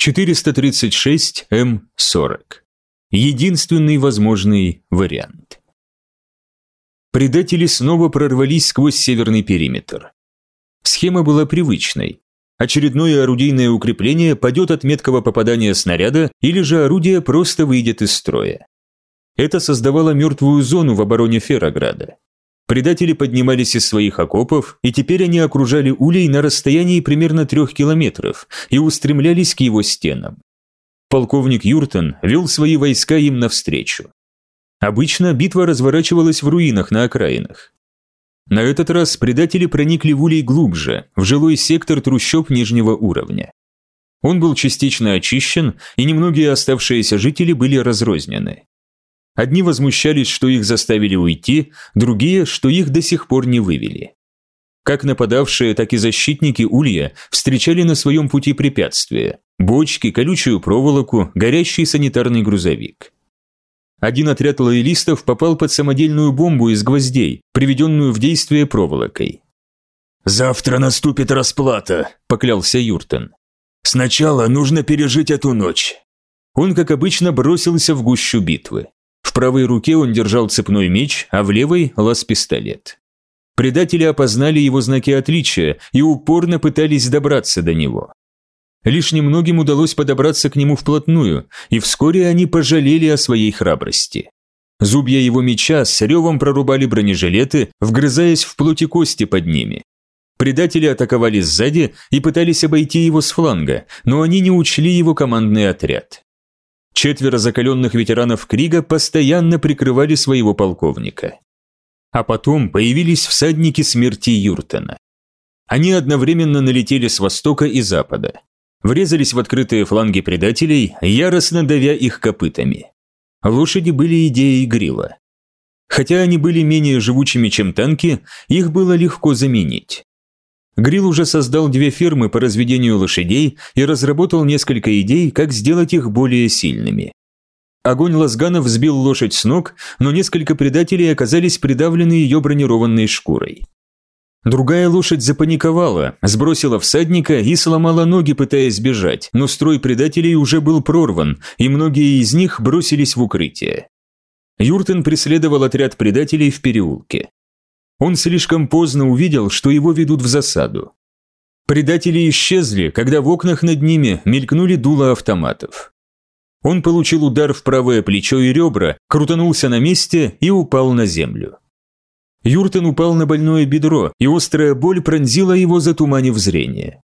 436М40. Единственный возможный вариант. Предатели снова прорвались сквозь северный периметр. Схема была привычной. Очередное орудийное укрепление падет от меткого попадания снаряда или же орудие просто выйдет из строя. Это создавало мертвую зону в обороне Ферограда. Предатели поднимались из своих окопов, и теперь они окружали улей на расстоянии примерно трех километров и устремлялись к его стенам. Полковник Юртон вел свои войска им навстречу. Обычно битва разворачивалась в руинах на окраинах. На этот раз предатели проникли в улей глубже, в жилой сектор трущоб нижнего уровня. Он был частично очищен, и немногие оставшиеся жители были разрознены. Одни возмущались, что их заставили уйти, другие, что их до сих пор не вывели. Как нападавшие, так и защитники Улья встречали на своем пути препятствия – бочки, колючую проволоку, горящий санитарный грузовик. Один отряд лоялистов попал под самодельную бомбу из гвоздей, приведенную в действие проволокой. «Завтра наступит расплата», – поклялся Юртон. «Сначала нужно пережить эту ночь». Он, как обычно, бросился в гущу битвы. Правой руке он держал цепной меч, а в левой – лаз-пистолет. Предатели опознали его знаки отличия и упорно пытались добраться до него. Лишь немногим удалось подобраться к нему вплотную, и вскоре они пожалели о своей храбрости. Зубья его меча с ревом прорубали бронежилеты, вгрызаясь в плоть и кости под ними. Предатели атаковали сзади и пытались обойти его с фланга, но они не учли его командный отряд. Четверо закаленных ветеранов Крига постоянно прикрывали своего полковника. А потом появились всадники смерти Юртона. Они одновременно налетели с востока и запада. Врезались в открытые фланги предателей, яростно давя их копытами. Лошади были идеей Грила. Хотя они были менее живучими, чем танки, их было легко заменить. Грил уже создал две фермы по разведению лошадей и разработал несколько идей, как сделать их более сильными. Огонь лазганов сбил лошадь с ног, но несколько предателей оказались придавлены ее бронированной шкурой. Другая лошадь запаниковала, сбросила всадника и сломала ноги, пытаясь бежать, но строй предателей уже был прорван, и многие из них бросились в укрытие. Юртен преследовал отряд предателей в переулке. Он слишком поздно увидел, что его ведут в засаду. Предатели исчезли, когда в окнах над ними мелькнули дула автоматов. Он получил удар в правое плечо и ребра, крутанулся на месте и упал на землю. Юртон упал на больное бедро, и острая боль пронзила его, затуманив зрение.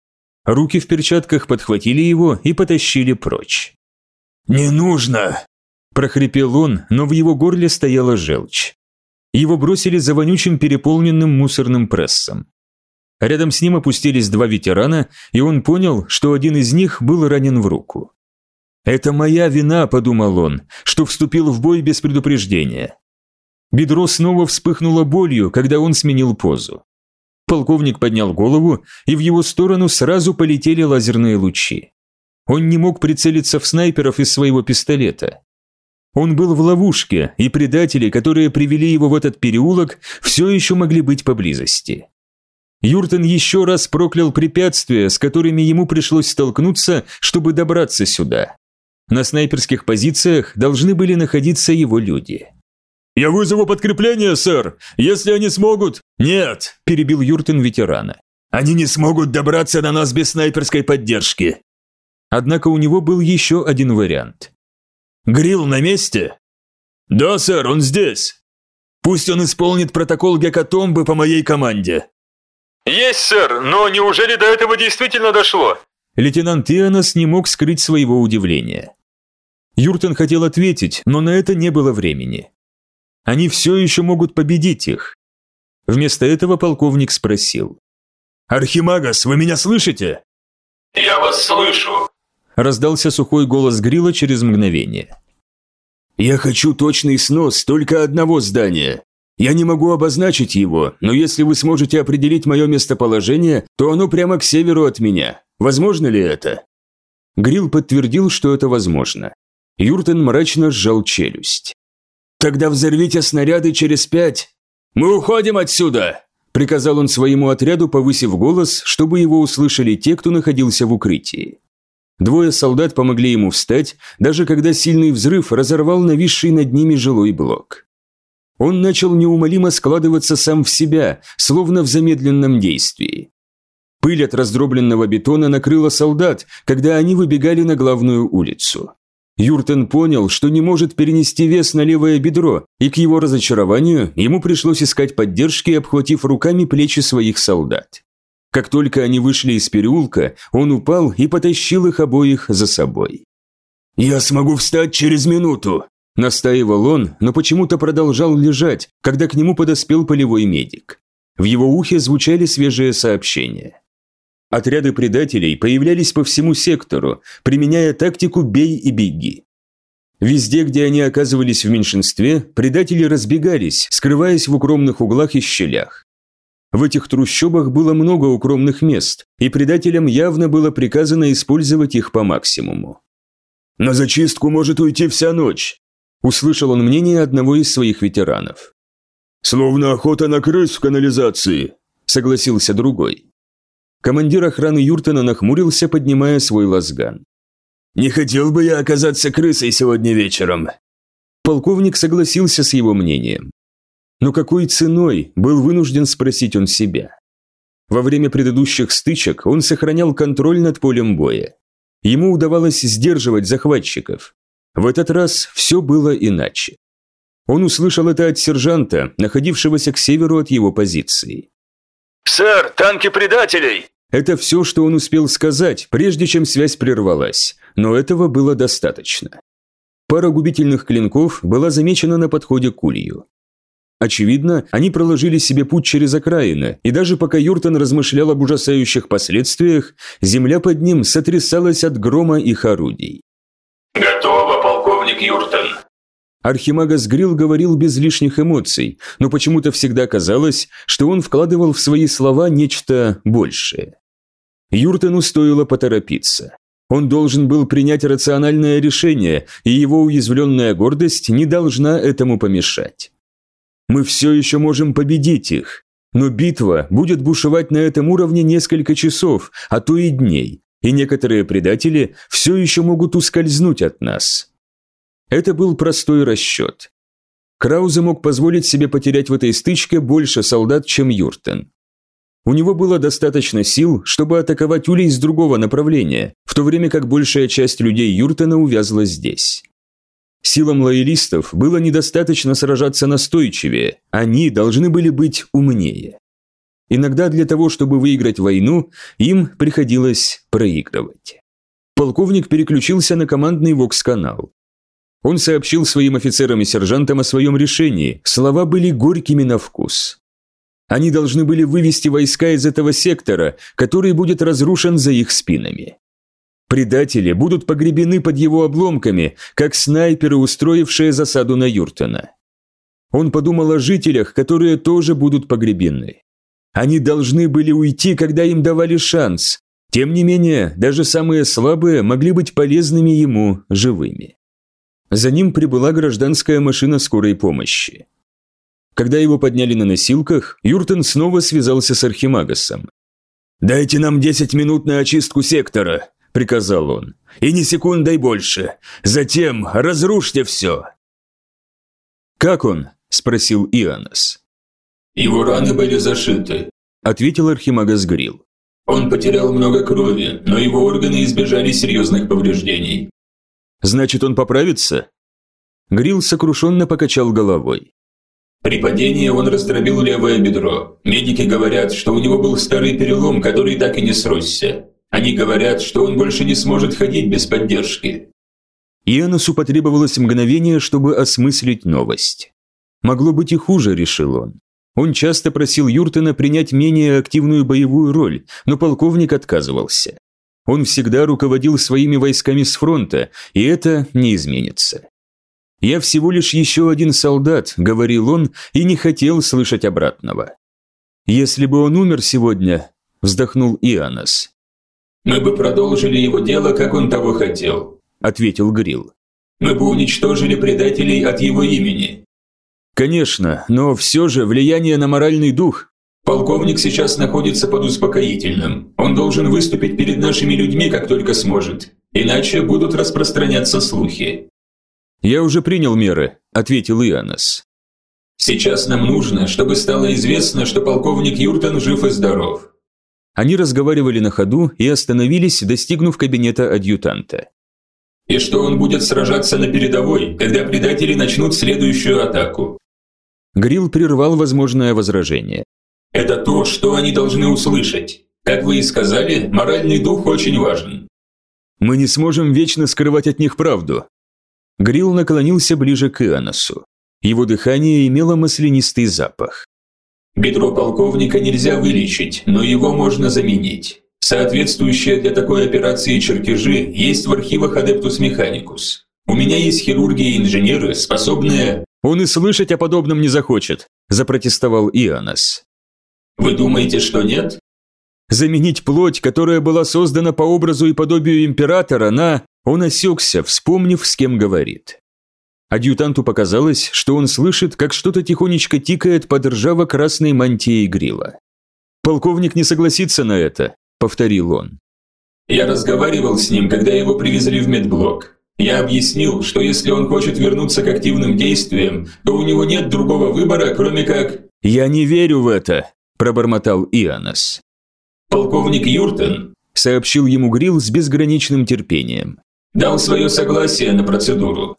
Руки в перчатках подхватили его и потащили прочь. «Не нужно!» – прохрипел он, но в его горле стояла желчь. Его бросили за вонючим переполненным мусорным прессом. Рядом с ним опустились два ветерана, и он понял, что один из них был ранен в руку. «Это моя вина», – подумал он, – что вступил в бой без предупреждения. Бедро снова вспыхнуло болью, когда он сменил позу. Полковник поднял голову, и в его сторону сразу полетели лазерные лучи. Он не мог прицелиться в снайперов из своего пистолета. Он был в ловушке, и предатели, которые привели его в этот переулок, все еще могли быть поблизости. Юртон еще раз проклял препятствия, с которыми ему пришлось столкнуться, чтобы добраться сюда. На снайперских позициях должны были находиться его люди. «Я вызову подкрепление, сэр, если они смогут...» «Нет», – перебил Юртон ветерана. «Они не смогут добраться до нас без снайперской поддержки». Однако у него был еще один вариант. Грил на месте?» «Да, сэр, он здесь. Пусть он исполнит протокол гекатомбы по моей команде». «Есть, сэр, но неужели до этого действительно дошло?» Лейтенант Ионас не мог скрыть своего удивления. Юртон хотел ответить, но на это не было времени. Они все еще могут победить их. Вместо этого полковник спросил. «Архимагас, вы меня слышите?» «Я вас слышу», раздался сухой голос Грила через мгновение. «Я хочу точный снос только одного здания. Я не могу обозначить его, но если вы сможете определить мое местоположение, то оно прямо к северу от меня. Возможно ли это?» Грил подтвердил, что это возможно. Юртен мрачно сжал челюсть. «Тогда взорвите снаряды через пять. Мы уходим отсюда!» Приказал он своему отряду, повысив голос, чтобы его услышали те, кто находился в укрытии. Двое солдат помогли ему встать, даже когда сильный взрыв разорвал нависший над ними жилой блок. Он начал неумолимо складываться сам в себя, словно в замедленном действии. Пыль от раздробленного бетона накрыла солдат, когда они выбегали на главную улицу. Юртен понял, что не может перенести вес на левое бедро, и к его разочарованию ему пришлось искать поддержки, обхватив руками плечи своих солдат. Как только они вышли из переулка, он упал и потащил их обоих за собой. «Я смогу встать через минуту», – настаивал он, но почему-то продолжал лежать, когда к нему подоспел полевой медик. В его ухе звучали свежие сообщения. Отряды предателей появлялись по всему сектору, применяя тактику «бей и беги». Везде, где они оказывались в меньшинстве, предатели разбегались, скрываясь в укромных углах и щелях. В этих трущобах было много укромных мест, и предателям явно было приказано использовать их по максимуму. «На зачистку может уйти вся ночь», – услышал он мнение одного из своих ветеранов. «Словно охота на крыс в канализации», – согласился другой. Командир охраны Юртона нахмурился, поднимая свой лазган. «Не хотел бы я оказаться крысой сегодня вечером». Полковник согласился с его мнением. Но какой ценой, был вынужден спросить он себя. Во время предыдущих стычек он сохранял контроль над полем боя. Ему удавалось сдерживать захватчиков. В этот раз все было иначе. Он услышал это от сержанта, находившегося к северу от его позиции. «Сэр, танки предателей!» Это все, что он успел сказать, прежде чем связь прервалась, но этого было достаточно. Пара губительных клинков была замечена на подходе к улью. Очевидно, они проложили себе путь через окраины, и даже пока Юртон размышлял об ужасающих последствиях, земля под ним сотрясалась от грома их орудий. «Готово, полковник Юртон», Архимагас Грил говорил без лишних эмоций, но почему-то всегда казалось, что он вкладывал в свои слова нечто большее. Юртену стоило поторопиться. Он должен был принять рациональное решение, и его уязвленная гордость не должна этому помешать. Мы все еще можем победить их, но битва будет бушевать на этом уровне несколько часов, а то и дней, и некоторые предатели все еще могут ускользнуть от нас. Это был простой расчет. Краузе мог позволить себе потерять в этой стычке больше солдат, чем Юртен. У него было достаточно сил, чтобы атаковать Улей с другого направления, в то время как большая часть людей Юртена увязла здесь. Силам лоялистов было недостаточно сражаться настойчивее, они должны были быть умнее. Иногда для того, чтобы выиграть войну, им приходилось проигрывать. Полковник переключился на командный вокс-канал. Он сообщил своим офицерам и сержантам о своем решении, слова были горькими на вкус. Они должны были вывести войска из этого сектора, который будет разрушен за их спинами. Предатели будут погребены под его обломками, как снайперы, устроившие засаду на Юртона. Он подумал о жителях, которые тоже будут погребены. Они должны были уйти, когда им давали шанс. Тем не менее, даже самые слабые могли быть полезными ему живыми. За ним прибыла гражданская машина скорой помощи. Когда его подняли на носилках, Юртон снова связался с Архимагасом. «Дайте нам 10 минут на очистку сектора», – приказал он. «И ни секундой больше. Затем разрушьте все». «Как он?» – спросил Иоаннес. «Его раны были зашиты», – ответил Архимагас Грил. «Он потерял много крови, но его органы избежали серьезных повреждений. Значит, он поправится?» Грилл сокрушенно покачал головой. При падении он раздробил левое бедро. Медики говорят, что у него был старый перелом, который так и не сросся. Они говорят, что он больше не сможет ходить без поддержки. Иоаннусу потребовалось мгновение, чтобы осмыслить новость. Могло быть и хуже, решил он. Он часто просил Юртена принять менее активную боевую роль, но полковник отказывался. Он всегда руководил своими войсками с фронта, и это не изменится. «Я всего лишь еще один солдат», — говорил он, и не хотел слышать обратного. «Если бы он умер сегодня», — вздохнул Иоаннес. «Мы бы продолжили его дело, как он того хотел», — ответил Грил. «Мы бы уничтожили предателей от его имени». «Конечно, но все же влияние на моральный дух Полковник сейчас находится под успокоительным. Он должен выступить перед нашими людьми, как только сможет. Иначе будут распространяться слухи. «Я уже принял меры», – ответил Иоаннес. «Сейчас нам нужно, чтобы стало известно, что полковник Юртон жив и здоров». Они разговаривали на ходу и остановились, достигнув кабинета адъютанта. «И что он будет сражаться на передовой, когда предатели начнут следующую атаку». Грил прервал возможное возражение. «Это то, что они должны услышать. Как вы и сказали, моральный дух очень важен». «Мы не сможем вечно скрывать от них правду», Грил наклонился ближе к Иоаннесу. Его дыхание имело маслянистый запах. «Бедро полковника нельзя вылечить, но его можно заменить. Соответствующие для такой операции чертежи есть в архивах Adeptus Mechanicus. У меня есть хирурги и инженеры, способные...» «Он и слышать о подобном не захочет», – запротестовал Иоаннес. «Вы думаете, что нет?» Заменить плоть, которая была создана по образу и подобию императора, на... Он осекся, вспомнив, с кем говорит. Адъютанту показалось, что он слышит, как что-то тихонечко тикает под ржаво-красной мантией грила. «Полковник не согласится на это», — повторил он. «Я разговаривал с ним, когда его привезли в медблок. Я объяснил, что если он хочет вернуться к активным действиям, то у него нет другого выбора, кроме как...» «Я не верю в это», – пробормотал Иоаннес. «Полковник Юртон», – сообщил ему Грил с безграничным терпением. Дал свое согласие на процедуру.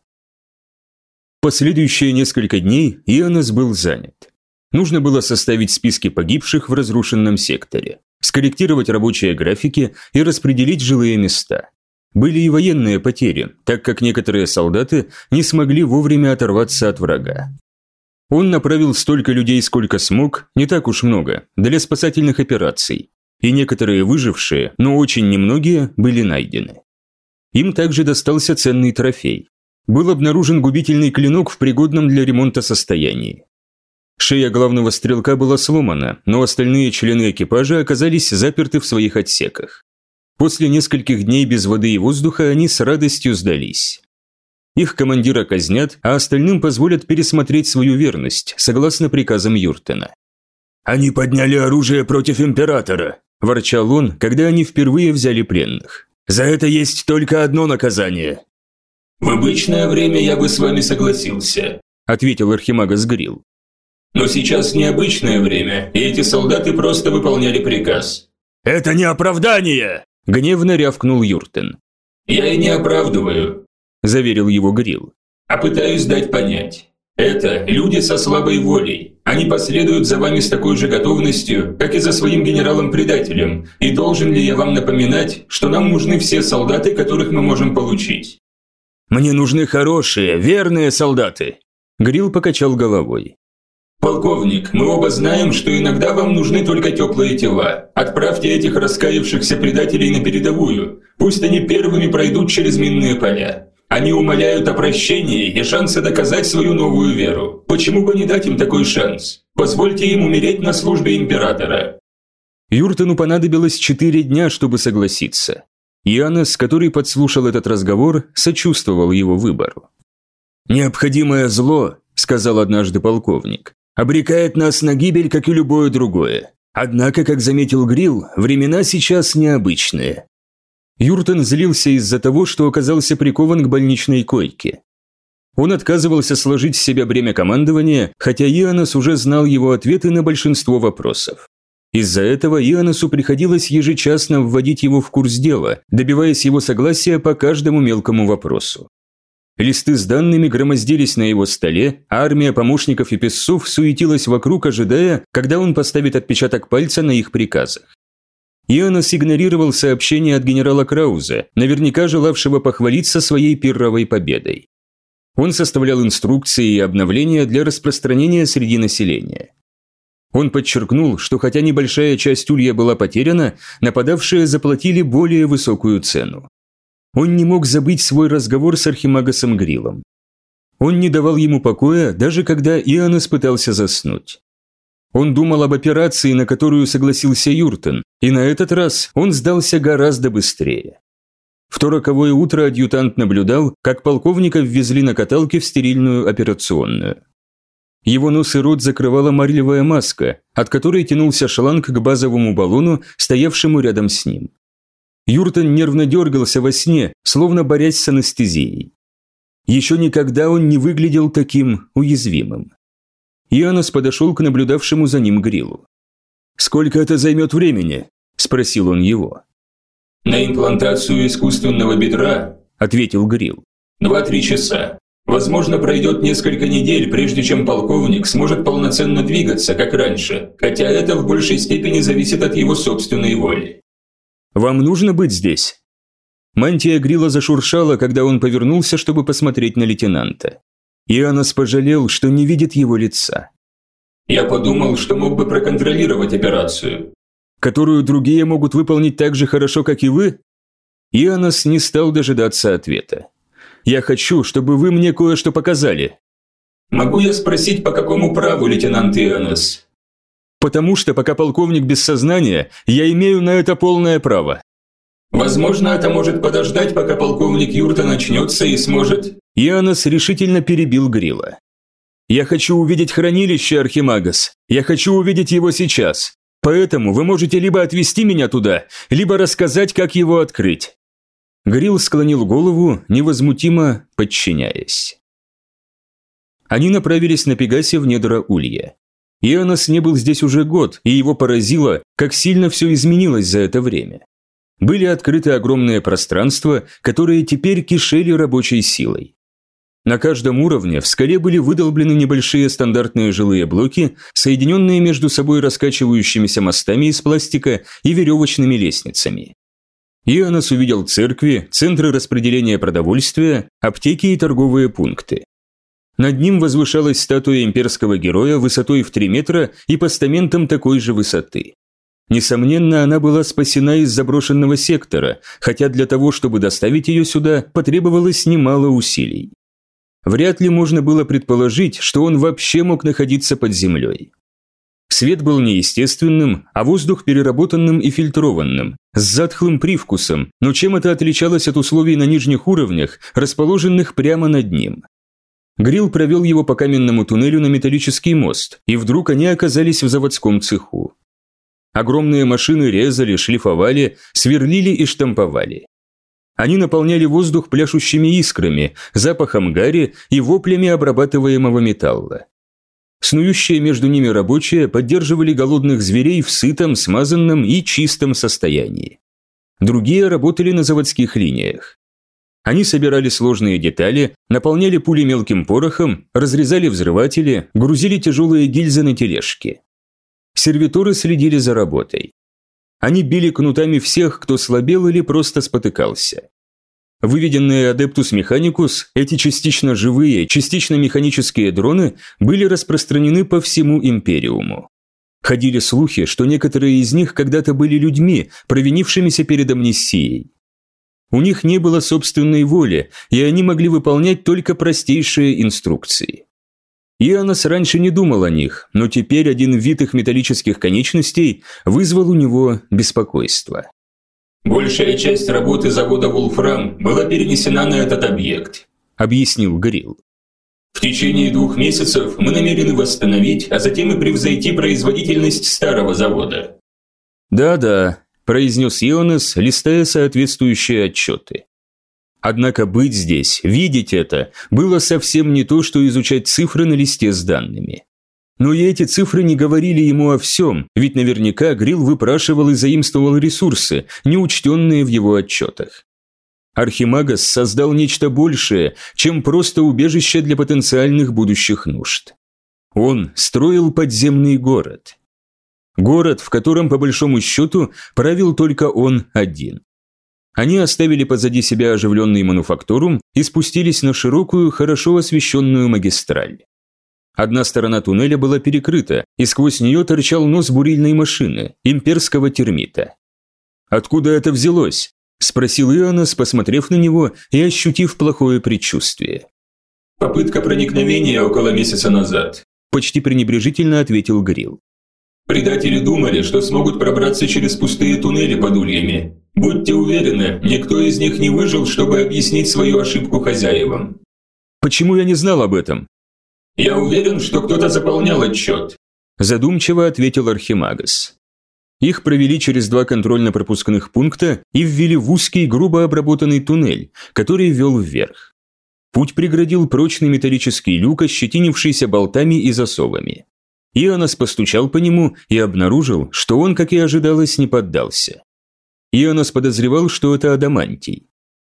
Последующие несколько дней Ионас был занят. Нужно было составить списки погибших в разрушенном секторе, скорректировать рабочие графики и распределить жилые места. Были и военные потери, так как некоторые солдаты не смогли вовремя оторваться от врага. Он направил столько людей, сколько смог, не так уж много, для спасательных операций, и некоторые выжившие, но очень немногие, были найдены. Им также достался ценный трофей. Был обнаружен губительный клинок в пригодном для ремонта состоянии. Шея главного стрелка была сломана, но остальные члены экипажа оказались заперты в своих отсеках. После нескольких дней без воды и воздуха они с радостью сдались. Их командира казнят, а остальным позволят пересмотреть свою верность, согласно приказам Юртена. «Они подняли оружие против императора», – ворчал он, когда они впервые взяли пленных. За это есть только одно наказание». «В обычное время я бы с вами согласился», – ответил Архимагас Грил. «Но сейчас необычное время, и эти солдаты просто выполняли приказ». «Это не оправдание!» – гневно рявкнул Юртен. «Я и не оправдываю», – заверил его Грил. «А пытаюсь дать понять. Это люди со слабой волей. Они последуют за вами с такой же готовностью, как и за своим генералом-предателем. И должен ли я вам напоминать, что нам нужны все солдаты, которых мы можем получить? Мне нужны хорошие, верные солдаты. Грил покачал головой. «Полковник, мы оба знаем, что иногда вам нужны только теплые тела. Отправьте этих раскаявшихся предателей на передовую. Пусть они первыми пройдут через минные поля. Они умоляют о прощении и шансе доказать свою новую веру. Почему бы не дать им такой шанс? Позвольте им умереть на службе императора». Юртону понадобилось четыре дня, чтобы согласиться. Иоаннес, который подслушал этот разговор, сочувствовал его выбору. «Необходимое зло», – сказал однажды полковник, – «обрекает нас на гибель, как и любое другое. Однако, как заметил Грил, времена сейчас необычные. Юртон злился из-за того, что оказался прикован к больничной койке. Он отказывался сложить с себя бремя командования, хотя Иоаннес уже знал его ответы на большинство вопросов. Из-за этого Иоаннесу приходилось ежечасно вводить его в курс дела, добиваясь его согласия по каждому мелкому вопросу. Листы с данными громоздились на его столе, а армия помощников и песцов суетилась вокруг, ожидая, когда он поставит отпечаток пальца на их приказах. Иоаннес игнорировал сообщение от генерала Крауза, наверняка желавшего похвалиться своей пирровой победой. Он составлял инструкции и обновления для распространения среди населения. Он подчеркнул, что хотя небольшая часть улья была потеряна, нападавшие заплатили более высокую цену. Он не мог забыть свой разговор с Архимагасом Грилом. Он не давал ему покоя, даже когда Иоаннес пытался заснуть. Он думал об операции, на которую согласился Юртон, и на этот раз он сдался гораздо быстрее. В то роковое утро адъютант наблюдал, как полковника ввезли на каталке в стерильную операционную. Его нос и рот закрывала марлевая маска, от которой тянулся шланг к базовому баллону, стоявшему рядом с ним. Юртон нервно дергался во сне, словно борясь с анестезией. Еще никогда он не выглядел таким уязвимым. Иоаннес подошел к наблюдавшему за ним грилу. «Сколько это займет времени?» – спросил он его. «На имплантацию искусственного бедра», – ответил Грил. «Два-три часа. Возможно, пройдет несколько недель, прежде чем полковник сможет полноценно двигаться, как раньше, хотя это в большей степени зависит от его собственной воли». «Вам нужно быть здесь?» Мантия Грила зашуршала, когда он повернулся, чтобы посмотреть на лейтенанта. Иоаннес пожалел, что не видит его лица. «Я подумал, что мог бы проконтролировать операцию». «Которую другие могут выполнить так же хорошо, как и вы?» Иоаннес не стал дожидаться ответа. «Я хочу, чтобы вы мне кое-что показали». «Могу я спросить, по какому праву, лейтенант Иоаннес?» «Потому что, пока полковник без сознания, я имею на это полное право». Возможно, это может подождать, пока полковник Юрта начнется и сможет...» Иоаннес решительно перебил Грила. «Я хочу увидеть хранилище, Архимагас. Я хочу увидеть его сейчас. Поэтому вы можете либо отвезти меня туда, либо рассказать, как его открыть». Грил склонил голову, невозмутимо подчиняясь. Они направились на Пегасе в недра Улья. Иоаннес не был здесь уже год, и его поразило, как сильно все изменилось за это время были открыты огромные пространства, которые теперь кишели рабочей силой. На каждом уровне в скале были выдолблены небольшие стандартные жилые блоки, соединенные между собой раскачивающимися мостами из пластика и веревочными лестницами. Иоаннес увидел церкви, центры распределения продовольствия, аптеки и торговые пункты. Над ним возвышалась статуя имперского героя высотой в 3 метра и постаментом такой же высоты. Несомненно, она была спасена из заброшенного сектора, хотя для того, чтобы доставить ее сюда, потребовалось немало усилий. Вряд ли можно было предположить, что он вообще мог находиться под землей. Свет был неестественным, а воздух переработанным и фильтрованным, с затхлым привкусом, но чем это отличалось от условий на нижних уровнях, расположенных прямо над ним? Грилл провел его по каменному туннелю на металлический мост, и вдруг они оказались в заводском цеху. Огромные машины резали, шлифовали, сверлили и штамповали. Они наполняли воздух пляшущими искрами, запахом гари и воплями обрабатываемого металла. Снующие между ними рабочие поддерживали голодных зверей в сытом, смазанном и чистом состоянии. Другие работали на заводских линиях. Они собирали сложные детали, наполняли пули мелким порохом, разрезали взрыватели, грузили тяжелые гильзы на тележки. Сервиторы следили за работой. Они били кнутами всех, кто слабел или просто спотыкался. Выведенные Адептус Механикус, эти частично живые, частично механические дроны были распространены по всему Империуму. Ходили слухи, что некоторые из них когда-то были людьми, провинившимися перед амнисией. У них не было собственной воли, и они могли выполнять только простейшие инструкции. Иоаннес раньше не думал о них, но теперь один вид их металлических конечностей вызвал у него беспокойство. «Большая часть работы завода «Вулфрам» была перенесена на этот объект», – объяснил Грилл. «В течение двух месяцев мы намерены восстановить, а затем и превзойти производительность старого завода». «Да-да», – произнес Ионес, листая соответствующие отчеты. Однако быть здесь, видеть это, было совсем не то, что изучать цифры на листе с данными. Но и эти цифры не говорили ему о всем, ведь наверняка Грилл выпрашивал и заимствовал ресурсы, неучтенные в его отчетах. Архимагас создал нечто большее, чем просто убежище для потенциальных будущих нужд. Он строил подземный город. Город, в котором, по большому счету, правил только он один. Они оставили позади себя оживленный мануфактурум и спустились на широкую, хорошо освещенную магистраль. Одна сторона туннеля была перекрыта, и сквозь нее торчал нос бурильной машины, имперского термита. «Откуда это взялось?» – спросил Ионас, посмотрев на него и ощутив плохое предчувствие. «Попытка проникновения около месяца назад», – почти пренебрежительно ответил Грил. «Предатели думали, что смогут пробраться через пустые туннели под ульями, Будьте уверены, никто из них не выжил, чтобы объяснить свою ошибку хозяевам. Почему я не знал об этом? Я уверен, что кто-то заполнял отчет. Задумчиво ответил Архимагас. Их провели через два контрольно-пропускных пункта и ввели в узкий, грубо обработанный туннель, который вел вверх. Путь преградил прочный металлический люк, ощетинившийся болтами и засовами. Ионас постучал по нему и обнаружил, что он, как и ожидалось, не поддался. Ионас подозревал, что это адамантий.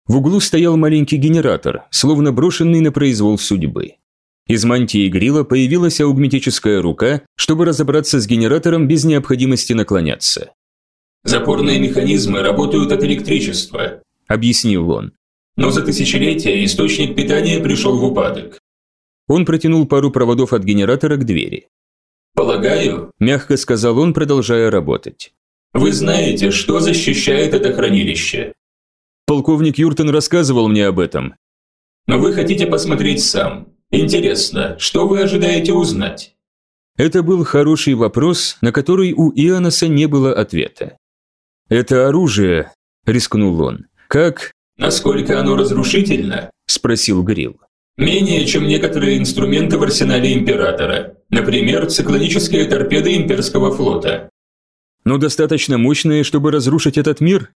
В углу стоял маленький генератор, словно брошенный на произвол судьбы. Из мантии грила появилась аугметическая рука, чтобы разобраться с генератором без необходимости наклоняться. «Запорные механизмы работают от электричества», – объяснил он. «Но за тысячелетия источник питания пришел в упадок». Он протянул пару проводов от генератора к двери. «Полагаю», – мягко сказал он, продолжая работать. «Вы знаете, что защищает это хранилище?» Полковник Юртон рассказывал мне об этом. «Но вы хотите посмотреть сам. Интересно, что вы ожидаете узнать?» Это был хороший вопрос, на который у Ионаса не было ответа. «Это оружие», – рискнул он. «Как?» «Насколько оно разрушительно?» – спросил Грил. «Менее, чем некоторые инструменты в арсенале Императора. Например, циклонические торпеды Имперского флота». «Но достаточно мощные, чтобы разрушить этот мир?»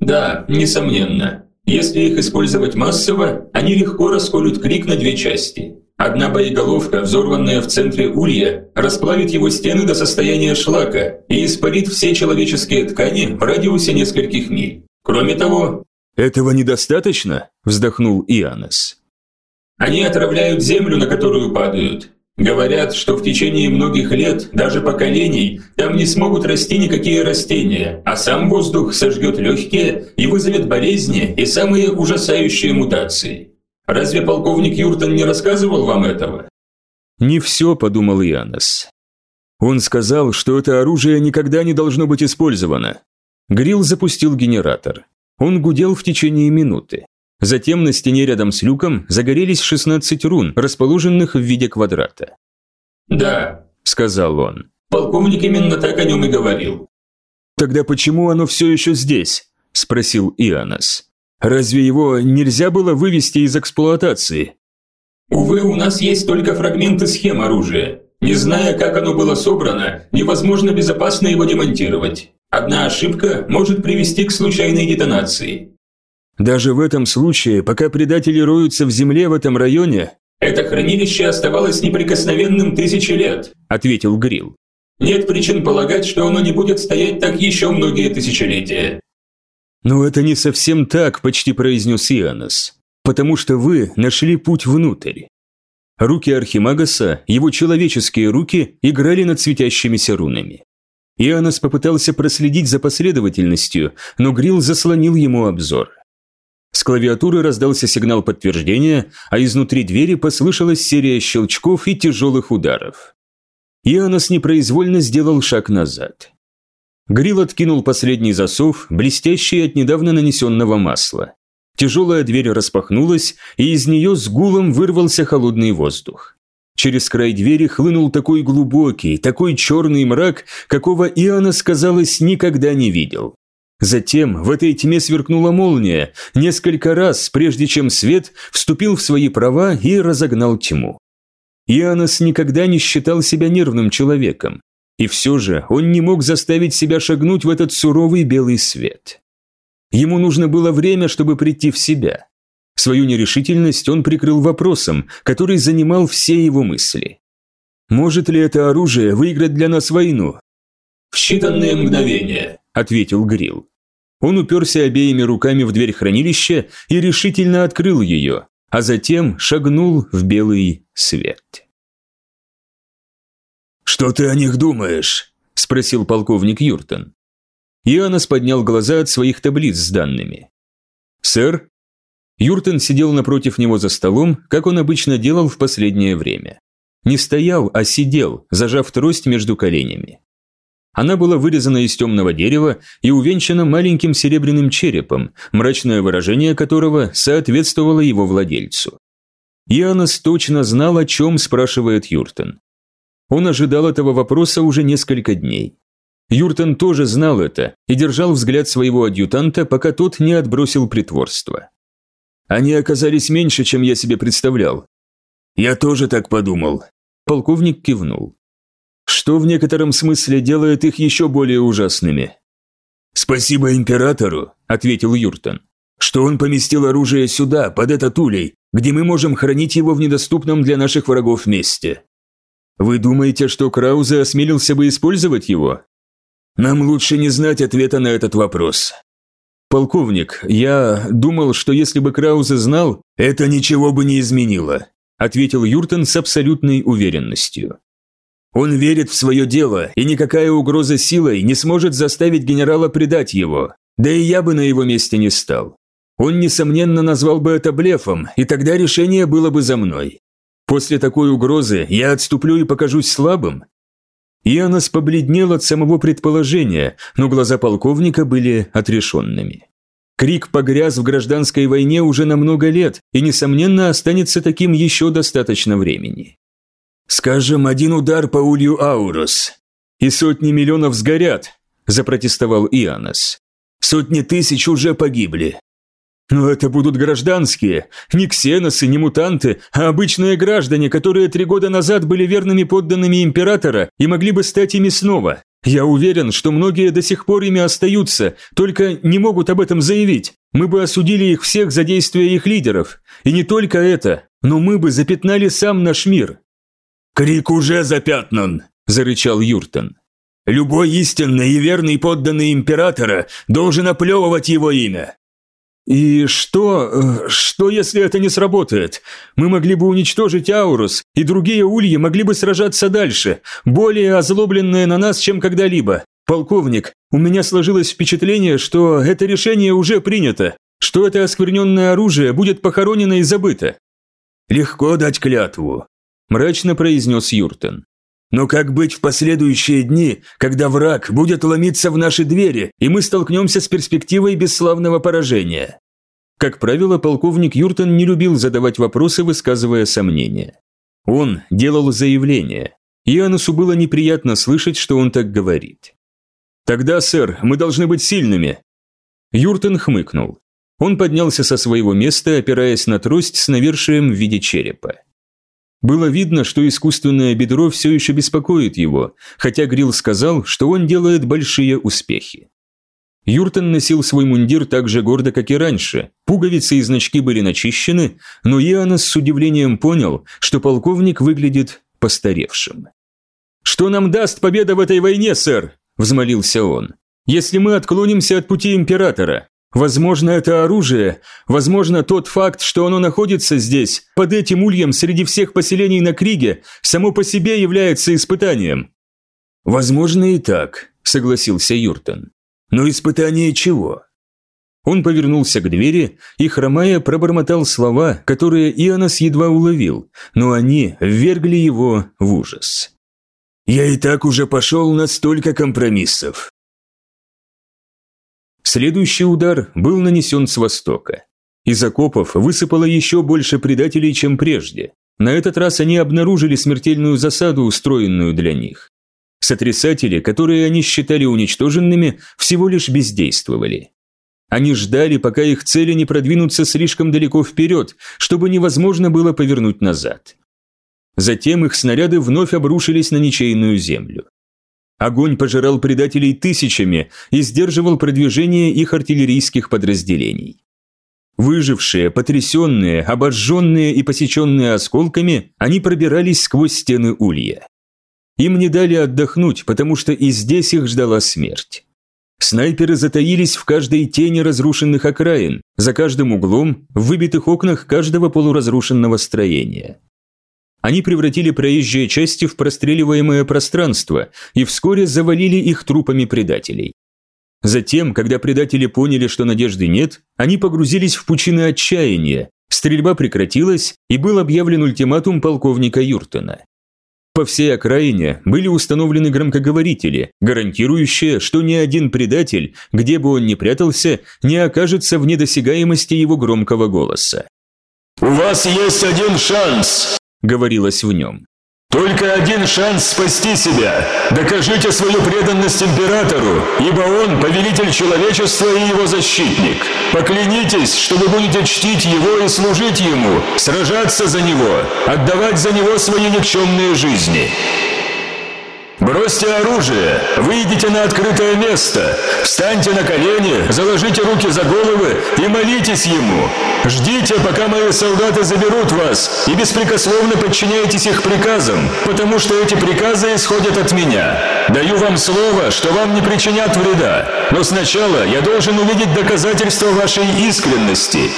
«Да, несомненно. Если их использовать массово, они легко расколют крик на две части. Одна боеголовка, взорванная в центре улья, расплавит его стены до состояния шлака и испарит все человеческие ткани в радиусе нескольких миль. Кроме того... «Этого недостаточно?» – вздохнул Иоаннес. «Они отравляют землю, на которую падают. Говорят, что в течение многих лет, даже поколений, там не смогут расти никакие растения, а сам воздух сожгет легкие и вызовет болезни и самые ужасающие мутации. Разве полковник Юртон не рассказывал вам этого? Не все, подумал Янос. Он сказал, что это оружие никогда не должно быть использовано. Грилл запустил генератор. Он гудел в течение минуты. Затем на стене рядом с люком загорелись 16 рун, расположенных в виде квадрата. «Да», – сказал он. «Полковник именно так о нем и говорил». «Тогда почему оно все еще здесь?» – спросил Иоаннес. «Разве его нельзя было вывести из эксплуатации?» «Увы, у нас есть только фрагменты схем оружия. Не зная, как оно было собрано, невозможно безопасно его демонтировать. Одна ошибка может привести к случайной детонации. Даже в этом случае, пока предатели роются в земле в этом районе... «Это хранилище оставалось неприкосновенным тысячи лет», – ответил Грил. «Нет причин полагать, что оно не будет стоять так еще многие тысячелетия». «Но это не совсем так», – почти произнес Иоаннес. «Потому что вы нашли путь внутрь». Руки Архимагаса, его человеческие руки, играли над светящимися рунами. Иоаннес попытался проследить за последовательностью, но Грил заслонил ему обзор. С клавиатуры раздался сигнал подтверждения, а изнутри двери послышалась серия щелчков и тяжелых ударов. Иоаннес непроизвольно сделал шаг назад. Грил откинул последний засов, блестящий от недавно нанесенного масла. Тяжелая дверь распахнулась, и из нее с гулом вырвался холодный воздух. Через край двери хлынул такой глубокий, такой черный мрак, какого Иоаннес, казалось, никогда не видел. Затем в этой тьме сверкнула молния, несколько раз, прежде чем свет вступил в свои права и разогнал тьму. Иоаннес никогда не считал себя нервным человеком, и все же он не мог заставить себя шагнуть в этот суровый белый свет. Ему нужно было время, чтобы прийти в себя. Свою нерешительность он прикрыл вопросом, который занимал все его мысли. «Может ли это оружие выиграть для нас войну?» «В считанные мгновения», – ответил Грил. Он уперся обеими руками в дверь хранилища и решительно открыл ее, а затем шагнул в белый свет. «Что ты о них думаешь?» – спросил полковник Юртон. Иоаннес поднял глаза от своих таблиц с данными. «Сэр?» Юртон сидел напротив него за столом, как он обычно делал в последнее время. Не стоял, а сидел, зажав трость между коленями. Она была вырезана из темного дерева и увенчана маленьким серебряным черепом, мрачное выражение которого соответствовало его владельцу. Иоаннес точно знал, о чем спрашивает Юртон. Он ожидал этого вопроса уже несколько дней. Юртон тоже знал это и держал взгляд своего адъютанта, пока тот не отбросил притворство. Они оказались меньше, чем я себе представлял. Я тоже так подумал. Полковник кивнул. Что в некотором смысле делает их еще более ужасными. «Спасибо императору», — ответил Юртон, «что он поместил оружие сюда, под этот улей, где мы можем хранить его в недоступном для наших врагов месте». «Вы думаете, что Краузе осмелился бы использовать его?» «Нам лучше не знать ответа на этот вопрос». «Полковник, я думал, что если бы Краузе знал...» «Это ничего бы не изменило», — ответил Юртон с абсолютной уверенностью. Он верит в свое дело, и никакая угроза силой не сможет заставить генерала предать его. Да и я бы на его месте не стал. Он, несомненно, назвал бы это блефом, и тогда решение было бы за мной. После такой угрозы я отступлю и покажусь слабым. Иоаннес побледнел от самого предположения, но глаза полковника были отрешенными. Крик погряз в гражданской войне уже на много лет и, несомненно, останется таким еще достаточно времени. «Скажем, один удар по улью Аурус, и сотни миллионов сгорят», – запротестовал Иоаннес. «Сотни тысяч уже погибли». «Но это будут гражданские, не ксеносы, не мутанты, а обычные граждане, которые три года назад были верными подданными императора и могли бы стать ими снова. Я уверен, что многие до сих пор ими остаются, только не могут об этом заявить. Мы бы осудили их всех за действия их лидеров. И не только это, но мы бы запятнали сам наш мир. «Крик уже запятнан!» – зарычал Юртон. «Любой истинный и верный подданный императора должен оплевывать его имя. «И что... Э, что, если это не сработает? Мы могли бы уничтожить Аурус, и другие ульи могли бы сражаться дальше, более озлобленные на нас, чем когда-либо. Полковник, у меня сложилось впечатление, что это решение уже принято, что это оскверненное оружие будет похоронено и забыто». «Легко дать клятву», – мрачно произнес Юртон. «Но как быть в последующие дни, когда враг будет ломиться в наши двери, и мы столкнемся с перспективой бесславного поражения?» Как правило, полковник Юртон не любил задавать вопросы, высказывая сомнения. Он делал заявления. Иоаннусу было неприятно слышать, что он так говорит. «Тогда, сэр, мы должны быть сильными». Юртон хмыкнул. Он поднялся со своего места, опираясь на трость с навершием в виде черепа. Было видно, что искусственное бедро все еще беспокоит его, хотя Грилл сказал, что он делает большие успехи. Юртон носил свой мундир так же гордо, как и раньше. Пуговицы и значки были начищены, но Иоаннес с удивлением понял, что полковник выглядит постаревшим. «Что нам даст победа в этой войне, сэр?» – взмолился он. «Если мы отклонимся от пути императора, Возможно, это оружие, возможно, тот факт, что оно находится здесь, под этим ульем среди всех поселений на Криге, само по себе является испытанием. Возможно и так, согласился Юртон. Но испытание чего? Он повернулся к двери и, хромая, пробормотал слова, которые Ионас едва уловил, но они ввергли его в ужас. «Я и так уже пошел на столько компромиссов. Следующий удар был нанесен с востока. Из окопов высыпало еще больше предателей, чем прежде. На этот раз они обнаружили смертельную засаду, устроенную для них. Сотрясатели, которые они считали уничтоженными, всего лишь бездействовали. Они ждали, пока их цели не продвинутся слишком далеко вперед, чтобы невозможно было повернуть назад. Затем их снаряды вновь обрушились на ничейную землю. Огонь пожирал предателей тысячами и сдерживал продвижение их артиллерийских подразделений. Выжившие, потрясенные, обожженные и посеченные осколками, они пробирались сквозь стены улья. Им не дали отдохнуть, потому что и здесь их ждала смерть. Снайперы затаились в каждой тени разрушенных окраин, за каждым углом, в выбитых окнах каждого полуразрушенного строения. Они превратили проезжие части в простреливаемое пространство и вскоре завалили их трупами предателей. Затем, когда предатели поняли, что надежды нет, они погрузились в пучины отчаяния, стрельба прекратилась и был объявлен ультиматум полковника Юртона. По всей окраине были установлены громкоговорители, гарантирующие, что ни один предатель, где бы он ни прятался, не окажется в недосягаемости его громкого голоса. «У вас есть один шанс!» Говорилось в нем. «Только один шанс спасти себя. Докажите свою преданность императору, ибо он – повелитель человечества и его защитник. Поклянитесь, что вы будете чтить его и служить ему, сражаться за него, отдавать за него свои никчемные жизни». Бросьте оружие, выйдите на открытое место, встаньте на колени, заложите руки за головы и молитесь ему. Ждите, пока мои солдаты заберут вас, и беспрекословно подчиняйтесь их приказам, потому что эти приказы исходят от меня. Даю вам слово, что вам не причинят вреда, но сначала я должен увидеть доказательства вашей искренности.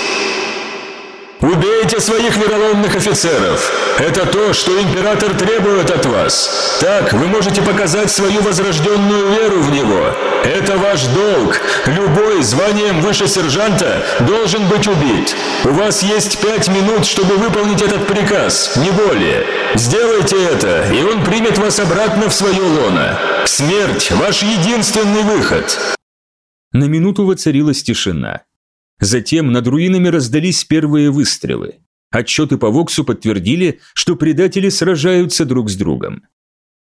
Убейте своих вероломных офицеров. Это то, что император требует от вас. Так вы можете показать свою возрожденную веру в него. Это ваш долг. Любой званием выше сержанта должен быть убит. У вас есть пять минут, чтобы выполнить этот приказ, не более. Сделайте это, и он примет вас обратно в свое лоно. Смерть – ваш единственный выход. На минуту воцарилась тишина. Затем над руинами раздались первые выстрелы. Отчеты по Воксу подтвердили, что предатели сражаются друг с другом.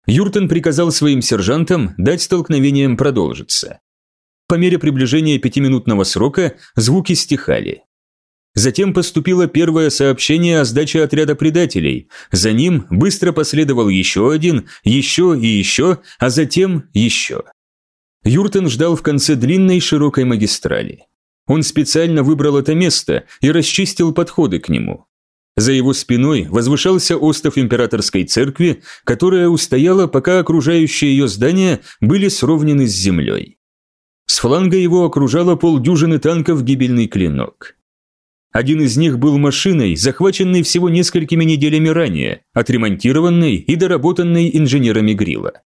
Юртон приказал своим сержантам дать столкновениям продолжиться. По мере приближения пятиминутного срока звуки стихали. Затем поступило первое сообщение о сдаче отряда предателей, за ним быстро последовал еще один, еще и еще, а затем еще. Юртон ждал в конце длинной широкой магистрали. Он специально выбрал это место и расчистил подходы к нему. За его спиной возвышался остов императорской церкви, которая устояла, пока окружающие ее здания были сровнены с землей. С фланга его окружало полдюжины танков гибельный клинок. Один из них был машиной, захваченной всего несколькими неделями ранее, отремонтированной и доработанной инженерами Грила.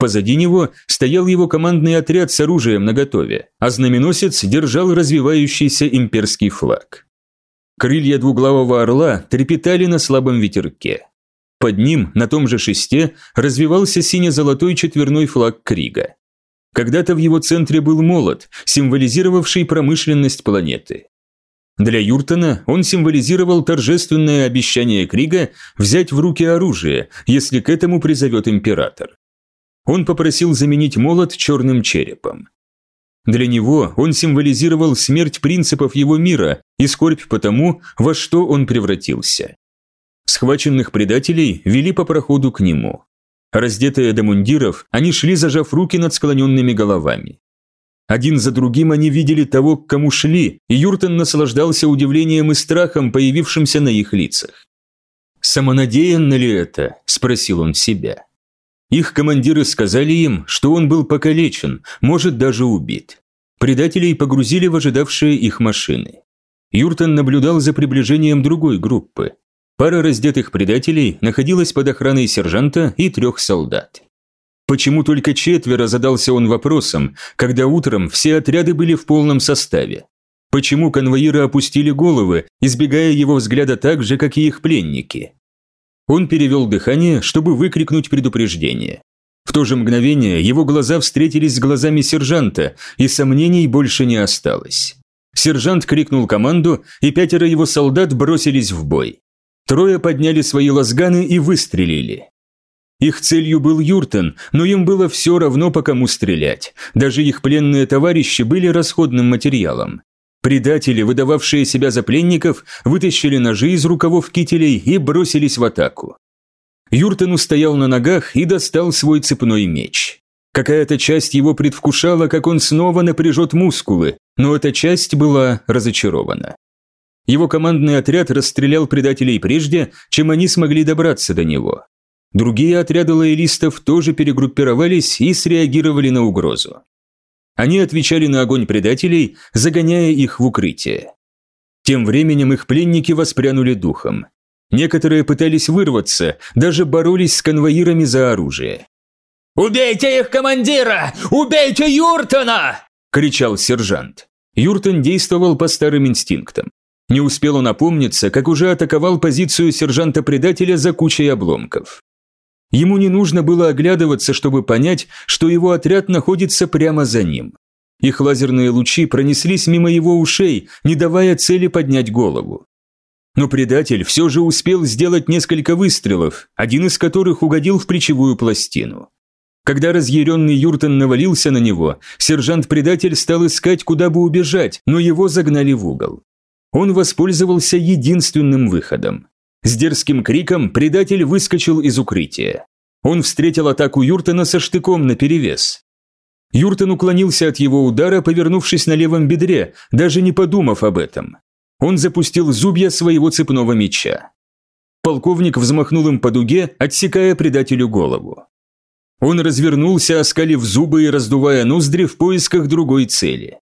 Позади него стоял его командный отряд с оружием наготове, а знаменосец держал развивающийся имперский флаг. Крылья двуглавого орла трепетали на слабом ветерке. Под ним, на том же шесте, развивался сине-золотой четверной флаг Крига. Когда-то в его центре был молот, символизировавший промышленность планеты. Для Юртона он символизировал торжественное обещание Крига взять в руки оружие, если к этому призовет император. Он попросил заменить молот черным черепом. Для него он символизировал смерть принципов его мира и скорбь по тому, во что он превратился. Схваченных предателей вели по проходу к нему. Раздетые до мундиров, они шли, зажав руки над склоненными головами. Один за другим они видели того, к кому шли, и Юртон наслаждался удивлением и страхом, появившимся на их лицах. «Самонадеянно ли это?» – спросил он себя. Их командиры сказали им, что он был покалечен, может даже убит. Предателей погрузили в ожидавшие их машины. Юртон наблюдал за приближением другой группы. Пара раздетых предателей находилась под охраной сержанта и трех солдат. Почему только четверо задался он вопросом, когда утром все отряды были в полном составе? Почему конвоиры опустили головы, избегая его взгляда так же, как и их пленники? Он перевел дыхание, чтобы выкрикнуть предупреждение. В то же мгновение его глаза встретились с глазами сержанта, и сомнений больше не осталось. Сержант крикнул команду, и пятеро его солдат бросились в бой. Трое подняли свои лазганы и выстрелили. Их целью был Юртон, но им было все равно, по кому стрелять. Даже их пленные товарищи были расходным материалом. Предатели, выдававшие себя за пленников, вытащили ножи из рукавов кителей и бросились в атаку. Юртон устоял на ногах и достал свой цепной меч. Какая-то часть его предвкушала, как он снова напряжет мускулы, но эта часть была разочарована. Его командный отряд расстрелял предателей прежде, чем они смогли добраться до него. Другие отряды лоялистов тоже перегруппировались и среагировали на угрозу. Они отвечали на огонь предателей, загоняя их в укрытие. Тем временем их пленники воспрянули духом. Некоторые пытались вырваться, даже боролись с конвоирами за оружие. «Убейте их командира! Убейте Юртона!» – кричал сержант. Юртон действовал по старым инстинктам. Не успел он опомниться, как уже атаковал позицию сержанта-предателя за кучей обломков. Ему не нужно было оглядываться, чтобы понять, что его отряд находится прямо за ним. Их лазерные лучи пронеслись мимо его ушей, не давая цели поднять голову. Но предатель все же успел сделать несколько выстрелов, один из которых угодил в плечевую пластину. Когда разъяренный Юртон навалился на него, сержант-предатель стал искать, куда бы убежать, но его загнали в угол. Он воспользовался единственным выходом. С дерзким криком предатель выскочил из укрытия. Он встретил атаку Юртона со штыком наперевес. Юртон уклонился от его удара, повернувшись на левом бедре, даже не подумав об этом. Он запустил зубья своего цепного меча. Полковник взмахнул им по дуге, отсекая предателю голову. Он развернулся, оскалив зубы и раздувая ноздри в поисках другой цели.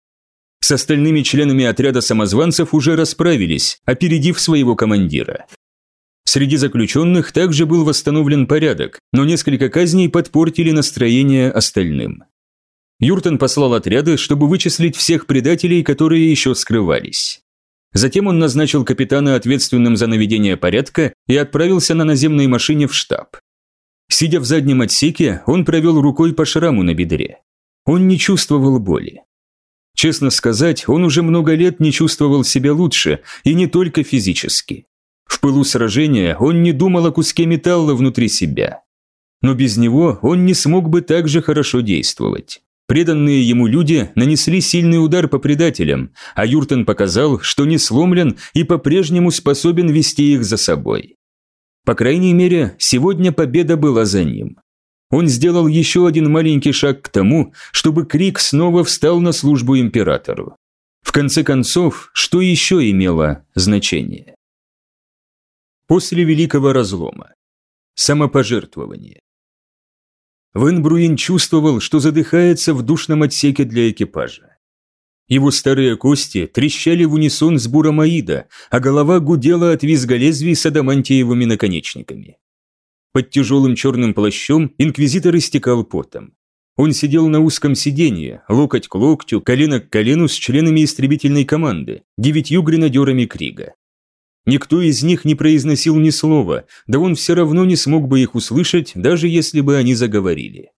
С остальными членами отряда самозванцев уже расправились, опередив своего командира. Среди заключенных также был восстановлен порядок, но несколько казней подпортили настроение остальным. Юртон послал отряды, чтобы вычислить всех предателей, которые еще скрывались. Затем он назначил капитана ответственным за наведение порядка и отправился на наземной машине в штаб. Сидя в заднем отсеке, он провел рукой по шраму на бедре. Он не чувствовал боли. Честно сказать, он уже много лет не чувствовал себя лучше, и не только физически. В пылу сражения он не думал о куске металла внутри себя. Но без него он не смог бы так же хорошо действовать. Преданные ему люди нанесли сильный удар по предателям, а Юртон показал, что не сломлен и по-прежнему способен вести их за собой. По крайней мере, сегодня победа была за ним. Он сделал еще один маленький шаг к тому, чтобы Крик снова встал на службу императору. В конце концов, что еще имело значение? После Великого Разлома. Самопожертвование. Вен Бруин чувствовал, что задыхается в душном отсеке для экипажа. Его старые кости трещали в унисон с буромаида, а голова гудела от визга лезвий с адамантиевыми наконечниками. Под тяжелым черным плащом инквизитор истекал потом. Он сидел на узком сиденье, локоть к локтю, колено к колену с членами истребительной команды, девятью гренадерами Крига. Никто из них не произносил ни слова, да он все равно не смог бы их услышать, даже если бы они заговорили.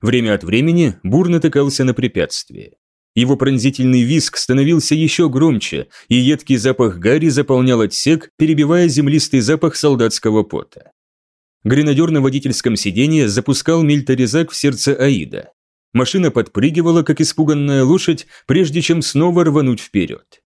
Время от времени Бур натыкался на препятствие. Его пронзительный визг становился еще громче, и едкий запах гари заполнял отсек, перебивая землистый запах солдатского пота. Гренадер на водительском сиденье запускал мильтаризак в сердце Аида. Машина подпрыгивала, как испуганная лошадь, прежде чем снова рвануть вперед.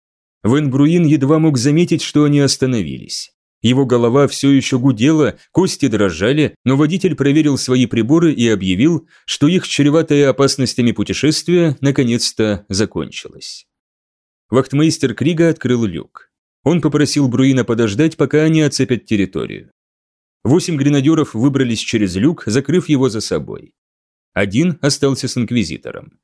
Вен Бруин едва мог заметить, что они остановились. Его голова все еще гудела, кости дрожали, но водитель проверил свои приборы и объявил, что их чреватое опасностями путешествие наконец-то закончилось. Вахтмейстер Крига открыл люк. Он попросил Бруина подождать, пока они оцепят территорию. Восемь гренадеров выбрались через люк, закрыв его за собой. Один остался с инквизитором.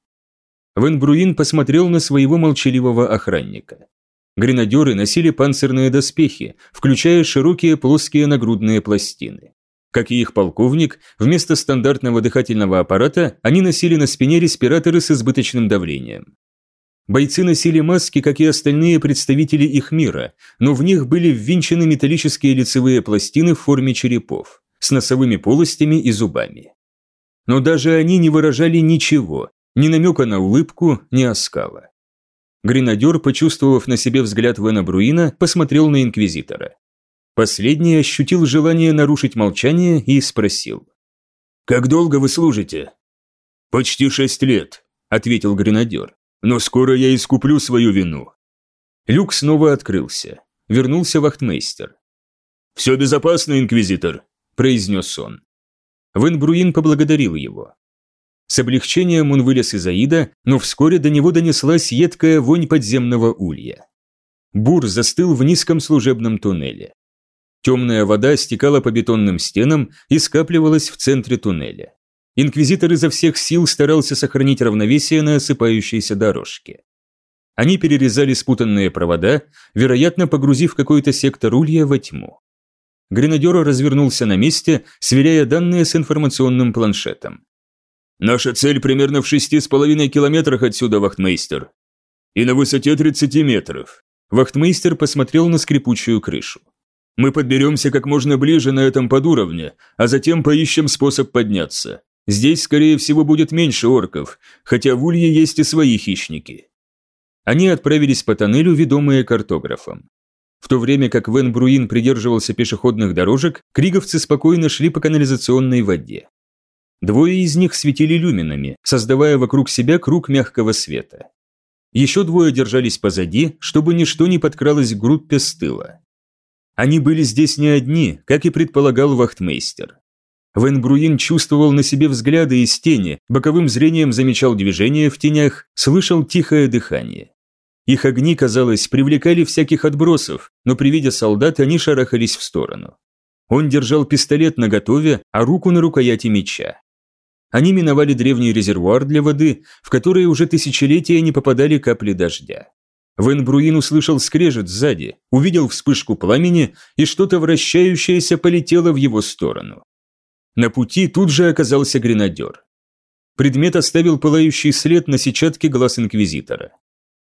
Вен Бруин посмотрел на своего молчаливого охранника. Гренадеры носили панцирные доспехи, включая широкие плоские нагрудные пластины. Как и их полковник, вместо стандартного дыхательного аппарата они носили на спине респираторы с избыточным давлением. Бойцы носили маски, как и остальные представители их мира, но в них были ввинчены металлические лицевые пластины в форме черепов, с носовыми полостями и зубами. Но даже они не выражали ничего, ни намека на улыбку, ни оскала. Гренадер, почувствовав на себе взгляд Вена Бруина, посмотрел на Инквизитора. Последний ощутил желание нарушить молчание и спросил. «Как долго вы служите?» «Почти шесть лет», — ответил Гренадер. «Но скоро я искуплю свою вину». Люк снова открылся. Вернулся вахтмейстер. «Все безопасно, Инквизитор», — произнес он. Вен Бруин поблагодарил его. С облегчением он вылез из Аида, но вскоре до него донеслась едкая вонь подземного улья. Бур застыл в низком служебном туннеле. Темная вода стекала по бетонным стенам и скапливалась в центре туннеля. Инквизитор изо всех сил старался сохранить равновесие на осыпающейся дорожке. Они перерезали спутанные провода, вероятно, погрузив какой-то сектор улья во тьму. Гренадер развернулся на месте, сверяя данные с информационным планшетом. Наша цель примерно в шести с половиной километрах отсюда, вахтмейстер. И на высоте 30 метров. Вахтмейстер посмотрел на скрипучую крышу. Мы подберемся как можно ближе на этом подуровне, а затем поищем способ подняться. Здесь, скорее всего, будет меньше орков, хотя в Улье есть и свои хищники. Они отправились по тоннелю, ведомые картографом. В то время как Вен Бруин придерживался пешеходных дорожек, криговцы спокойно шли по канализационной воде. Двое из них светили люминами, создавая вокруг себя круг мягкого света. Еще двое держались позади, чтобы ничто не подкралось к группе с тыла. Они были здесь не одни, как и предполагал вахтмейстер. Вен Бруин чувствовал на себе взгляды из тени, боковым зрением замечал движения в тенях, слышал тихое дыхание. Их огни, казалось, привлекали всяких отбросов, но при виде солдат они шарахались в сторону. Он держал пистолет наготове, а руку на рукояти меча. Они миновали древний резервуар для воды, в который уже тысячелетия не попадали капли дождя. Вен Бруин услышал скрежет сзади, увидел вспышку пламени, и что-то вращающееся полетело в его сторону. На пути тут же оказался гренадер. Предмет оставил пылающий след на сетчатке глаз инквизитора.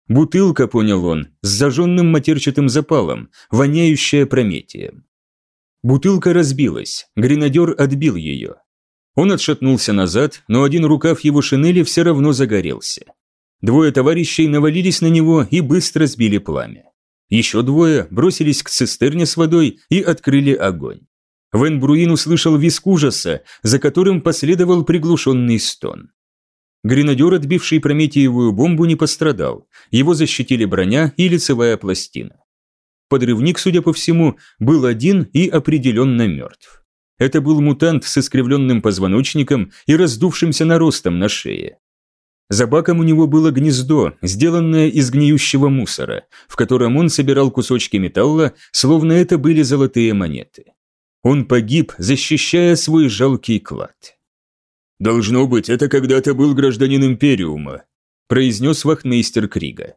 Бутылка, понял он, с зажженным матерчатым запалом, воняющая прометием. Бутылка разбилась, гренадер отбил ее. Он отшатнулся назад, но один рукав его шинели все равно загорелся. Двое товарищей навалились на него и быстро сбили пламя. Еще двое бросились к цистерне с водой и открыли огонь. Вен Бруин услышал виск ужаса, за которым последовал приглушенный стон. Гренадер, отбивший Прометеевую бомбу, не пострадал, его защитили броня и лицевая пластина. Подрывник, судя по всему, был один и определенно мертв. Это был мутант с искривленным позвоночником и раздувшимся наростом на шее. За баком у него было гнездо, сделанное из гниющего мусора, в котором он собирал кусочки металла, словно это были золотые монеты. Он погиб, защищая свой жалкий клад. «Должно быть, это когда-то был гражданин Империума», произнес вахтмейстер Крига.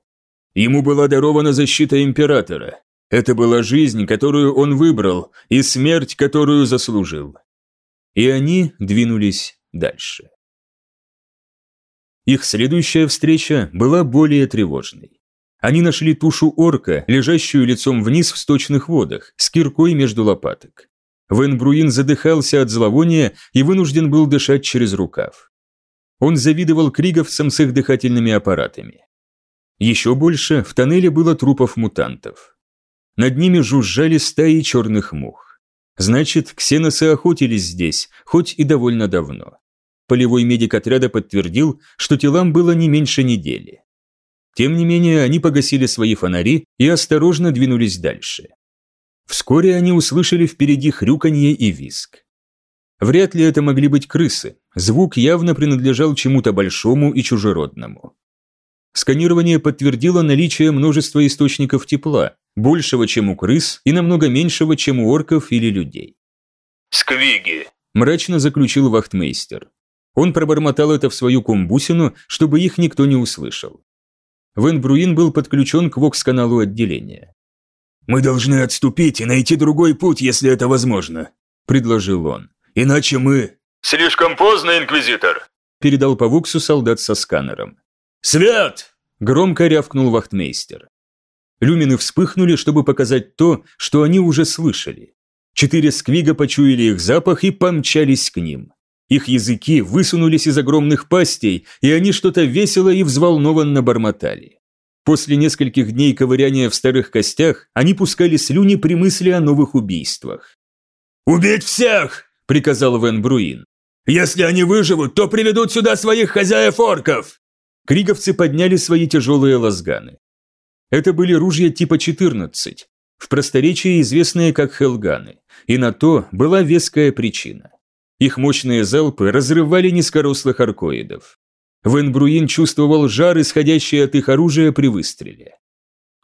«Ему была дарована защита Императора. Это была жизнь, которую он выбрал, и смерть, которую заслужил». И они двинулись дальше. Их следующая встреча была более тревожной. Они нашли тушу орка, лежащую лицом вниз в сточных водах, с киркой между лопаток. Вен Бруин задыхался от зловония и вынужден был дышать через рукав. Он завидовал криговцам с их дыхательными аппаратами. Еще больше в тоннеле было трупов мутантов. Над ними жужжали стаи черных мух. Значит, ксеносы охотились здесь, хоть и довольно давно. Полевой медик отряда подтвердил, что телам было не меньше недели. Тем не менее, они погасили свои фонари и осторожно двинулись дальше. Вскоре они услышали впереди хрюканье и визг. Вряд ли это могли быть крысы, звук явно принадлежал чему-то большому и чужеродному. Сканирование подтвердило наличие множества источников тепла, большего, чем у крыс, и намного меньшего, чем у орков или людей. «Сквиги», – мрачно заключил вахтмейстер. Он пробормотал это в свою кумбусину, чтобы их никто не услышал. Вен Бруин был подключен к вокс-каналу отделения. «Мы должны отступить и найти другой путь, если это возможно», – предложил он. «Иначе мы...» «Слишком поздно, Инквизитор», – передал по Вуксу солдат со сканером. «Свят!» – громко рявкнул вахтмейстер. Люмины вспыхнули, чтобы показать то, что они уже слышали. Четыре сквига почуяли их запах и помчались к ним. Их языки высунулись из огромных пастей, и они что-то весело и взволнованно бормотали. После нескольких дней ковыряния в старых костях они пускали слюни при мысли о новых убийствах. «Убить всех!» – приказал Вен Бруин. «Если они выживут, то приведут сюда своих хозяев-орков!» Криговцы подняли свои тяжелые лазганы. Это были ружья типа 14, в просторечии известные как хелганы, и на то была веская причина. Их мощные залпы разрывали низкорослых аркоидов. Вен Бруин чувствовал жар, исходящий от их оружия при выстреле.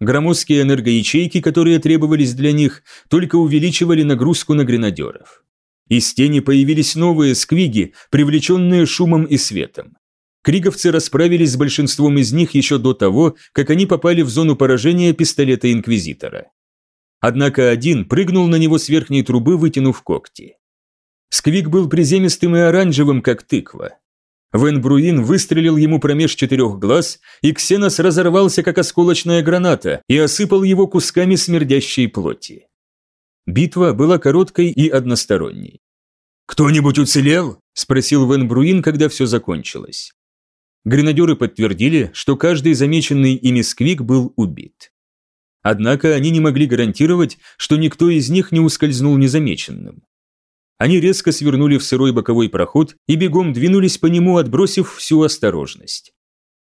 Громоздкие энергоячейки, которые требовались для них, только увеличивали нагрузку на гренадеров. Из тени появились новые сквиги, привлеченные шумом и светом. Криговцы расправились с большинством из них еще до того, как они попали в зону поражения пистолета Инквизитора. Однако один прыгнул на него с верхней трубы, вытянув когти. Сквик был приземистым и оранжевым, как тыква. Вен Бруин выстрелил ему промеж четырех глаз, и Ксенос разорвался, как осколочная граната, и осыпал его кусками смердящей плоти. Битва была короткой и односторонней. «Кто-нибудь уцелел?» – спросил Вен Бруин, когда все закончилось. Гренадеры подтвердили, что каждый замеченный ими сквик был убит. Однако они не могли гарантировать, что никто из них не ускользнул незамеченным. Они резко свернули в сырой боковой проход и бегом двинулись по нему, отбросив всю осторожность.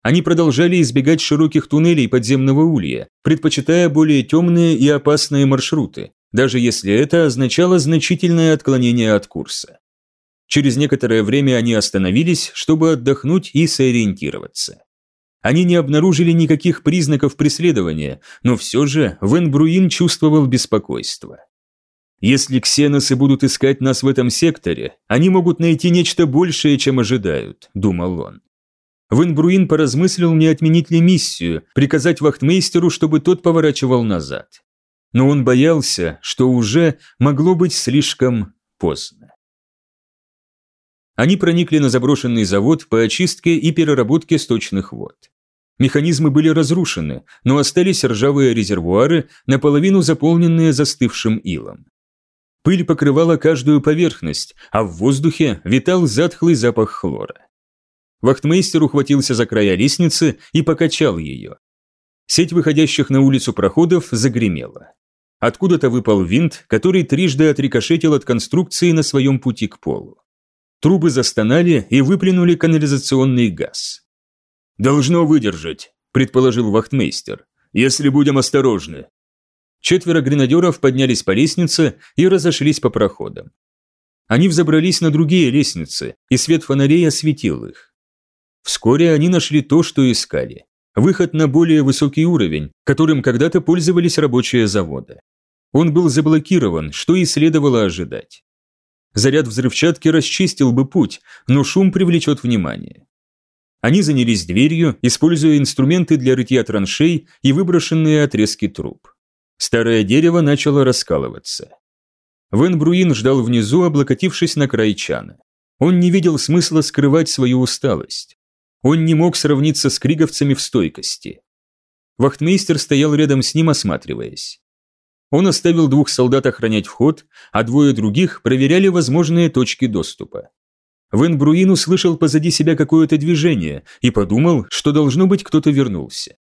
Они продолжали избегать широких туннелей подземного улья, предпочитая более темные и опасные маршруты, даже если это означало значительное отклонение от курса. Через некоторое время они остановились, чтобы отдохнуть и сориентироваться. Они не обнаружили никаких признаков преследования, но все же Вен Бруин чувствовал беспокойство. Если ксеносы будут искать нас в этом секторе, они могут найти нечто большее, чем ожидают, думал он. Вен Бруин поразмыслил, не отменить ли миссию, приказать вахтмейстеру, чтобы тот поворачивал назад. Но он боялся, что уже могло быть слишком поздно. Они проникли на заброшенный завод по очистке и переработке сточных вод. Механизмы были разрушены, но остались ржавые резервуары, наполовину заполненные застывшим илом. Пыль покрывала каждую поверхность, а в воздухе витал затхлый запах хлора. Вахтмейстер ухватился за края лестницы и покачал ее. Сеть выходящих на улицу проходов загремела. Откуда-то выпал винт, который трижды отрикошетил от конструкции на своем пути к полу. Трубы застонали и выплюнули канализационный газ. «Должно выдержать», – предположил вахтмейстер, – «если будем осторожны». Четверо гренадеров поднялись по лестнице и разошлись по проходам. Они взобрались на другие лестницы, и свет фонарей осветил их. Вскоре они нашли то, что искали. Выход на более высокий уровень, которым когда-то пользовались рабочие завода. Он был заблокирован, что и следовало ожидать. Заряд взрывчатки расчистил бы путь, но шум привлечет внимание. Они занялись дверью, используя инструменты для рытья траншей и выброшенные отрезки труб. Старое дерево начало раскалываться. Вен Бруин ждал внизу, облокотившись на край чана. Он не видел смысла скрывать свою усталость. Он не мог сравниться с криговцами в стойкости. Вахтмейстер стоял рядом с ним, осматриваясь. Он оставил двух солдат охранять вход, а двое других проверяли возможные точки доступа. Вен Бруин услышал позади себя какое-то движение и подумал, что должно быть кто-то вернулся.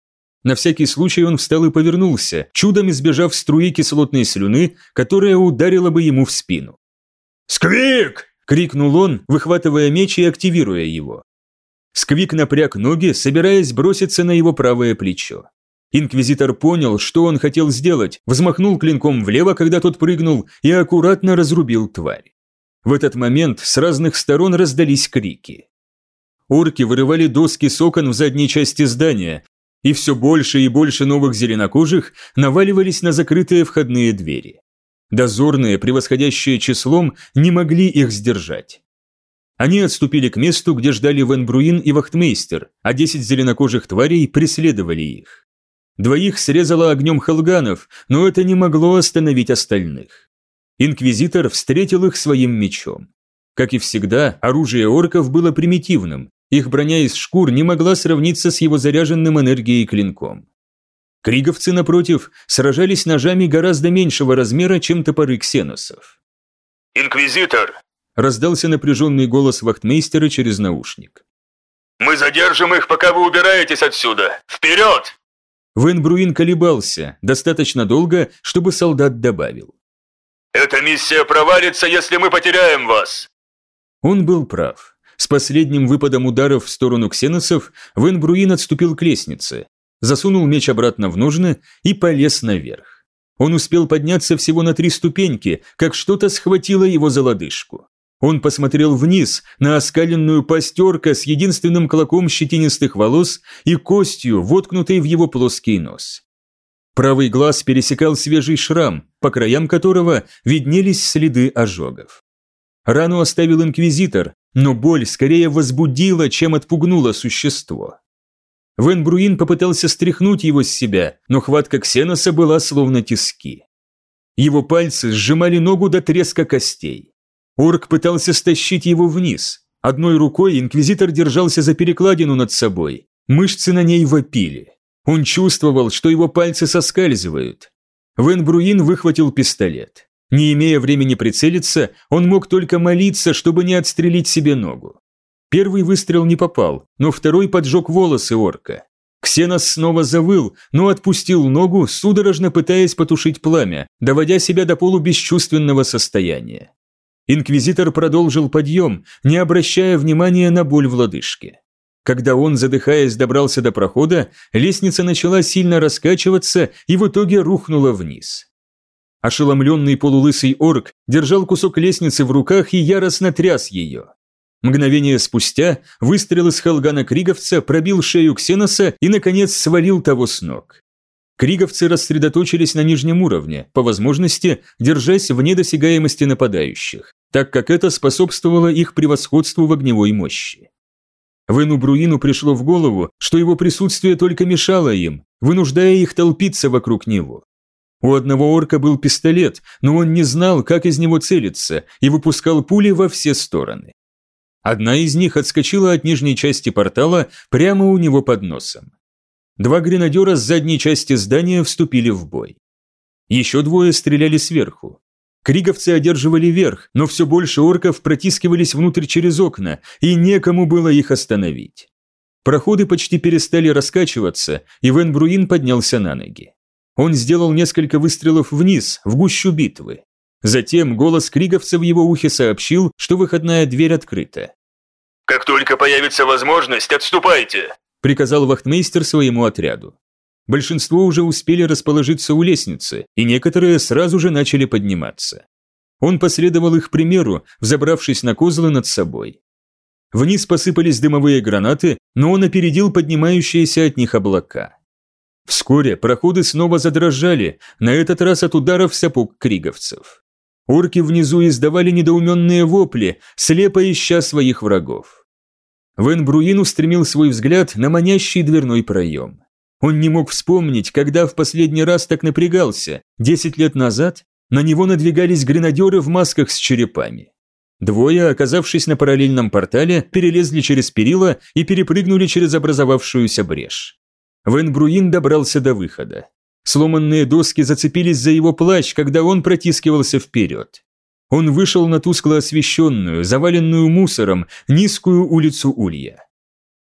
На всякий случай он встал и повернулся, чудом избежав струи кислотной слюны, которая ударила бы ему в спину. «Сквик!» – крикнул он, выхватывая меч и активируя его. Сквик напряг ноги, собираясь броситься на его правое плечо. Инквизитор понял, что он хотел сделать, взмахнул клинком влево, когда тот прыгнул, и аккуратно разрубил тварь. В этот момент с разных сторон раздались крики. Орки вырывали доски с окон в задней части здания, и все больше и больше новых зеленокожих наваливались на закрытые входные двери. Дозорные, превосходящие числом, не могли их сдержать. Они отступили к месту, где ждали Вен Бруин и Вахтмейстер, а десять зеленокожих тварей преследовали их. Двоих срезало огнем халганов, но это не могло остановить остальных. Инквизитор встретил их своим мечом. Как и всегда, оружие орков было примитивным, их броня из шкур не могла сравниться с его заряженным энергией клинком. Криговцы, напротив, сражались ножами гораздо меньшего размера, чем топоры ксеносов. «Инквизитор!» – раздался напряженный голос вахтмейстера через наушник. «Мы задержим их, пока вы убираетесь отсюда! Вперед!» Вен Бруин колебался, достаточно долго, чтобы солдат добавил. «Эта миссия провалится, если мы потеряем вас!» Он был прав. С последним выпадом ударов в сторону ксеносов Вен Бруин отступил к лестнице, засунул меч обратно в ножны и полез наверх. Он успел подняться всего на три ступеньки, как что-то схватило его за лодыжку. Он посмотрел вниз на оскаленную постерка с единственным клоком щетинистых волос и костью, воткнутой в его плоский нос. Правый глаз пересекал свежий шрам, по краям которого виднелись следы ожогов. Рану оставил инквизитор, но боль скорее возбудила, чем отпугнула существо. Вен Бруин попытался стряхнуть его с себя, но хватка Ксеноса была словно тиски. Его пальцы сжимали ногу до треска костей. Орк пытался стащить его вниз. Одной рукой инквизитор держался за перекладину над собой. Мышцы на ней вопили. Он чувствовал, что его пальцы соскальзывают. Вен выхватил пистолет. Не имея времени прицелиться, он мог только молиться, чтобы не отстрелить себе ногу. Первый выстрел не попал, но второй поджег волосы орка. Ксенос снова завыл, но отпустил ногу, судорожно пытаясь потушить пламя, доводя себя до полубесчувственного состояния. Инквизитор продолжил подъем, не обращая внимания на боль в лодыжке. Когда он, задыхаясь, добрался до прохода, лестница начала сильно раскачиваться и в итоге рухнула вниз. Ошеломленный полулысый орк держал кусок лестницы в руках и яростно тряс ее. Мгновение спустя выстрел из Халгана Криговца пробил шею Ксеноса и, наконец, свалил того с ног. Криговцы рассредоточились на нижнем уровне, по возможности держась вне досягаемости нападающих, так как это способствовало их превосходству в огневой мощи. Вену Бруину пришло в голову, что его присутствие только мешало им, вынуждая их толпиться вокруг него. У одного орка был пистолет, но он не знал, как из него целиться, и выпускал пули во все стороны. Одна из них отскочила от нижней части портала прямо у него под носом. Два гренадера с задней части здания вступили в бой. Еще двое стреляли сверху. Криговцы одерживали верх, но все больше орков протискивались внутрь через окна, и некому было их остановить. Проходы почти перестали раскачиваться, и Вен Бруин поднялся на ноги. Он сделал несколько выстрелов вниз, в гущу битвы. Затем голос криговца в его ухе сообщил, что выходная дверь открыта. «Как только появится возможность, отступайте!» – приказал вахтмейстер своему отряду. Большинство уже успели расположиться у лестницы, и некоторые сразу же начали подниматься. Он последовал их примеру, взобравшись на козлы над собой. Вниз посыпались дымовые гранаты, но он опередил поднимающиеся от них облака. Вскоре проходы снова задрожали, на этот раз от ударов сапог криговцев. Орки внизу издавали недоуменные вопли, слепо ища своих врагов. Вен Бруин устремил свой взгляд на манящий дверной проем. Он не мог вспомнить, когда в последний раз так напрягался. Десять лет назад на него надвигались гренадеры в масках с черепами. Двое, оказавшись на параллельном портале, перелезли через перила и перепрыгнули через образовавшуюся брешь. Вен Бруин добрался до выхода. Сломанные доски зацепились за его плащ, когда он протискивался вперед. Он вышел на тускло освещенную, заваленную мусором, низкую улицу Улья.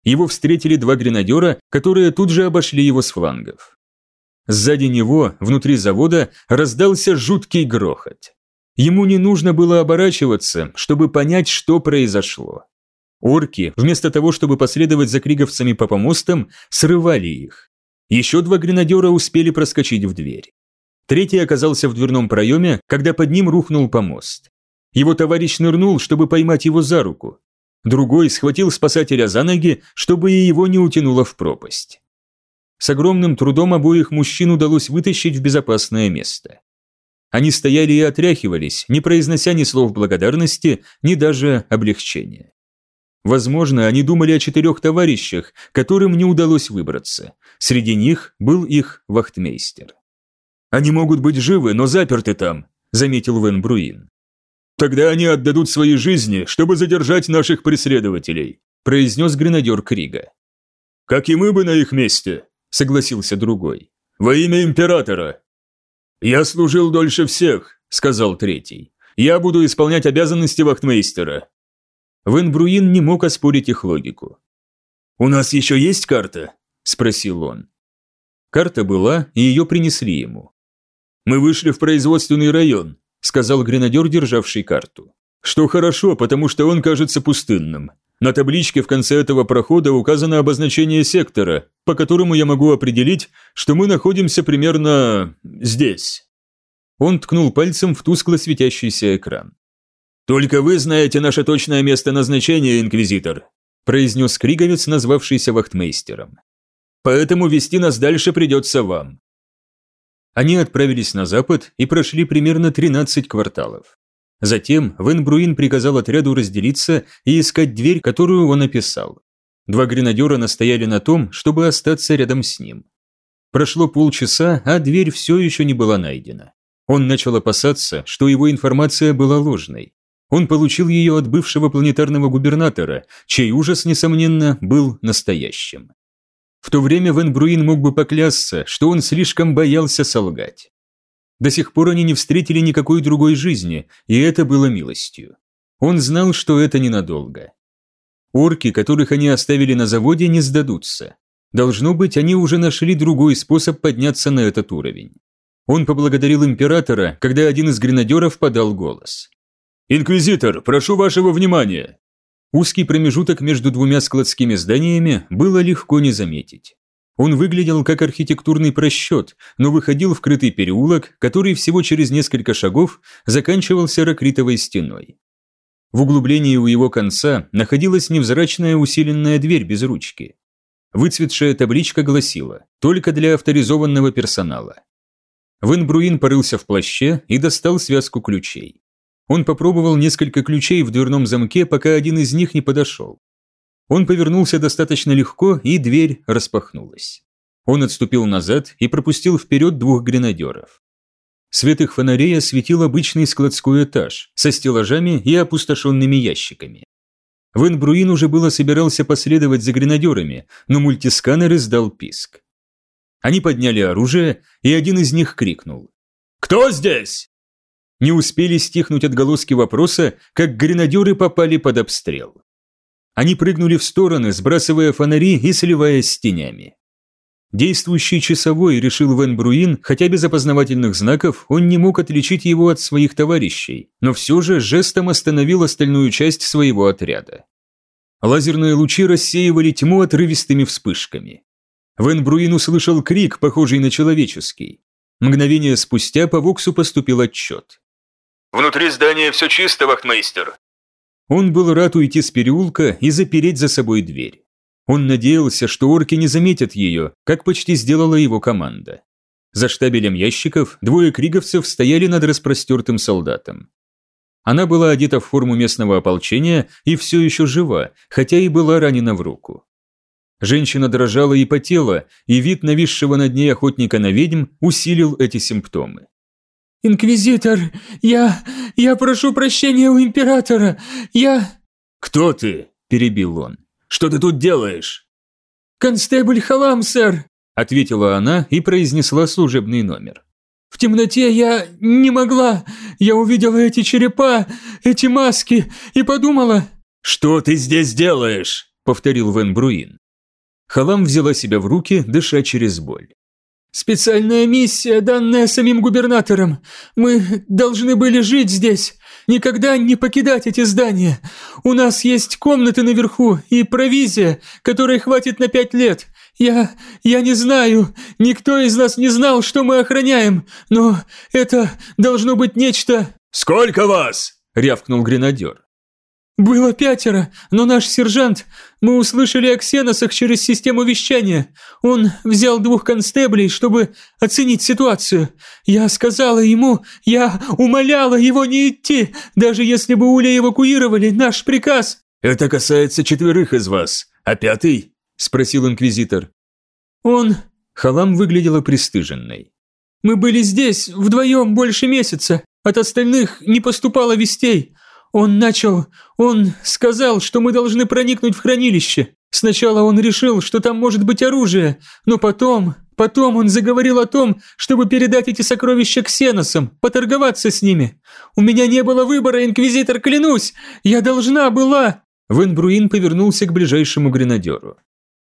Его встретили два гренадера, которые тут же обошли его с флангов. Сзади него, внутри завода, раздался жуткий грохот. Ему не нужно было оборачиваться, чтобы понять, что произошло. Орки, вместо того, чтобы последовать за криговцами по помостам, срывали их. Еще два гренадера успели проскочить в дверь. Третий оказался в дверном проеме, когда под ним рухнул помост. Его товарищ нырнул, чтобы поймать его за руку. Другой схватил спасателя за ноги, чтобы и его не утянуло в пропасть. С огромным трудом обоих мужчин удалось вытащить в безопасное место. Они стояли и отряхивались, не произнося ни слов благодарности, ни даже облегчения. Возможно, они думали о четырех товарищах, которым не удалось выбраться. Среди них был их вахтмейстер. «Они могут быть живы, но заперты там», – заметил Вен Бруин. «Тогда они отдадут свои жизни, чтобы задержать наших преследователей», – произнес гренадер Крига. «Как и мы бы на их месте», – согласился другой. «Во имя императора». «Я служил дольше всех», – сказал третий. «Я буду исполнять обязанности вахтмейстера. Вен Бруин не мог оспорить их логику. «У нас еще есть карта?» – спросил он. Карта была, и ее принесли ему. «Мы вышли в производственный район», – сказал гренадер, державший карту. «Что хорошо, потому что он кажется пустынным. На табличке в конце этого прохода указано обозначение сектора, по которому я могу определить, что мы находимся примерно здесь». Он ткнул пальцем в тускло светящийся экран. «Только вы знаете наше точное место назначения, Инквизитор», произнес Криговец, назвавшийся вахтмейстером. «Поэтому вести нас дальше придется вам». Они отправились на запад и прошли примерно 13 кварталов. Затем Вен Бруин приказал отряду разделиться и искать дверь, которую он описал. Два гренадера настояли на том, чтобы остаться рядом с ним. Прошло полчаса, а дверь все еще не была найдена. Он начал опасаться, что его информация была ложной. Он получил ее от бывшего планетарного губернатора, чей ужас, несомненно, был настоящим. В то время Вен Бруин мог бы поклясться, что он слишком боялся солгать. До сих пор они не встретили никакой другой жизни, и это было милостью. Он знал, что это ненадолго. Орки, которых они оставили на заводе, не сдадутся. Должно быть, они уже нашли другой способ подняться на этот уровень. Он поблагодарил императора, когда один из гренадеров подал голос. «Инквизитор, прошу вашего внимания!» Узкий промежуток между двумя складскими зданиями было легко не заметить. Он выглядел как архитектурный просчет, но выходил в крытый переулок, который всего через несколько шагов заканчивался ракритовой стеной. В углублении у его конца находилась невзрачная усиленная дверь без ручки. Выцветшая табличка гласила «Только для авторизованного персонала». Вен Бруин порылся в плаще и достал связку ключей. Он попробовал несколько ключей в дверном замке, пока один из них не подошел. Он повернулся достаточно легко, и дверь распахнулась. Он отступил назад и пропустил вперед двух гренадеров. Свет их фонарей осветил обычный складской этаж со стеллажами и опустошенными ящиками. Вен Бруин уже было собирался последовать за гренадерами, но мультисканер издал писк. Они подняли оружие, и один из них крикнул. «Кто здесь?» Не успели стихнуть отголоски вопроса, как гренадеры попали под обстрел. Они прыгнули в стороны, сбрасывая фонари и сливаясь с тенями. Действующий часовой решил Вен Бруин, хотя без опознавательных знаков он не мог отличить его от своих товарищей, но все же жестом остановил остальную часть своего отряда. Лазерные лучи рассеивали тьму отрывистыми вспышками. Вен Бруин услышал крик, похожий на человеческий. Мгновение спустя по Воксу поступил отчет. «Внутри здания все чисто, вахтмейстер. Он был рад уйти с переулка и запереть за собой дверь. Он надеялся, что орки не заметят ее, как почти сделала его команда. За штабелем ящиков двое криговцев стояли над распростертым солдатом. Она была одета в форму местного ополчения и все еще жива, хотя и была ранена в руку. Женщина дрожала и потела, и вид нависшего над ней охотника на ведьм усилил эти симптомы. «Инквизитор, я... я прошу прощения у императора, я...» «Кто ты?» – перебил он. «Что ты тут делаешь?» «Констебль Халам, сэр», – ответила она и произнесла служебный номер. «В темноте я не могла. Я увидела эти черепа, эти маски и подумала...» «Что ты здесь делаешь?» – повторил Вен Бруин. Халам взяла себя в руки, дыша через боль. «Специальная миссия, данная самим губернатором. Мы должны были жить здесь, никогда не покидать эти здания. У нас есть комнаты наверху и провизия, которой хватит на пять лет. Я... я не знаю, никто из нас не знал, что мы охраняем, но это должно быть нечто...» «Сколько вас?» – рявкнул гренадер. «Было пятеро, но наш сержант... Мы услышали о ксеносах через систему вещания. Он взял двух констеблей, чтобы оценить ситуацию. Я сказала ему... Я умоляла его не идти, даже если бы Уля эвакуировали наш приказ». «Это касается четверых из вас. А пятый?» – спросил инквизитор. «Он...» Халам выглядела пристыженной. «Мы были здесь вдвоем больше месяца. От остальных не поступало вестей. Он начал... Он сказал, что мы должны проникнуть в хранилище. Сначала он решил, что там может быть оружие, но потом... Потом он заговорил о том, чтобы передать эти сокровища ксеносам, поторговаться с ними. У меня не было выбора, инквизитор, клянусь! Я должна была...» Вен Бруин повернулся к ближайшему гренадеру.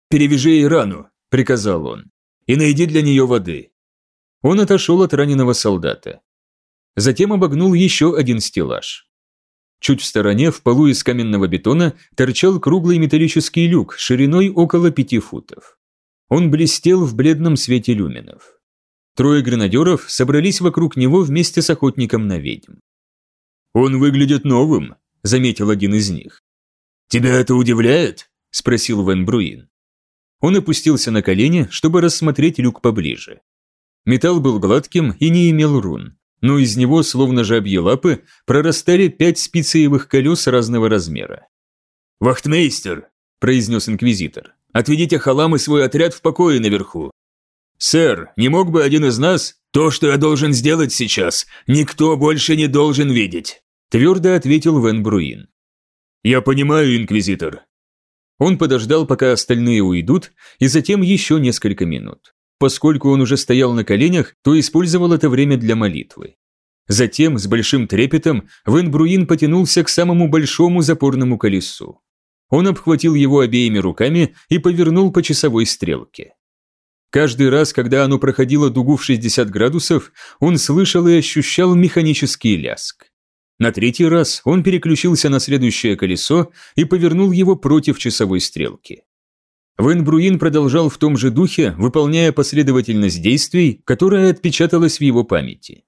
«Перевяжи ей рану», – приказал он, – «и найди для нее воды». Он отошел от раненого солдата. Затем обогнул еще один стеллаж. Чуть в стороне, в полу из каменного бетона, торчал круглый металлический люк шириной около пяти футов. Он блестел в бледном свете люминов. Трое гренадеров собрались вокруг него вместе с охотником на ведьм. «Он выглядит новым», – заметил один из них. «Тебя это удивляет?» – спросил Вен Бруин. Он опустился на колени, чтобы рассмотреть люк поближе. Металл был гладким и не имел рун, но из него, словно жабьи лапы, прорастали пять спицеевых колес разного размера. «Вахтмейстер», – произнес инквизитор, – «отведите халам и свой отряд в покое наверху». «Сэр, не мог бы один из нас...» «То, что я должен сделать сейчас, никто больше не должен видеть», – твердо ответил Вен Бруин. «Я понимаю, инквизитор». Он подождал, пока остальные уйдут, и затем еще несколько минут. Поскольку он уже стоял на коленях, то использовал это время для молитвы. Затем, с большим трепетом, Вен Бруин потянулся к самому большому запорному колесу. Он обхватил его обеими руками и повернул по часовой стрелке. Каждый раз, когда оно проходило дугу в 60 градусов, он слышал и ощущал механический ляск. На третий раз он переключился на следующее колесо и повернул его против часовой стрелки. Вен Бруин продолжал в том же духе, выполняя последовательность действий, которая отпечаталась в его памяти.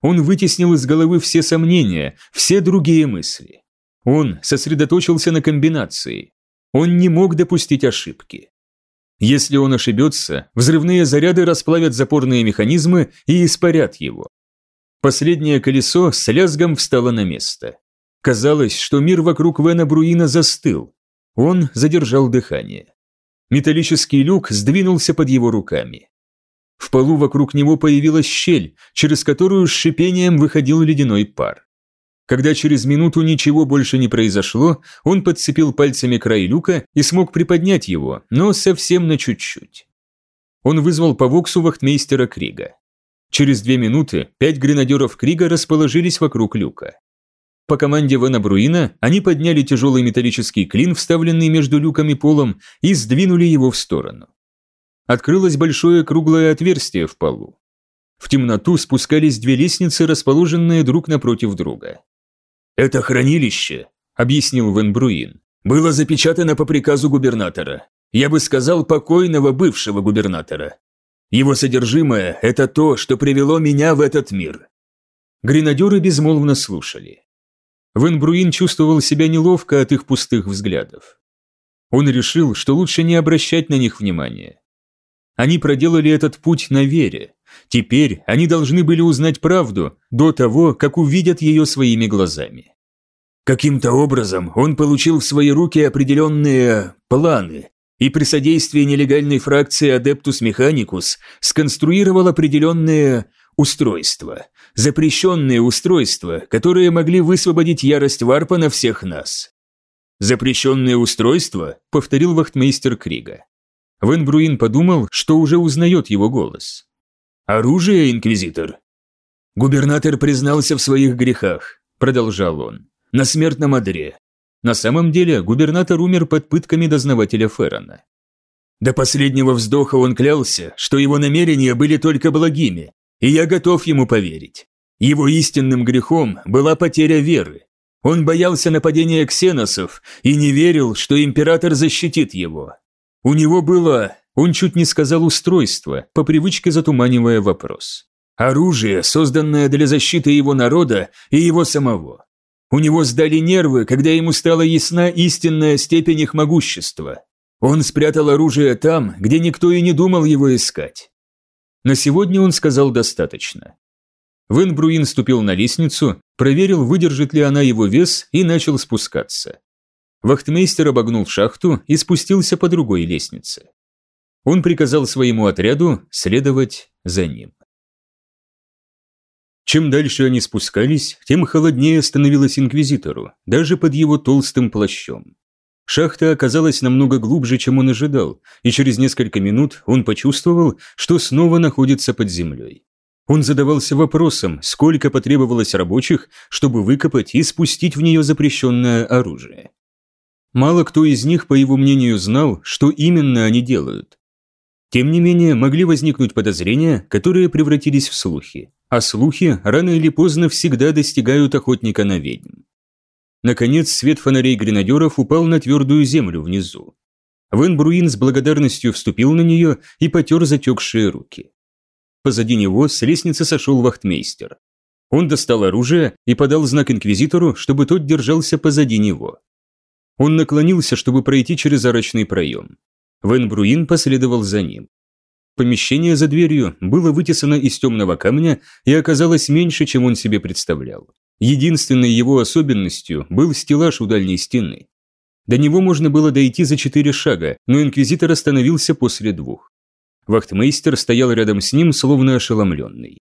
Он вытеснил из головы все сомнения, все другие мысли. Он сосредоточился на комбинации. Он не мог допустить ошибки. Если он ошибется, взрывные заряды расплавят запорные механизмы и испарят его. Последнее колесо с лязгом встало на место. Казалось, что мир вокруг Вена Бруина застыл. Он задержал дыхание. Металлический люк сдвинулся под его руками. В полу вокруг него появилась щель, через которую с шипением выходил ледяной пар. Когда через минуту ничего больше не произошло, он подцепил пальцами край люка и смог приподнять его, но совсем на чуть-чуть. Он вызвал по воксу вахтмейстера Крига. Через две минуты пять гренадеров Крига расположились вокруг люка. По команде Вена Бруина они подняли тяжелый металлический клин, вставленный между люком и полом, и сдвинули его в сторону. Открылось большое круглое отверстие в полу. В темноту спускались две лестницы, расположенные друг напротив друга. «Это хранилище», – объяснил Вен Бруин, – «было запечатано по приказу губернатора. Я бы сказал, покойного бывшего губернатора. Его содержимое – это то, что привело меня в этот мир». Гренадеры безмолвно слушали. Вен Бруин чувствовал себя неловко от их пустых взглядов. Он решил, что лучше не обращать на них внимания. Они проделали этот путь на вере. Теперь они должны были узнать правду до того, как увидят ее своими глазами. Каким-то образом он получил в свои руки определенные планы и при содействии нелегальной фракции Adeptus Mechanicus сконструировал определенные устройства, запрещенные устройства, которые могли высвободить ярость Варпа на всех нас. «Запрещенные устройства?» – повторил вахтмейстер Крига. Вен Бруин подумал, что уже узнает его голос. «Оружие, инквизитор?» «Губернатор признался в своих грехах», – продолжал он, – «на смертном одре». На самом деле губернатор умер под пытками дознавателя Феррона. До последнего вздоха он клялся, что его намерения были только благими, и я готов ему поверить. Его истинным грехом была потеря веры. Он боялся нападения ксеносов и не верил, что император защитит его. У него было, он чуть не сказал устройство, по привычке затуманивая вопрос. Оружие, созданное для защиты его народа и его самого. У него сдали нервы, когда ему стала ясна истинная степень их могущества. Он спрятал оружие там, где никто и не думал его искать. На сегодня он сказал достаточно. Вен Бруин ступил на лестницу, проверил, выдержит ли она его вес и начал спускаться. Вахтмейстер обогнул шахту и спустился по другой лестнице. Он приказал своему отряду следовать за ним. Чем дальше они спускались, тем холоднее становилось инквизитору, даже под его толстым плащом. Шахта оказалась намного глубже, чем он ожидал, и через несколько минут он почувствовал, что снова находится под землей. Он задавался вопросом, сколько потребовалось рабочих, чтобы выкопать и спустить в нее запрещенное оружие. Мало кто из них, по его мнению, знал, что именно они делают. Тем не менее, могли возникнуть подозрения, которые превратились в слухи, а слухи рано или поздно всегда достигают охотника на ведьм. Наконец, свет фонарей гренадеров упал на твердую землю внизу. Вен Бруин с благодарностью вступил на нее и потер затекшие руки. Позади него с лестницы сошел вахтмейстер. Он достал оружие и подал знак инквизитору, чтобы тот держался позади него. Он наклонился, чтобы пройти через арочный проем. Вен Бруин последовал за ним. Помещение за дверью было вытесано из темного камня и оказалось меньше, чем он себе представлял. Единственной его особенностью был стеллаж у дальней стены. До него можно было дойти за четыре шага, но инквизитор остановился после двух. Вахтмейстер стоял рядом с ним, словно ошеломленный.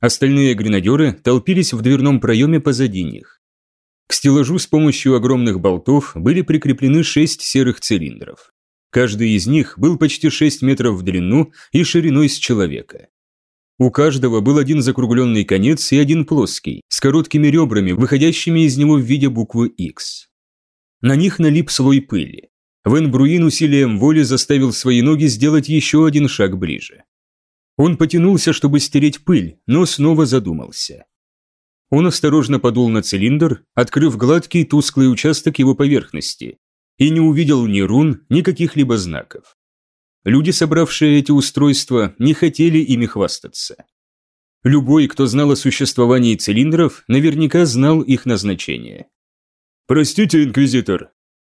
Остальные гренадеры толпились в дверном проеме позади них. К стеллажу с помощью огромных болтов были прикреплены шесть серых цилиндров. Каждый из них был почти 6 метров в длину и шириной с человека. У каждого был один закругленный конец и один плоский, с короткими ребрами, выходящими из него в виде буквы X. На них налип слой пыли. Вен Бруин усилием воли заставил свои ноги сделать еще один шаг ближе. Он потянулся, чтобы стереть пыль, но снова задумался. Он осторожно подул на цилиндр, открыв гладкий тусклый участок его поверхности, и не увидел ни рун, ни каких-либо знаков. Люди, собравшие эти устройства, не хотели ими хвастаться. Любой, кто знал о существовании цилиндров, наверняка знал их назначение. «Простите, инквизитор».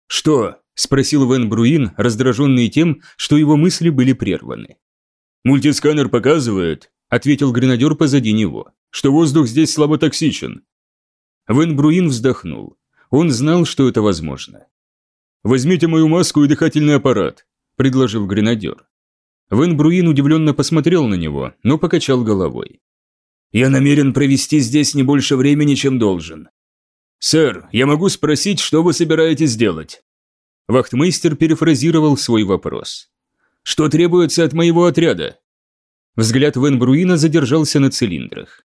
«Что?» – спросил Вен Бруин, раздраженный тем, что его мысли были прерваны. «Мультисканер показывает», – ответил гренадер позади него, – «что воздух здесь слабо токсичен». Вен Бруин вздохнул. Он знал, что это возможно. «Возьмите мою маску и дыхательный аппарат», – предложил гренадер. Вен Бруин удивленно посмотрел на него, но покачал головой. «Я намерен провести здесь не больше времени, чем должен. Сэр, я могу спросить, что вы собираетесь делать?» Вахтмейстер перефразировал свой вопрос. «Что требуется от моего отряда?» Взгляд Вен Бруина задержался на цилиндрах.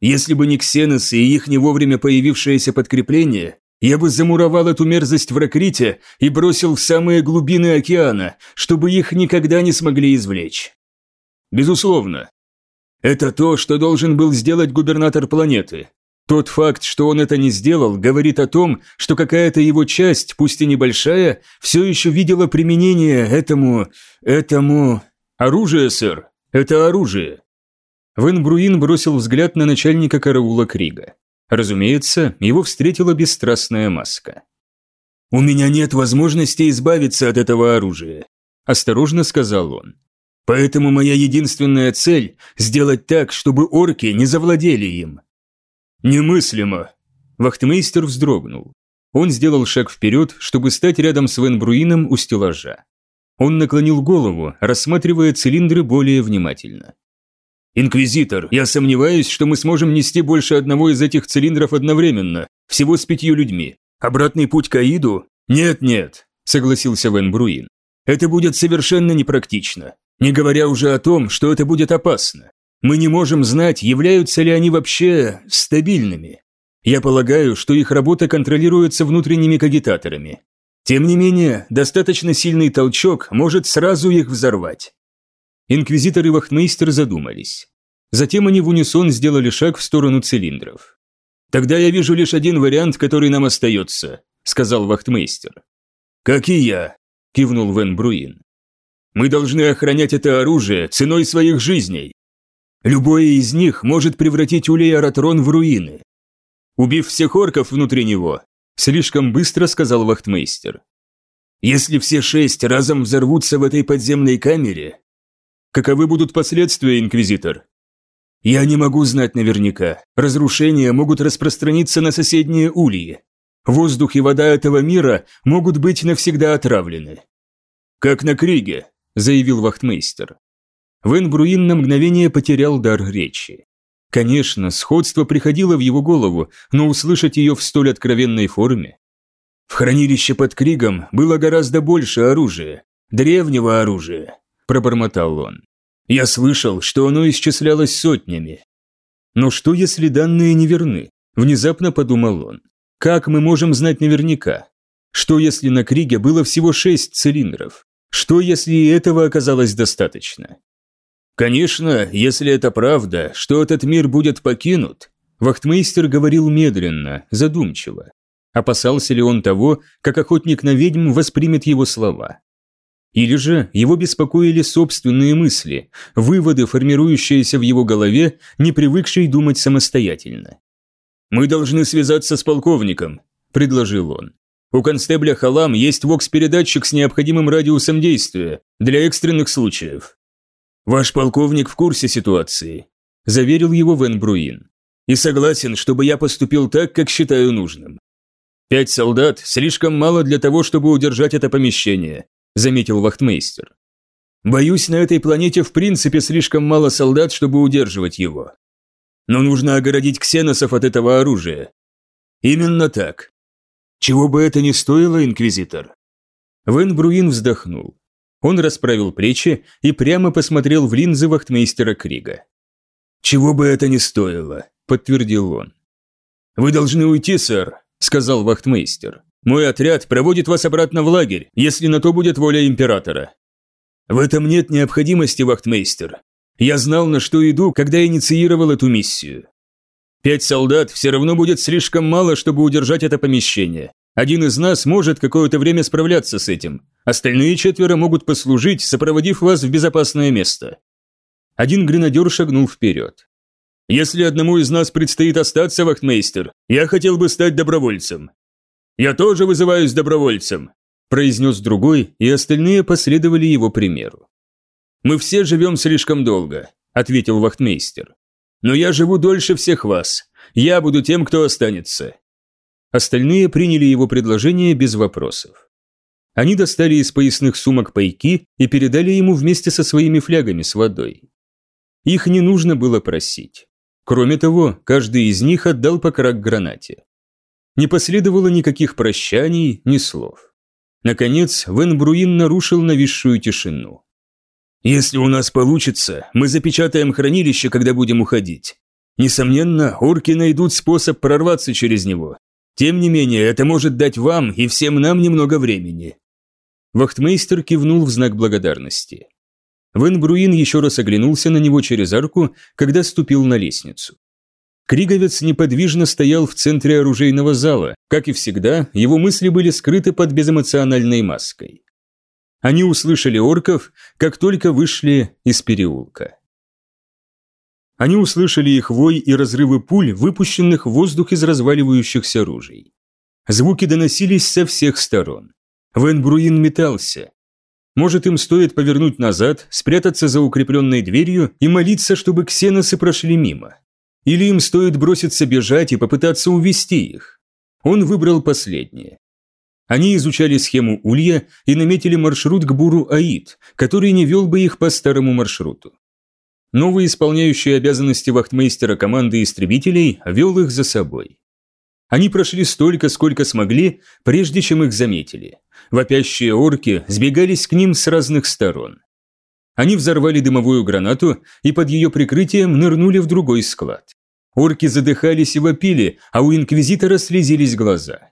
«Если бы не ксеносы и их не вовремя появившееся подкрепление, я бы замуровал эту мерзость в Ракрите и бросил в самые глубины океана, чтобы их никогда не смогли извлечь. Безусловно. Это то, что должен был сделать губернатор планеты. Тот факт, что он это не сделал, говорит о том, что какая-то его часть, пусть и небольшая, все еще видела применение этому... этому... Оружие, сэр. Это оружие. Вен Бруин бросил взгляд на начальника караула Крига. Разумеется, его встретила бесстрастная маска. «У меня нет возможности избавиться от этого оружия», – осторожно сказал он. «Поэтому моя единственная цель – сделать так, чтобы орки не завладели им». «Немыслимо!» Вахтмейстер вздрогнул. Он сделал шаг вперед, чтобы стать рядом с Вен Бруином у стеллажа. Он наклонил голову, рассматривая цилиндры более внимательно. «Инквизитор, я сомневаюсь, что мы сможем нести больше одного из этих цилиндров одновременно, всего с пятью людьми. Обратный путь к Аиду? Нет-нет», – согласился Вен Бруин. «Это будет совершенно непрактично, не говоря уже о том, что это будет опасно. Мы не можем знать, являются ли они вообще стабильными. Я полагаю, что их работа контролируется внутренними кагитаторами. Тем не менее, достаточно сильный толчок может сразу их взорвать. Инквизитор и вахтмейстер задумались. Затем они в унисон сделали шаг в сторону цилиндров. «Тогда я вижу лишь один вариант, который нам остается», – сказал вахтмейстер. «Как и я», – кивнул Вен Бруин. «Мы должны охранять это оружие ценой своих жизней. Любое из них может превратить Улей Аратрон в руины. Убив всех орков внутри него», – слишком быстро сказал вахтмейстер. «Если все шесть разом взорвутся в этой подземной камере, Каковы будут последствия, Инквизитор? Я не могу знать наверняка. Разрушения могут распространиться на соседние ульи. Воздух и вода этого мира могут быть навсегда отравлены. Как на Криге, заявил вахтмейстер. Вен Бруин на мгновение потерял дар речи. Конечно, сходство приходило в его голову, но услышать ее в столь откровенной форме... В хранилище под Кригом было гораздо больше оружия, древнего оружия, пробормотал он. «Я слышал, что оно исчислялось сотнями». «Но что, если данные неверны?» – внезапно подумал он. «Как мы можем знать наверняка? Что, если на Криге было всего шесть цилиндров? Что, если этого оказалось достаточно?» «Конечно, если это правда, что этот мир будет покинут», Вахтмейстер говорил медленно, задумчиво. Опасался ли он того, как охотник на ведьм воспримет его слова? Или же его беспокоили собственные мысли, выводы, формирующиеся в его голове, не привыкшие думать самостоятельно. «Мы должны связаться с полковником», – предложил он. «У констебля Халам есть вокс-передатчик с необходимым радиусом действия для экстренных случаев». «Ваш полковник в курсе ситуации», – заверил его Вен Бруин. «И согласен, чтобы я поступил так, как считаю нужным. Пять солдат слишком мало для того, чтобы удержать это помещение, – заметил вахтмейстер. «Боюсь, на этой планете в принципе слишком мало солдат, чтобы удерживать его. Но нужно огородить ксеносов от этого оружия». «Именно так. Чего бы это ни стоило, Инквизитор?» Вен Бруин вздохнул. Он расправил плечи и прямо посмотрел в линзы вахтмейстера Крига. «Чего бы это ни стоило», – подтвердил он. «Вы должны уйти, сэр», – сказал вахтмейстер. Мой отряд проводит вас обратно в лагерь, если на то будет воля императора. В этом нет необходимости, вахтмейстер. Я знал, на что иду, когда инициировал эту миссию. Пять солдат все равно будет слишком мало, чтобы удержать это помещение. Один из нас может какое-то время справляться с этим. Остальные четверо могут послужить, сопроводив вас в безопасное место». Один гренадер шагнул вперед. «Если одному из нас предстоит остаться, вахтмейстер, я хотел бы стать добровольцем». «Я тоже вызываюсь добровольцем», произнес другой, и остальные последовали его примеру. «Мы все живем слишком долго», – ответил вахтмейстер. «Но я живу дольше всех вас. Я буду тем, кто останется». Остальные приняли его предложение без вопросов. Они достали из поясных сумок пайки и передали ему вместе со своими флягами с водой. Их не нужно было просить. Кроме того, каждый из них отдал по крак гранате. Не последовало никаких прощаний, ни слов. Наконец, Вен Бруин нарушил нависшую тишину. «Если у нас получится, мы запечатаем хранилище, когда будем уходить. Несомненно, орки найдут способ прорваться через него. Тем не менее, это может дать вам и всем нам немного времени». Вахтмейстер кивнул в знак благодарности. Вен Бруин еще раз оглянулся на него через арку, когда ступил на лестницу. Криговец неподвижно стоял в центре оружейного зала. Как и всегда, его мысли были скрыты под безэмоциональной маской. Они услышали орков, как только вышли из переулка. Они услышали их вой и разрывы пуль, выпущенных в воздух из разваливающихся ружей. Звуки доносились со всех сторон. Вен Бруин метался. Может, им стоит повернуть назад, спрятаться за укрепленной дверью и молиться, чтобы ксеносы прошли мимо. Или им стоит броситься бежать и попытаться увести их? Он выбрал последнее. Они изучали схему Улья и наметили маршрут к Буру Аид, который не вел бы их по старому маршруту. Новый исполняющий обязанности вахтмейстера команды истребителей вел их за собой. Они прошли столько, сколько смогли, прежде чем их заметили. Вопящие орки сбегались к ним с разных сторон. Они взорвали дымовую гранату и под ее прикрытием нырнули в другой склад. Орки задыхались и вопили, а у инквизитора слезились глаза.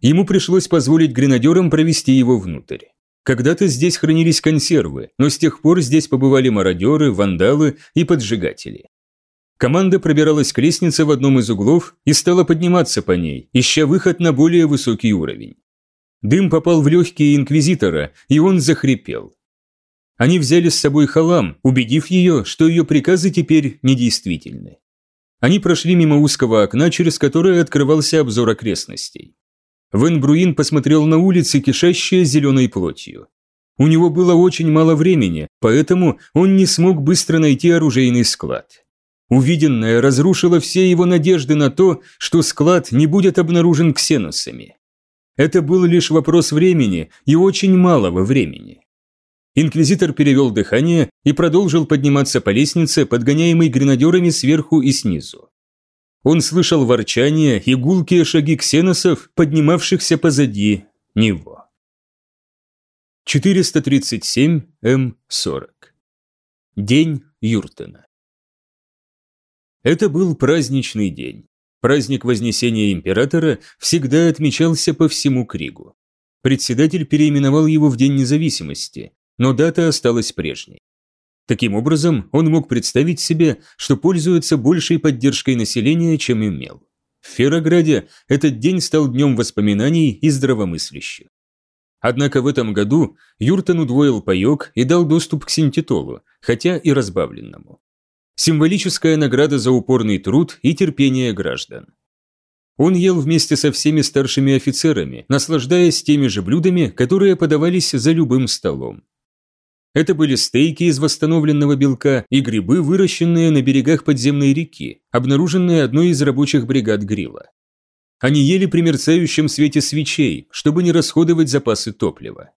Ему пришлось позволить гренадерам провести его внутрь. Когда-то здесь хранились консервы, но с тех пор здесь побывали мародеры, вандалы и поджигатели. Команда пробиралась к лестнице в одном из углов и стала подниматься по ней, ища выход на более высокий уровень. Дым попал в легкие инквизитора, и он захрипел. Они взяли с собой халам, убедив ее, что ее приказы теперь недействительны. Они прошли мимо узкого окна, через которое открывался обзор окрестностей. Вен Бруин посмотрел на улицы, кишащие зеленой плотью. У него было очень мало времени, поэтому он не смог быстро найти оружейный склад. Увиденное разрушило все его надежды на то, что склад не будет обнаружен ксеносами. Это был лишь вопрос времени и очень малого времени. Инквизитор перевел дыхание и продолжил подниматься по лестнице, подгоняемой гренадерами сверху и снизу. Он слышал ворчание и гулкие шаги ксеносов, поднимавшихся позади него. 437 М40. День Юртена. Это был праздничный день. Праздник Вознесения Императора всегда отмечался по всему Кригу. Председатель переименовал его в День Независимости, но дата осталась прежней. Таким образом, он мог представить себе, что пользуется большей поддержкой населения, чем имел. В Ферограде этот день стал днем воспоминаний и здравомыслящих. Однако в этом году Юртон удвоил паек и дал доступ к синтитолу, хотя и разбавленному. Символическая награда за упорный труд и терпение граждан. Он ел вместе со всеми старшими офицерами, наслаждаясь теми же блюдами, которые подавались за любым столом. Это были стейки из восстановленного белка и грибы, выращенные на берегах подземной реки, обнаруженные одной из рабочих бригад Грила. Они ели при мерцающем свете свечей, чтобы не расходовать запасы топлива.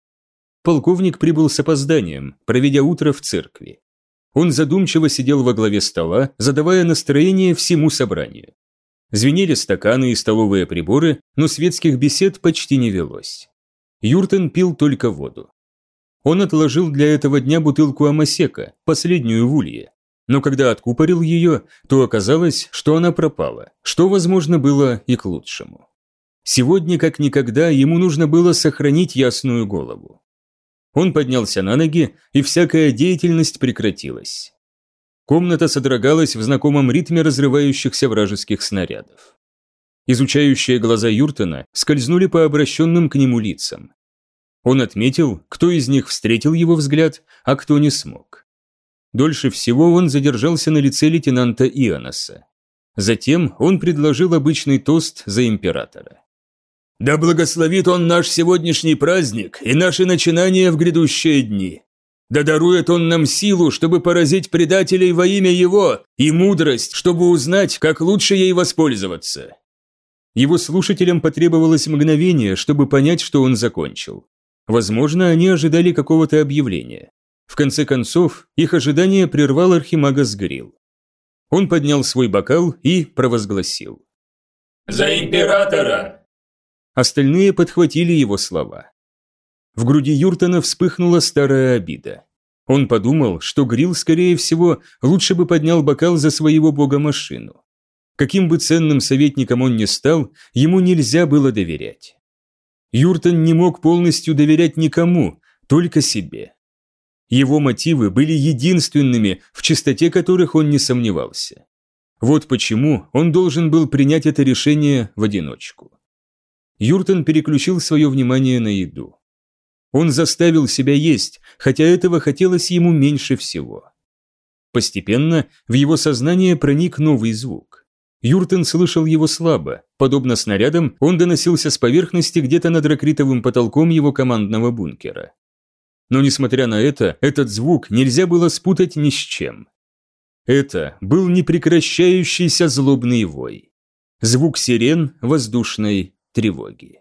Полковник прибыл с опозданием, проведя утро в церкви. Он задумчиво сидел во главе стола, задавая настроение всему собранию. Звенели стаканы и столовые приборы, но светских бесед почти не велось. Юртен пил только воду. Он отложил для этого дня бутылку Амасека, последнюю в улье. Но когда откупорил ее, то оказалось, что она пропала, что, возможно, было и к лучшему. Сегодня, как никогда, ему нужно было сохранить ясную голову. Он поднялся на ноги, и всякая деятельность прекратилась. Комната содрогалась в знакомом ритме разрывающихся вражеских снарядов. Изучающие глаза Юртона скользнули по обращенным к нему лицам. Он отметил, кто из них встретил его взгляд, а кто не смог. Дольше всего он задержался на лице лейтенанта Ионоса. Затем он предложил обычный тост за императора. «Да благословит он наш сегодняшний праздник и наши начинания в грядущие дни. Да дарует он нам силу, чтобы поразить предателей во имя его, и мудрость, чтобы узнать, как лучше ей воспользоваться». Его слушателям потребовалось мгновение, чтобы понять, что он закончил. Возможно, они ожидали какого-то объявления. В конце концов, их ожидание прервал Архимагас Грил. Он поднял свой бокал и провозгласил. «За императора!» Остальные подхватили его слова. В груди Юртона вспыхнула старая обида. Он подумал, что Грил, скорее всего, лучше бы поднял бокал за своего бога-машину. Каким бы ценным советником он ни стал, ему нельзя было доверять. Юртон не мог полностью доверять никому, только себе. Его мотивы были единственными, в чистоте которых он не сомневался. Вот почему он должен был принять это решение в одиночку. Юртон переключил свое внимание на еду. Он заставил себя есть, хотя этого хотелось ему меньше всего. Постепенно в его сознание проник новый звук. Юртен слышал его слабо. Подобно снарядам, он доносился с поверхности где-то над ракритовым потолком его командного бункера. Но несмотря на это, этот звук нельзя было спутать ни с чем. Это был непрекращающийся злобный вой. Звук сирен воздушной тревоги.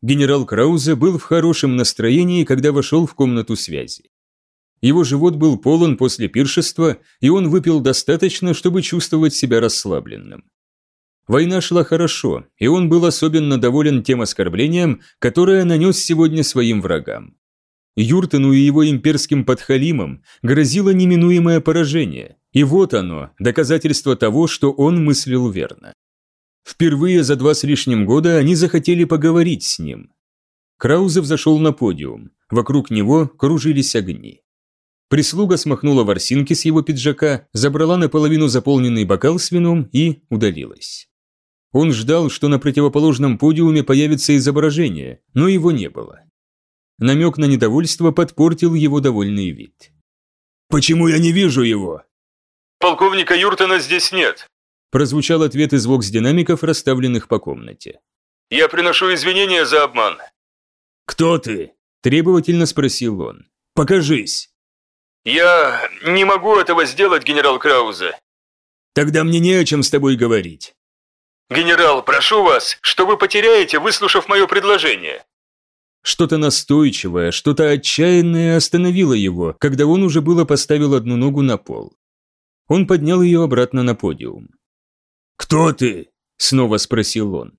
Генерал Краузе был в хорошем настроении, когда вошел в комнату связи. Его живот был полон после пиршества, и он выпил достаточно, чтобы чувствовать себя расслабленным. Война шла хорошо, и он был особенно доволен тем оскорблением, которое нанес сегодня своим врагам. Юртону и его имперским подхалимам грозило неминуемое поражение, и вот оно, доказательство того, что он мыслил верно. Впервые за два с лишним года они захотели поговорить с ним. Краузев зашел на подиум, вокруг него кружились огни. Прислуга смахнула ворсинки с его пиджака, забрала наполовину заполненный бокал с вином и удалилась. Он ждал, что на противоположном подиуме появится изображение, но его не было. Намек на недовольство подпортил его довольный вид. «Почему я не вижу его?» «Полковника Юртона здесь нет», прозвучал ответ из вокс-динамиков, расставленных по комнате. «Я приношу извинения за обман». «Кто ты?» – требовательно спросил он. «Покажись». «Я не могу этого сделать, генерал Краузе». «Тогда мне не о чем с тобой говорить». «Генерал, прошу вас, что вы потеряете, выслушав мое предложение?» Что-то настойчивое, что-то отчаянное остановило его, когда он уже было поставил одну ногу на пол. Он поднял ее обратно на подиум. «Кто ты?» – снова спросил он.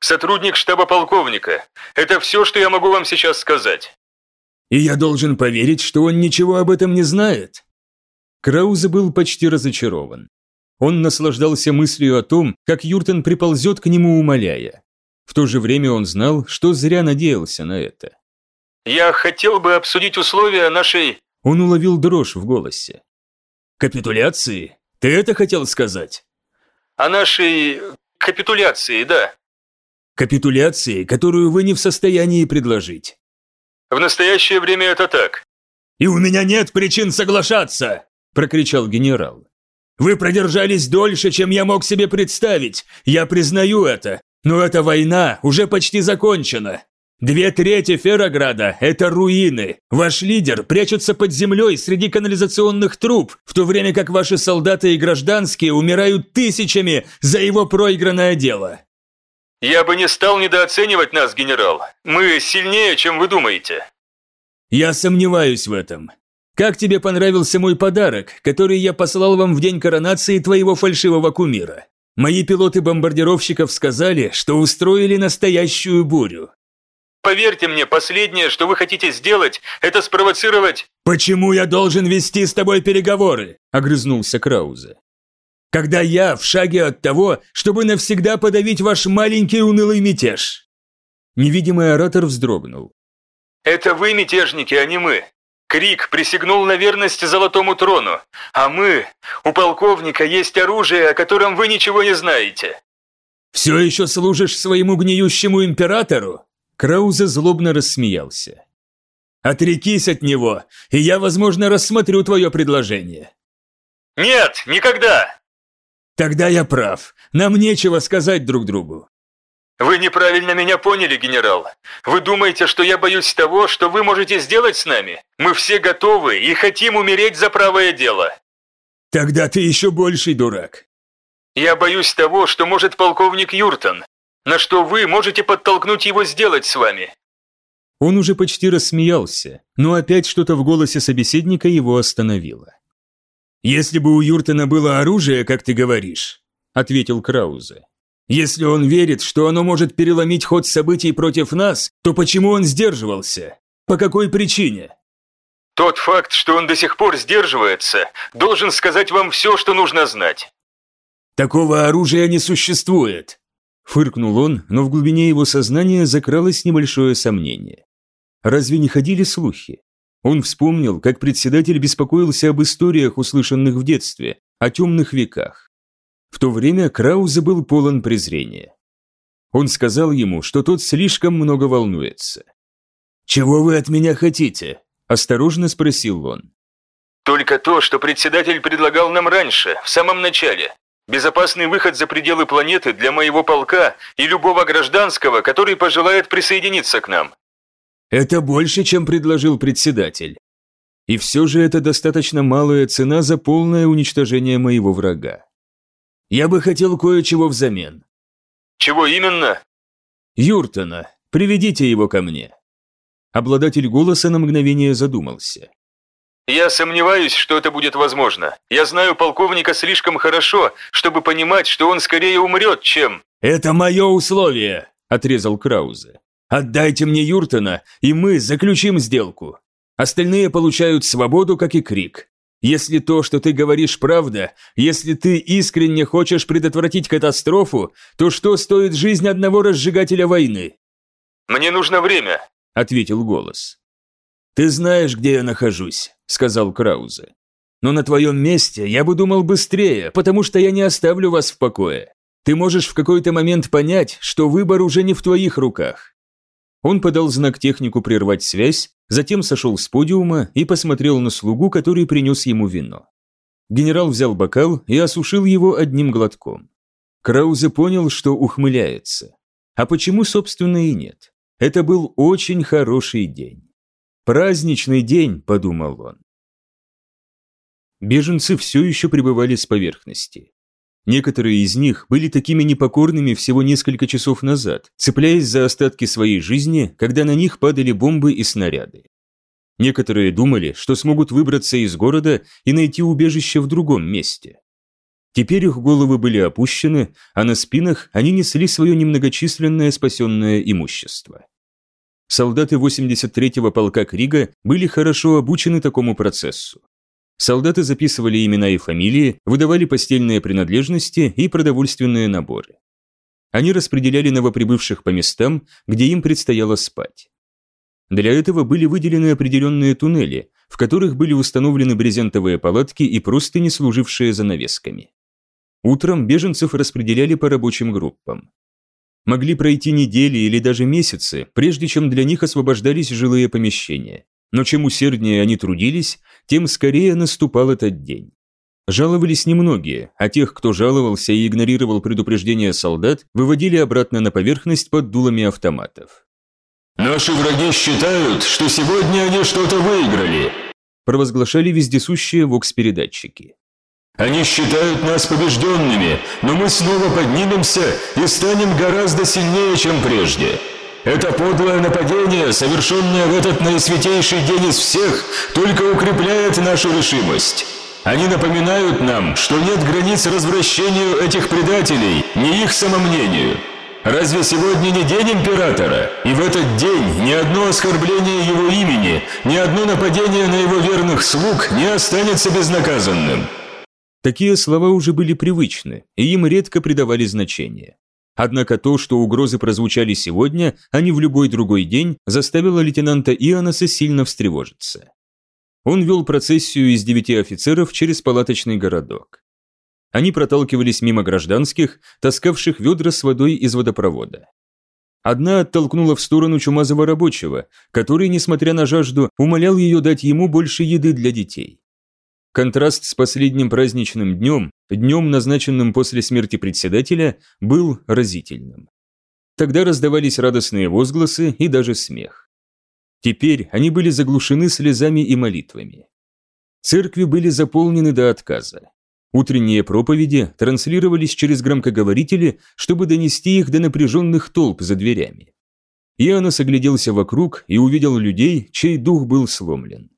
«Сотрудник штаба полковника. Это все, что я могу вам сейчас сказать». И я должен поверить, что он ничего об этом не знает. Краузе был почти разочарован. Он наслаждался мыслью о том, как Юртен приползет к нему, умоляя. В то же время он знал, что зря надеялся на это. «Я хотел бы обсудить условия нашей...» Он уловил дрожь в голосе. «Капитуляции? Ты это хотел сказать?» «О нашей... капитуляции, да». «Капитуляции, которую вы не в состоянии предложить. В настоящее время это так. И у меня нет причин соглашаться, прокричал генерал. Вы продержались дольше, чем я мог себе представить. Я признаю это. Но эта война уже почти закончена. Две трети Ферограда – это руины. Ваш лидер прячется под землей среди канализационных труб, в то время как ваши солдаты и гражданские умирают тысячами за его проигранное дело. «Я бы не стал недооценивать нас, генерал. Мы сильнее, чем вы думаете». «Я сомневаюсь в этом. Как тебе понравился мой подарок, который я послал вам в день коронации твоего фальшивого кумира? Мои пилоты бомбардировщиков сказали, что устроили настоящую бурю». «Поверьте мне, последнее, что вы хотите сделать, это спровоцировать...» «Почему я должен вести с тобой переговоры?» – огрызнулся Краузе когда я в шаге от того, чтобы навсегда подавить ваш маленький унылый мятеж». Невидимый оратор вздрогнул. «Это вы мятежники, а не мы. Крик присягнул на верность Золотому Трону, а мы... У полковника есть оружие, о котором вы ничего не знаете». «Все еще служишь своему гниющему императору?» Краузе злобно рассмеялся. «Отрекись от него, и я, возможно, рассмотрю твое предложение». «Нет, никогда!» «Тогда я прав. Нам нечего сказать друг другу». «Вы неправильно меня поняли, генерал. Вы думаете, что я боюсь того, что вы можете сделать с нами? Мы все готовы и хотим умереть за правое дело». «Тогда ты еще больший дурак». «Я боюсь того, что может полковник Юртон, на что вы можете подтолкнуть его сделать с вами». Он уже почти рассмеялся, но опять что-то в голосе собеседника его остановило. «Если бы у Юртона было оружие, как ты говоришь», — ответил Краузе. «Если он верит, что оно может переломить ход событий против нас, то почему он сдерживался? По какой причине?» «Тот факт, что он до сих пор сдерживается, должен сказать вам все, что нужно знать». «Такого оружия не существует», — фыркнул он, но в глубине его сознания закралось небольшое сомнение. Разве не ходили слухи? Он вспомнил, как председатель беспокоился об историях, услышанных в детстве, о темных веках. В то время Краузе был полон презрения. Он сказал ему, что тот слишком много волнуется. «Чего вы от меня хотите?» – осторожно спросил он. «Только то, что председатель предлагал нам раньше, в самом начале. Безопасный выход за пределы планеты для моего полка и любого гражданского, который пожелает присоединиться к нам. Это больше, чем предложил председатель. И все же это достаточно малая цена за полное уничтожение моего врага. Я бы хотел кое-чего взамен. Чего именно? Юртона. Приведите его ко мне. Обладатель голоса на мгновение задумался. Я сомневаюсь, что это будет возможно. Я знаю полковника слишком хорошо, чтобы понимать, что он скорее умрет, чем... Это мое условие, отрезал Краузе. Отдайте мне Юртона, и мы заключим сделку. Остальные получают свободу, как и Крик. Если то, что ты говоришь, правда, если ты искренне хочешь предотвратить катастрофу, то что стоит жизнь одного разжигателя войны? Мне нужно время, ответил голос. Ты знаешь, где я нахожусь, сказал Краузе. Но на твоем месте я бы думал быстрее, потому что я не оставлю вас в покое. Ты можешь в какой-то момент понять, что выбор уже не в твоих руках. Он подал знак технику прервать связь, затем сошел с подиума и посмотрел на слугу, который принес ему вино. Генерал взял бокал и осушил его одним глотком. Краузе понял, что ухмыляется. А почему, собственно, и нет? Это был очень хороший день. Праздничный день, подумал он. Беженцы все еще пребывали с поверхности. Некоторые из них были такими непокорными всего несколько часов назад, цепляясь за остатки своей жизни, когда на них падали бомбы и снаряды. Некоторые думали, что смогут выбраться из города и найти убежище в другом месте. Теперь их головы были опущены, а на спинах они несли свое немногочисленное спасенное имущество. Солдаты 83-го полка Крига были хорошо обучены такому процессу. Солдаты записывали имена и фамилии, выдавали постельные принадлежности и продовольственные наборы. Они распределяли новоприбывших по местам, где им предстояло спать. Для этого были выделены определенные туннели, в которых были установлены брезентовые палатки и простыни, служившие занавесками. Утром беженцев распределяли по рабочим группам. Могли пройти недели или даже месяцы, прежде чем для них освобождались жилые помещения. Но чем усерднее они трудились, тем скорее наступал этот день. Жаловались немногие, а тех, кто жаловался и игнорировал предупреждения солдат, выводили обратно на поверхность под дулами автоматов. «Наши враги считают, что сегодня они что-то выиграли», провозглашали вездесущие вокс-передатчики. «Они считают нас побежденными, но мы снова поднимемся и станем гораздо сильнее, чем прежде. Это подлое нападение, совершенное в этот наисвятейший день из всех, только укрепляет нашу решимость. Они напоминают нам, что нет границ развращению этих предателей, ни их самомнению. Разве сегодня не день императора? И в этот день ни одно оскорбление его имени, ни одно нападение на его верных слуг не останется безнаказанным. Такие слова уже были привычны, и им редко придавали значение. Однако то, что угрозы прозвучали сегодня, а не в любой другой день, заставило лейтенанта Ионаса сильно встревожиться. Он вел процессию из девяти офицеров через палаточный городок. Они проталкивались мимо гражданских, таскавших ведра с водой из водопровода. Одна оттолкнула в сторону чумазого рабочего, который, несмотря на жажду, умолял ее дать ему больше еды для детей. Контраст с последним праздничным днем, днем, назначенным после смерти председателя, был разительным. Тогда раздавались радостные возгласы и даже смех. Теперь они были заглушены слезами и молитвами. Церкви были заполнены до отказа. Утренние проповеди транслировались через громкоговорители, чтобы донести их до напряженных толп за дверями. Иоаннос огляделся вокруг и увидел людей, чей дух был сломлен.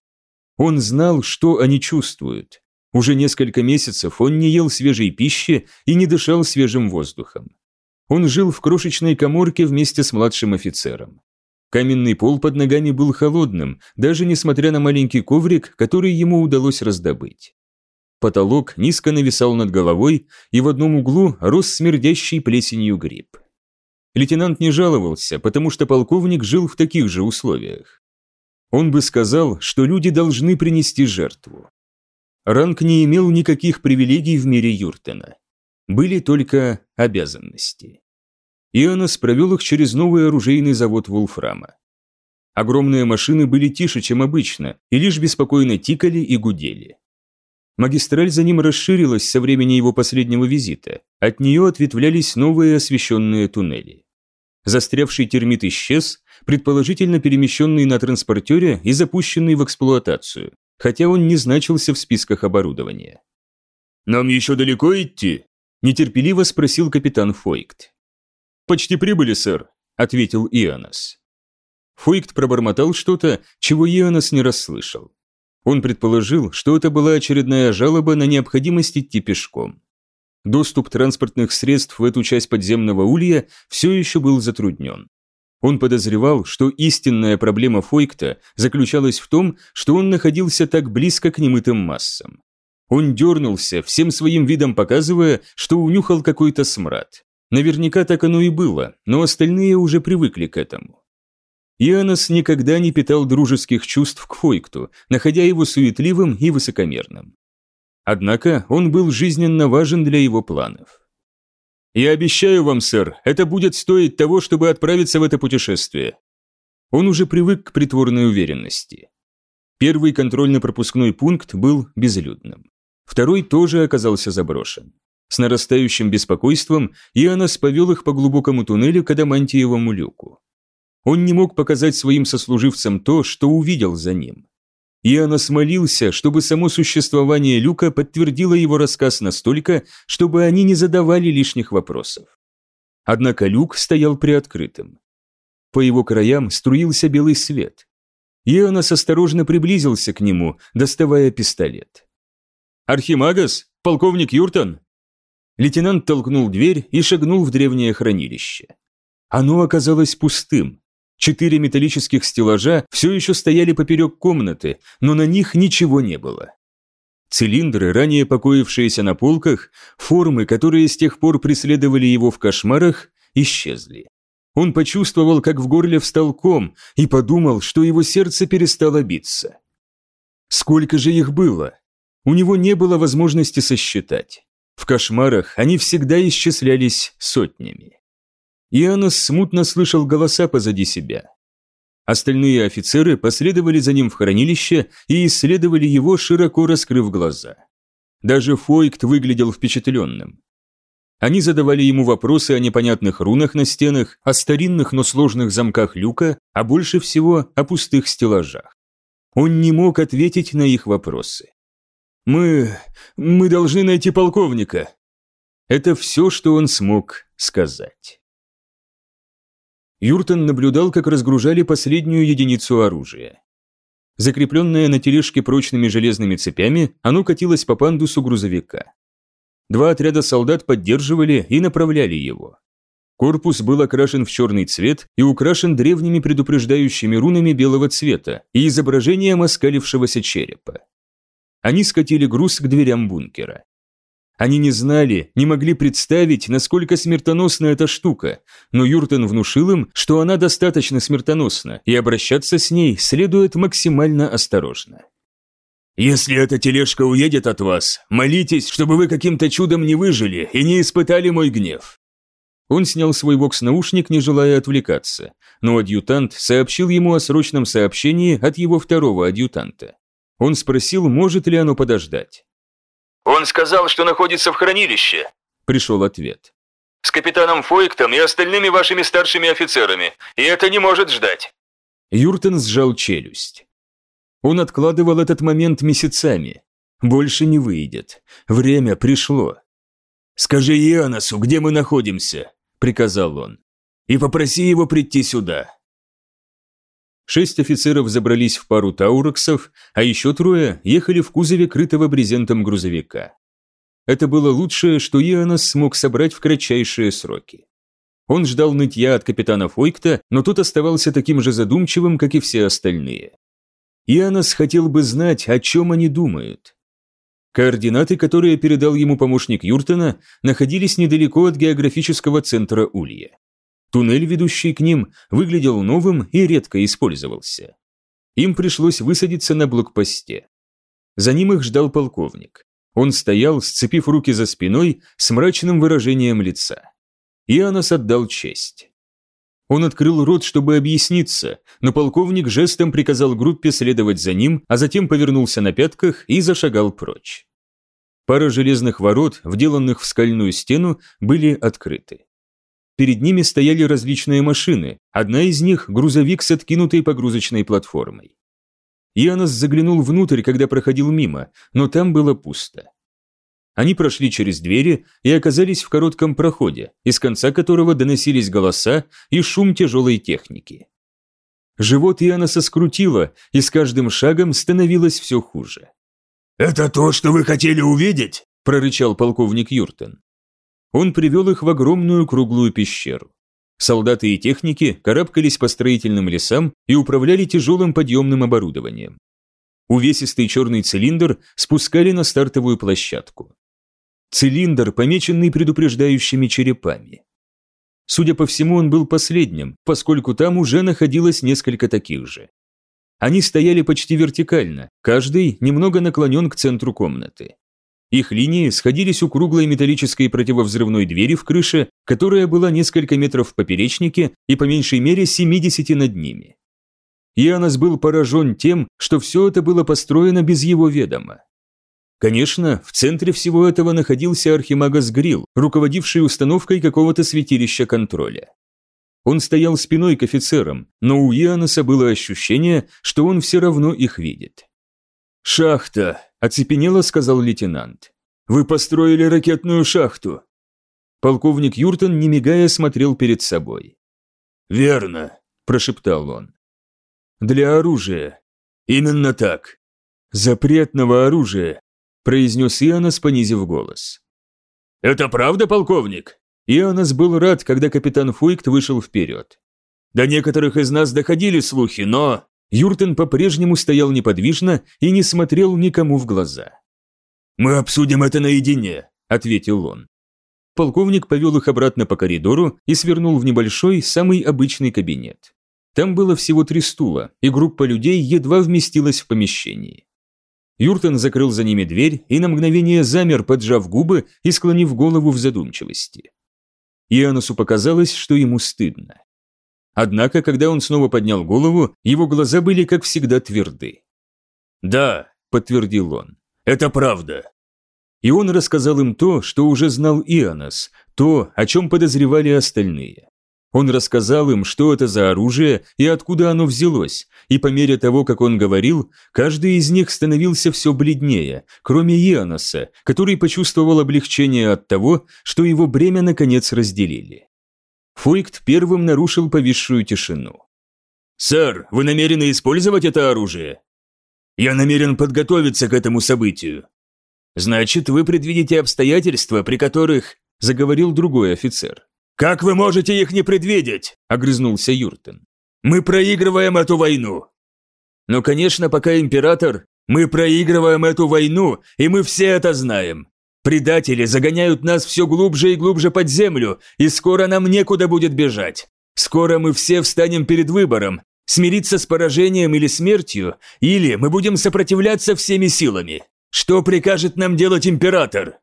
Он знал, что они чувствуют. Уже несколько месяцев он не ел свежей пищи и не дышал свежим воздухом. Он жил в крошечной коморке вместе с младшим офицером. Каменный пол под ногами был холодным, даже несмотря на маленький коврик, который ему удалось раздобыть. Потолок низко нависал над головой, и в одном углу рос смердящий плесенью гриб. Лейтенант не жаловался, потому что полковник жил в таких же условиях. Он бы сказал, что люди должны принести жертву. Ранг не имел никаких привилегий в мире Юртена. Были только обязанности. Ионас провел их через новый оружейный завод Вулфрама. Огромные машины были тише, чем обычно, и лишь беспокойно тикали и гудели. Магистраль за ним расширилась со времени его последнего визита. От нее ответвлялись новые освещенные туннели. Застрявший термит исчез, предположительно перемещенный на транспортере и запущенный в эксплуатацию, хотя он не значился в списках оборудования. «Нам еще далеко идти?» – нетерпеливо спросил капитан Фойкт. «Почти прибыли, сэр», – ответил Ионас. Фойкт пробормотал что-то, чего Ионас не расслышал. Он предположил, что это была очередная жалоба на необходимость идти пешком. Доступ транспортных средств в эту часть подземного улья все еще был затруднен. Он подозревал, что истинная проблема Фойкта заключалась в том, что он находился так близко к немытым массам. Он дернулся, всем своим видом показывая, что унюхал какой-то смрад. Наверняка так оно и было, но остальные уже привыкли к этому. Иоаннес никогда не питал дружеских чувств к Фойкту, находя его суетливым и высокомерным. Однако он был жизненно важен для его планов. «Я обещаю вам, сэр, это будет стоить того, чтобы отправиться в это путешествие». Он уже привык к притворной уверенности. Первый контрольно-пропускной пункт был безлюдным. Второй тоже оказался заброшен. С нарастающим беспокойством Иоаннес повел их по глубокому туннелю к адамантиевому люку. Он не мог показать своим сослуживцам то, что увидел за ним. Иоаннос молился, чтобы само существование Люка подтвердило его рассказ настолько, чтобы они не задавали лишних вопросов. Однако Люк стоял приоткрытым. По его краям струился белый свет. Иоаннос осторожно приблизился к нему, доставая пистолет. «Архимагас? Полковник Юртон?» Лейтенант толкнул дверь и шагнул в древнее хранилище. Оно оказалось пустым, Четыре металлических стеллажа все еще стояли поперек комнаты, но на них ничего не было. Цилиндры, ранее покоившиеся на полках, формы, которые с тех пор преследовали его в кошмарах, исчезли. Он почувствовал, как в горле встал ком, и подумал, что его сердце перестало биться. Сколько же их было? У него не было возможности сосчитать. В кошмарах они всегда исчислялись сотнями. Иоаннос смутно слышал голоса позади себя. Остальные офицеры последовали за ним в хранилище и исследовали его, широко раскрыв глаза. Даже Фойкт выглядел впечатленным. Они задавали ему вопросы о непонятных рунах на стенах, о старинных, но сложных замках люка, а больше всего о пустых стеллажах. Он не мог ответить на их вопросы. «Мы... мы должны найти полковника». Это все, что он смог сказать. Юртон наблюдал, как разгружали последнюю единицу оружия. Закрепленное на тележке прочными железными цепями, оно катилось по пандусу грузовика. Два отряда солдат поддерживали и направляли его. Корпус был окрашен в черный цвет и украшен древними предупреждающими рунами белого цвета и изображением оскалившегося черепа. Они скатили груз к дверям бункера. Они не знали, не могли представить, насколько смертоносна эта штука, но Юртен внушил им, что она достаточно смертоносна, и обращаться с ней следует максимально осторожно. «Если эта тележка уедет от вас, молитесь, чтобы вы каким-то чудом не выжили и не испытали мой гнев». Он снял свой вокс-наушник, не желая отвлекаться, но адъютант сообщил ему о срочном сообщении от его второго адъютанта. Он спросил, может ли оно подождать. «Он сказал, что находится в хранилище», – пришел ответ. «С капитаном Фойктом и остальными вашими старшими офицерами, и это не может ждать». Юртен сжал челюсть. Он откладывал этот момент месяцами. Больше не выйдет. Время пришло. «Скажи Ионасу, где мы находимся», – приказал он. «И попроси его прийти сюда». Шесть офицеров забрались в пару тауроксов, а еще трое ехали в кузове крытого брезентом грузовика. Это было лучшее, что Ионас смог собрать в кратчайшие сроки. Он ждал нытья от капитана Фойкта, но тот оставался таким же задумчивым, как и все остальные. Ионас хотел бы знать, о чем они думают. Координаты, которые передал ему помощник Юртона, находились недалеко от географического центра Улья. Туннель, ведущий к ним, выглядел новым и редко использовался. Им пришлось высадиться на блокпосте. За ним их ждал полковник. Он стоял, сцепив руки за спиной, с мрачным выражением лица. Иоаннос отдал честь. Он открыл рот, чтобы объясниться, но полковник жестом приказал группе следовать за ним, а затем повернулся на пятках и зашагал прочь. Пара железных ворот, вделанных в скальную стену, были открыты. Перед ними стояли различные машины, одна из них – грузовик с откинутой погрузочной платформой. Янос заглянул внутрь, когда проходил мимо, но там было пусто. Они прошли через двери и оказались в коротком проходе, из конца которого доносились голоса и шум тяжелой техники. Живот Иоанна скрутило, и с каждым шагом становилось все хуже. «Это то, что вы хотели увидеть?» – прорычал полковник Юртен. Он привел их в огромную круглую пещеру. Солдаты и техники карабкались по строительным лесам и управляли тяжелым подъемным оборудованием. Увесистый черный цилиндр спускали на стартовую площадку. Цилиндр, помеченный предупреждающими черепами. Судя по всему, он был последним, поскольку там уже находилось несколько таких же. Они стояли почти вертикально, каждый немного наклонен к центру комнаты. Их линии сходились у круглой металлической противовзрывной двери в крыше, которая была несколько метров в поперечнике и по меньшей мере 70 над ними. Иоаннас был поражен тем, что все это было построено без его ведома. Конечно, в центре всего этого находился Архимагас Грил, руководивший установкой какого-то святилища контроля. Он стоял спиной к офицерам, но у Иоаннеса было ощущение, что он все равно их видит. «Шахта», – оцепенело сказал лейтенант. «Вы построили ракетную шахту». Полковник Юртон, не мигая, смотрел перед собой. «Верно», – прошептал он. «Для оружия». «Именно так». «Запретного оружия», произнес Ионас, понизив голос. «Это правда, полковник?» Ионас был рад, когда капитан Фуикт вышел вперед. «До некоторых из нас доходили слухи, но...» Юртен по-прежнему стоял неподвижно и не смотрел никому в глаза. «Мы обсудим это наедине», — ответил он. Полковник повел их обратно по коридору и свернул в небольшой, самый обычный кабинет. Там было всего три стула, и группа людей едва вместилась в помещении. Юртон закрыл за ними дверь и на мгновение замер, поджав губы и склонив голову в задумчивости. Иоаннусу показалось, что ему стыдно. Однако, когда он снова поднял голову, его глаза были, как всегда, тверды. «Да», — подтвердил он, — «это правда». И он рассказал им то, что уже знал Ионас, то, о чем подозревали остальные. Он рассказал им, что это за оружие и откуда оно взялось, и по мере того, как он говорил, каждый из них становился все бледнее, кроме Ионоса, который почувствовал облегчение от того, что его бремя наконец разделили. Фойкт первым нарушил повисшую тишину. «Сэр, вы намерены использовать это оружие?» «Я намерен подготовиться к этому событию». «Значит, вы предвидите обстоятельства, при которых...» – заговорил другой офицер. «Как вы можете их не предвидеть?» – огрызнулся Юртен. «Мы проигрываем эту войну!» «Но, конечно, пока император...» «Мы проигрываем эту войну, и мы все это знаем. Предатели загоняют нас все глубже и глубже под землю, и скоро нам некуда будет бежать. Скоро мы все встанем перед выбором, Смириться с поражением или смертью, или мы будем сопротивляться всеми силами. Что прикажет нам делать император?»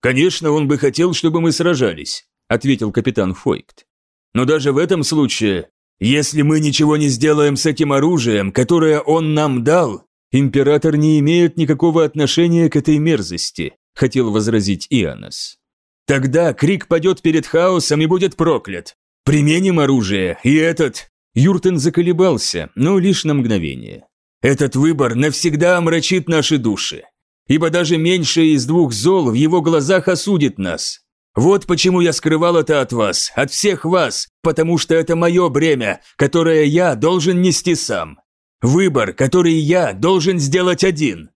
«Конечно, он бы хотел, чтобы мы сражались», – ответил капитан Фойкт. «Но даже в этом случае, если мы ничего не сделаем с этим оружием, которое он нам дал, император не имеет никакого отношения к этой мерзости», – хотел возразить Ионос. «Тогда крик падет перед хаосом и будет проклят. Применим оружие, и этот...» Юртен заколебался, но лишь на мгновение. «Этот выбор навсегда омрачит наши души ибо даже меньшее из двух зол в его глазах осудит нас. Вот почему я скрывал это от вас, от всех вас, потому что это мое бремя, которое я должен нести сам. Выбор, который я должен сделать один».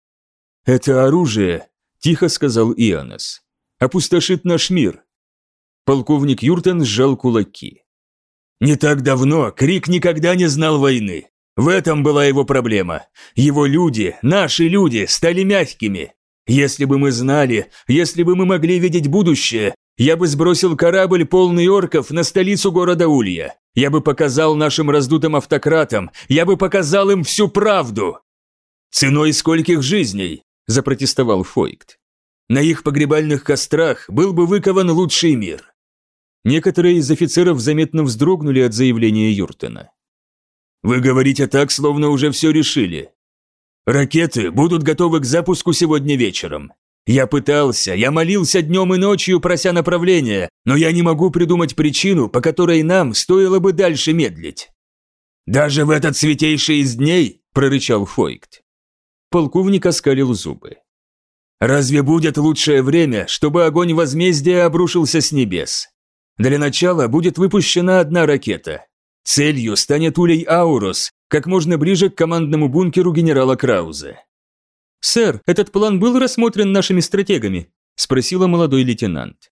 «Это оружие», – тихо сказал Ионос, – «опустошит наш мир». Полковник Юртен сжал кулаки. «Не так давно Крик никогда не знал войны. В этом была его проблема. Его люди, наши люди, стали мягкими. Если бы мы знали, если бы мы могли видеть будущее, я бы сбросил корабль, полный орков, на столицу города Улья. Я бы показал нашим раздутым автократам, я бы показал им всю правду. Ценой скольких жизней, запротестовал Фойкт. На их погребальных кострах был бы выкован лучший мир. Некоторые из офицеров заметно вздрогнули от заявления Юртена. Вы говорите так, словно уже все решили. Ракеты будут готовы к запуску сегодня вечером. Я пытался, я молился днем и ночью, прося направления, но я не могу придумать причину, по которой нам стоило бы дальше медлить. Даже в этот святейший из дней, прорычал Фойкт. Полковник оскалил зубы. Разве будет лучшее время, чтобы огонь возмездия обрушился с небес? Для начала будет выпущена одна ракета, Целью станет улей Аурос, как можно ближе к командному бункеру генерала Крауза. «Сэр, этот план был рассмотрен нашими стратегами?» – спросила молодой лейтенант.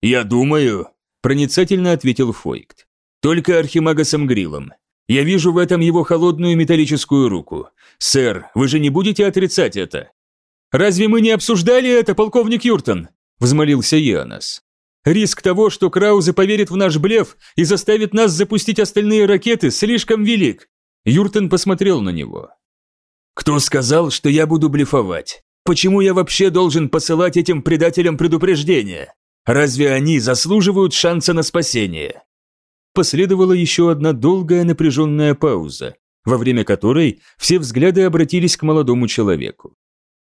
«Я думаю», – проницательно ответил Фойкт. «Только Архимагасом Грилом. Я вижу в этом его холодную металлическую руку. Сэр, вы же не будете отрицать это?» «Разве мы не обсуждали это, полковник Юртон?» – взмолился Янос. Риск того, что Краузе поверит в наш блеф и заставит нас запустить остальные ракеты, слишком велик. Юртен посмотрел на него. Кто сказал, что я буду блефовать? Почему я вообще должен посылать этим предателям предупреждения? Разве они заслуживают шанса на спасение? Последовала еще одна долгая напряженная пауза, во время которой все взгляды обратились к молодому человеку.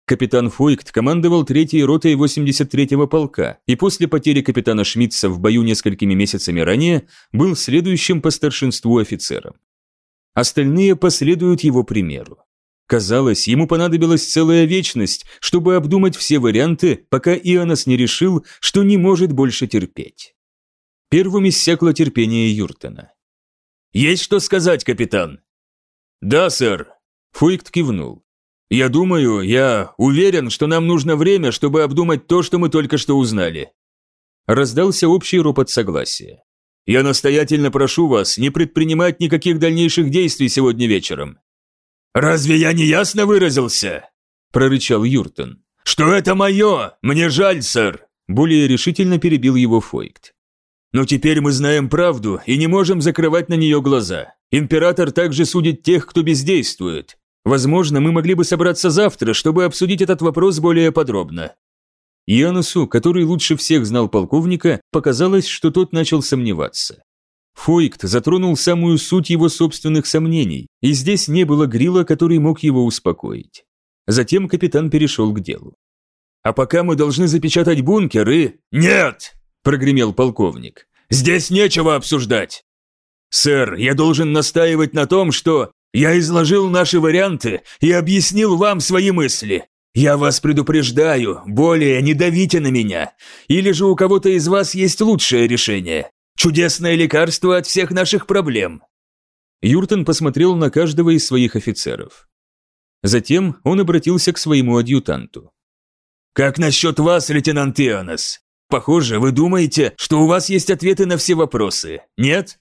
Капитан Фойкт командовал третьей ротой 83-го полка и после потери капитана Шмидца в бою несколькими месяцами ранее был следующим по старшинству офицером. Остальные последуют его примеру. Казалось, ему понадобилась целая вечность, чтобы обдумать все варианты, пока Ионас не решил, что не может больше терпеть. Первым иссякло терпение Юртена. «Есть что сказать, капитан?» «Да, сэр», – Фойкт кивнул. Я думаю, я уверен, что нам нужно время, чтобы обдумать то, что мы только что узнали. Раздался общий ропот согласия. Я настоятельно прошу вас не предпринимать никаких дальнейших действий сегодня вечером. Разве я не ясно выразился? прорычал Юртон. Что это мое? Мне жаль, сэр. Более решительно перебил его Фойкт. Но теперь мы знаем правду и не можем закрывать на нее глаза. Император также судит тех, кто бездействует. Возможно, мы могли бы собраться завтра, чтобы обсудить этот вопрос более подробно». Янусу, который лучше всех знал полковника, показалось, что тот начал сомневаться. Фойкт затронул самую суть его собственных сомнений, и здесь не было грила, который мог его успокоить. Затем капитан перешел к делу. «А пока мы должны запечатать бункер и...» «Нет!» – прогремел полковник. «Здесь нечего обсуждать!» «Сэр, я должен настаивать на том, что я изложил наши варианты и объяснил вам свои мысли. Я вас предупреждаю, более не давите на меня. Или же у кого-то из вас есть лучшее решение. Чудесное лекарство от всех наших проблем». Юртон посмотрел на каждого из своих офицеров. Затем он обратился к своему адъютанту. «Как насчет вас, лейтенант Ионас? Похоже, вы думаете, что у вас есть ответы на все вопросы, нет?»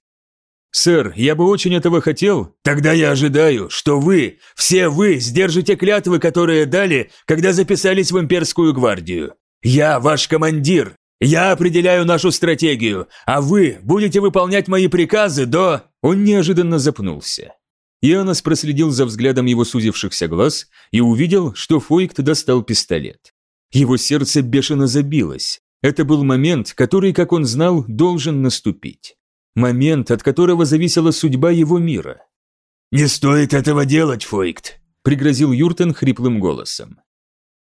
«Сэр, я бы очень этого хотел». «Тогда я ожидаю, что вы, все вы, сдержите клятвы, которые дали, когда записались в имперскую гвардию. Я ваш командир. Я определяю нашу стратегию, а вы будете выполнять мои приказы до...» Он неожиданно запнулся. Иоаннс проследил за взглядом его сузившихся глаз и увидел, что Фойкт достал пистолет. Его сердце бешено забилось. Это был момент, который, как он знал, должен наступить. Момент, от которого зависела судьба его мира. «Не стоит этого делать, Фойкт», – пригрозил Юртен хриплым голосом.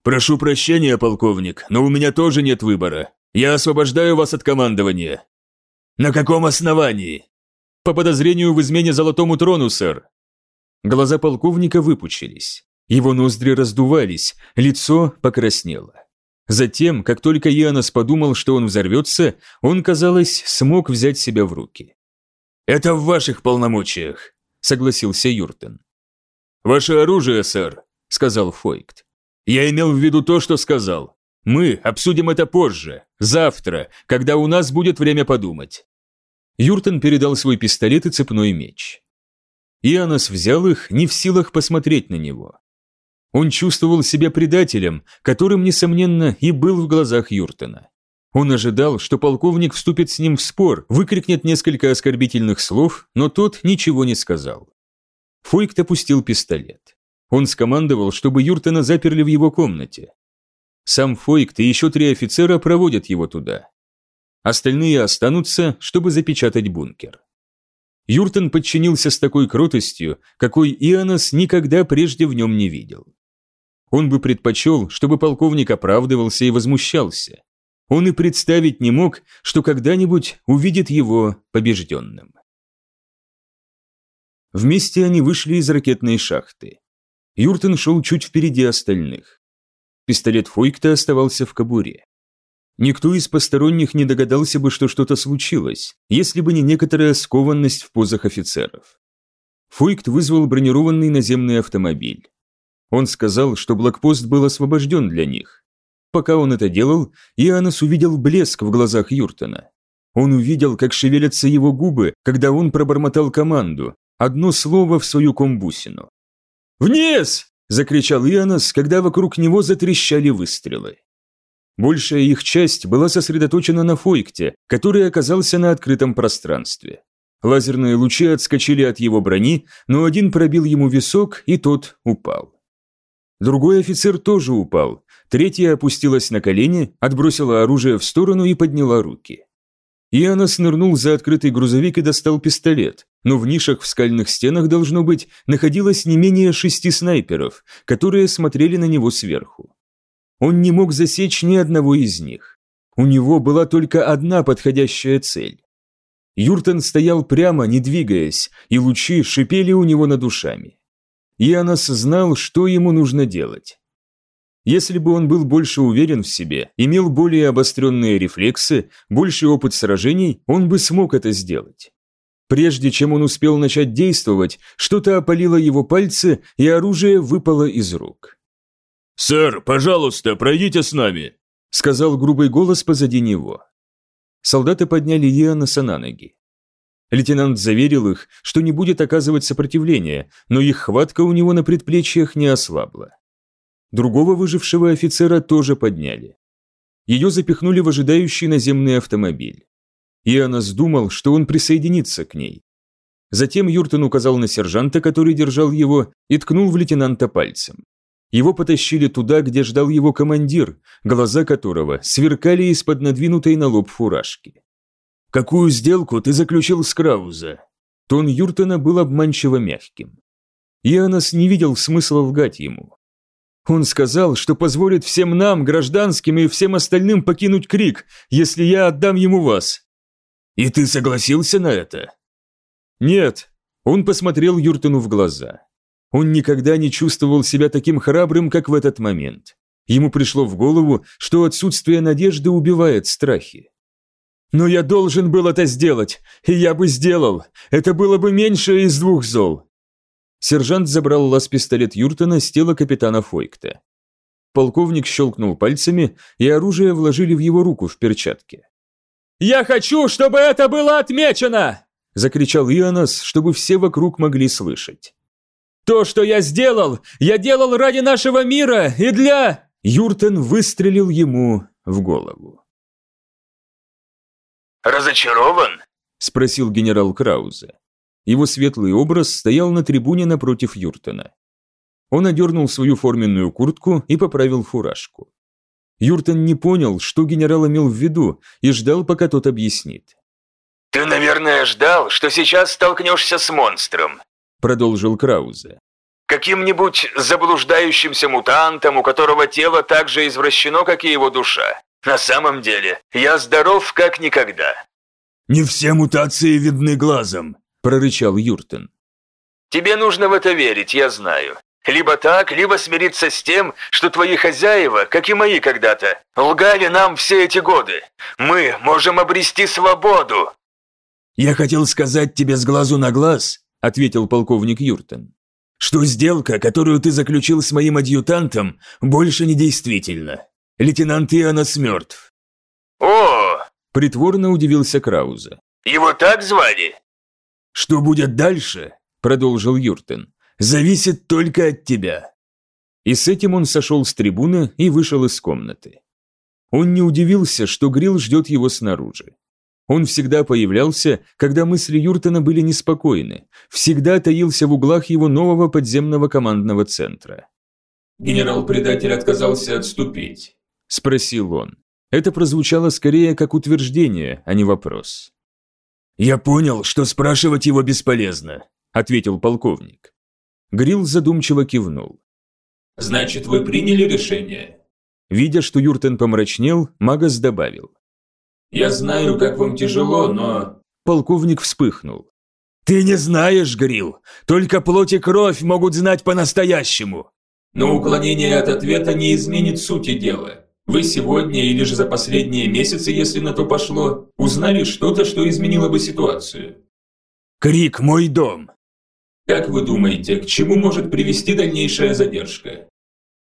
«Прошу прощения, полковник, но у меня тоже нет выбора. Я освобождаю вас от командования». «На каком основании?» «По подозрению в измене Золотому Трону, сэр». Глаза полковника выпучились. Его ноздри раздувались, лицо покраснело. Затем, как только Янос подумал, что он взорвется, он, казалось, смог взять себя в руки. «Это в ваших полномочиях», — согласился Юртен. «Ваше оружие, сэр», — сказал Фойкт. «Я имел в виду то, что сказал. Мы обсудим это позже, завтра, когда у нас будет время подумать». Юртен передал свой пистолет и цепной меч. Иоаннс взял их, не в силах посмотреть на него. Он чувствовал себя предателем, которым, несомненно, и был в глазах Юртона. Он ожидал, что полковник вступит с ним в спор, выкрикнет несколько оскорбительных слов, но тот ничего не сказал. Фойкт опустил пистолет. Он скомандовал, чтобы Юртона заперли в его комнате. Сам Фойкт и еще три офицера проводят его туда. Остальные останутся, чтобы запечатать бункер. Юртон подчинился с такой кротостью, какой Ионас никогда прежде в нем не видел. Он бы предпочел, чтобы полковник оправдывался и возмущался. Он и представить не мог, что когда-нибудь увидит его побежденным. Вместе они вышли из ракетной шахты. Юртон шел чуть впереди остальных. Пистолет Фойкта оставался в кобуре. Никто из посторонних не догадался бы, что что-то случилось, если бы не некоторая скованность в позах офицеров. Фойкт вызвал бронированный наземный автомобиль. Он сказал, что блокпост был освобожден для них. Пока он это делал, Иоаннес увидел блеск в глазах Юртона. Он увидел, как шевелятся его губы, когда он пробормотал команду, одно слово в свою комбусину. «Вниз!» – закричал Иоаннес, когда вокруг него затрещали выстрелы. Большая их часть была сосредоточена на Фойкте, который оказался на открытом пространстве. Лазерные лучи отскочили от его брони, но один пробил ему висок, и тот упал. Другой офицер тоже упал. Третья опустилась на колени, отбросила оружие в сторону и подняла руки. Иоанна снырнул за открытый грузовик и достал пистолет, но в нишах в скальных стенах, должно быть, находилось не менее шести снайперов, которые смотрели на него сверху. Он не мог засечь ни одного из них. У него была только одна подходящая цель. Юртон стоял прямо, не двигаясь, и лучи шипели у него над душами. Янос знал, что ему нужно делать. Если бы он был больше уверен в себе, имел более обостренные рефлексы, больше опыт сражений, он бы смог это сделать. Прежде чем он успел начать действовать, что-то опалило его пальцы, и оружие выпало из рук. «Сэр, пожалуйста, пройдите с нами», — сказал грубый голос позади него. Солдаты подняли Иоаннеса на ноги. Лейтенант заверил их, что не будет оказывать сопротивления, но их хватка у него на предплечьях не ослабла. Другого выжившего офицера тоже подняли. Ее запихнули в ожидающий наземный автомобиль. Иоаннес думал, что он присоединится к ней. Затем Юртон указал на сержанта, который держал его, и ткнул в лейтенанта пальцем. Его потащили туда, где ждал его командир, глаза которого сверкали из-под надвинутой на лоб фуражки. «Какую сделку ты заключил с Крауза?» Тон Юртона был обманчиво мягким. Иоаннес не видел смысла лгать ему. Он сказал, что позволит всем нам, гражданским и всем остальным покинуть Крик, если я отдам ему вас. И ты согласился на это? Нет. Он посмотрел Юртону в глаза. Он никогда не чувствовал себя таким храбрым, как в этот момент. Ему пришло в голову, что отсутствие надежды убивает страхи. Но я должен был это сделать, и я бы сделал. Это было бы меньше из двух зол. Сержант забрал лаз-пистолет Юртона с тела капитана Фойкта. Полковник щелкнул пальцами, и оружие вложили в его руку в перчатке. «Я хочу, чтобы это было отмечено!» – закричал Ионас, чтобы все вокруг могли слышать. «То, что я сделал, я делал ради нашего мира и для...» Юртон выстрелил ему в голову. «Разочарован?» – спросил генерал Краузе. Его светлый образ стоял на трибуне напротив Юртона. Он одернул свою форменную куртку и поправил фуражку. Юртон не понял, что генерал имел в виду, и ждал, пока тот объяснит. «Ты, наверное, ждал, что сейчас столкнешься с монстром», — продолжил Краузе. «Каким-нибудь заблуждающимся мутантом, у которого тело так же извращено, как и его душа. На самом деле, я здоров как никогда». «Не все мутации видны глазом», — прорычал Юртон. «Тебе нужно в это верить, я знаю. Либо так, либо смириться с тем, что твои хозяева, как и мои когда-то, лгали нам все эти годы. Мы можем обрести свободу. «Я хотел сказать тебе с глазу на глаз», — ответил полковник Юртон, «что сделка, которую ты заключил с моим адъютантом, больше не действительна. Лейтенант Иоаннс мертв». «О!» — притворно удивился Крауза. «Его так звали?» «Что будет дальше?» — продолжил Юртон зависит только от тебя». И с этим он сошел с трибуны и вышел из комнаты. Он не удивился, что Грилл ждет его снаружи. Он всегда появлялся, когда мысли Юртона были неспокойны, всегда таился в углах его нового подземного командного центра. «Генерал-предатель отказался отступить», – спросил он. Это прозвучало скорее как утверждение, а не вопрос. «Я понял, что спрашивать его бесполезно», – ответил полковник. Грилл задумчиво кивнул. «Значит, вы приняли решение?» Видя, что Юртен помрачнел, Магас добавил. «Я знаю, как вам тяжело, но...» Полковник вспыхнул. «Ты не знаешь, Грилл, только плоть и кровь могут знать по-настоящему!» «Но уклонение от ответа не изменит сути дела. Вы сегодня или же за последние месяцы, если на то пошло, узнали что-то, что изменило бы ситуацию». «Крик, мой дом!» Как вы думаете, к чему может привести дальнейшая задержка?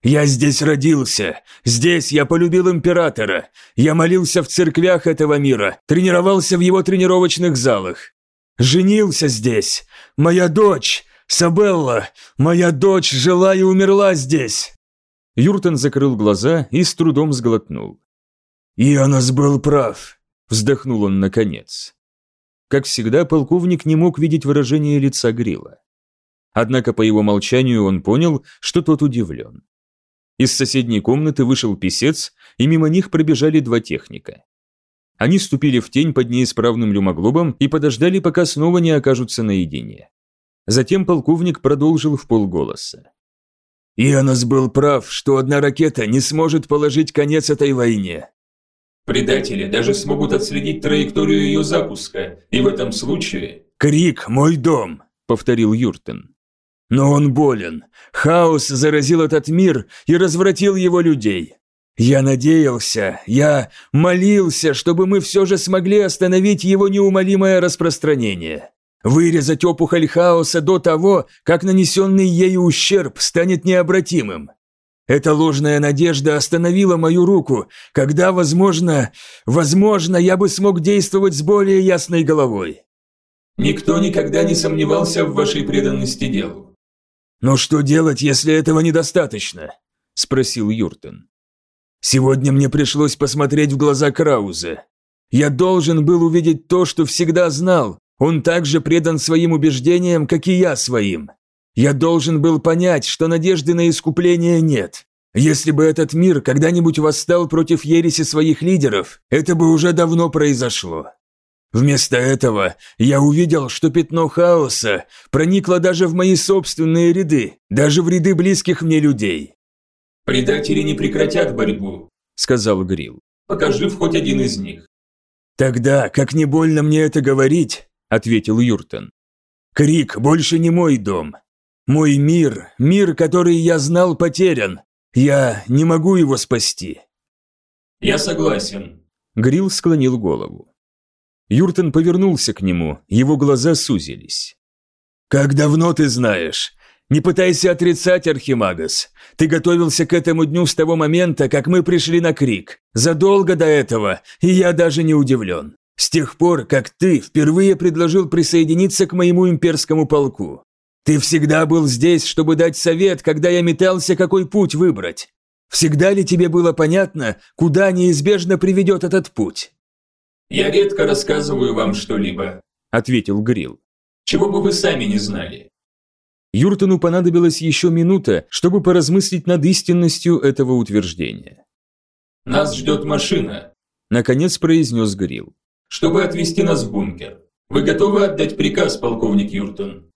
Я здесь родился. Здесь я полюбил императора. Я молился в церквях этого мира, тренировался в его тренировочных залах. Женился здесь. Моя дочь, Сабелла, моя дочь жила и умерла здесь. Юртон закрыл глаза и с трудом сглотнул. «Ионас был прав», – вздохнул он наконец. Как всегда, полковник не мог видеть выражение лица Грила. Однако по его молчанию он понял, что тот удивлен. Из соседней комнаты вышел писец, и мимо них пробежали два техника. Они ступили в тень под неисправным люмоглобом и подождали, пока снова не окажутся наедине. Затем полковник продолжил в полголоса. «Ионас был прав, что одна ракета не сможет положить конец этой войне. Предатели даже смогут отследить траекторию ее запуска, и в этом случае...» «Крик, мой дом!» — повторил Юртен. Но он болен. Хаос заразил этот мир и развратил его людей. Я надеялся, я молился, чтобы мы все же смогли остановить его неумолимое распространение. Вырезать опухоль хаоса до того, как нанесенный ею ущерб станет необратимым. Эта ложная надежда остановила мою руку, когда, возможно, возможно, я бы смог действовать с более ясной головой. Никто никогда не сомневался в вашей преданности делу. «Но что делать, если этого недостаточно?» – спросил Юртен. «Сегодня мне пришлось посмотреть в глаза Краузе. Я должен был увидеть то, что всегда знал. Он также предан своим убеждениям, как и я своим. Я должен был понять, что надежды на искупление нет. Если бы этот мир когда-нибудь восстал против ереси своих лидеров, это бы уже давно произошло. Вместо этого я увидел, что пятно хаоса проникло даже в мои собственные ряды, даже в ряды близких мне людей. «Предатели не прекратят борьбу», — сказал Грил. «Пока жив хоть один из них». «Тогда, как не больно мне это говорить», — ответил Юртон. «Крик больше не мой дом. Мой мир, мир, который я знал, потерян. Я не могу его спасти». «Я согласен», — Грил склонил голову. Юртон повернулся к нему, его глаза сузились. «Как давно ты знаешь? Не пытайся отрицать, Архимагас. Ты готовился к этому дню с того момента, как мы пришли на Крик. Задолго до этого, и я даже не удивлен. С тех пор, как ты впервые предложил присоединиться к моему имперскому полку. Ты всегда был здесь, чтобы дать совет, когда я метался, какой путь выбрать. Всегда ли тебе было понятно, куда неизбежно приведет этот путь? «Я редко рассказываю вам что-либо», – ответил Грил. чего бы вы сами не знали. Юртону понадобилась еще минута, чтобы поразмыслить над истинностью этого утверждения. «Нас ждет машина», – наконец произнес Грилл. «Чтобы отвезти нас в бункер. Вы готовы отдать приказ, полковник Юртон?»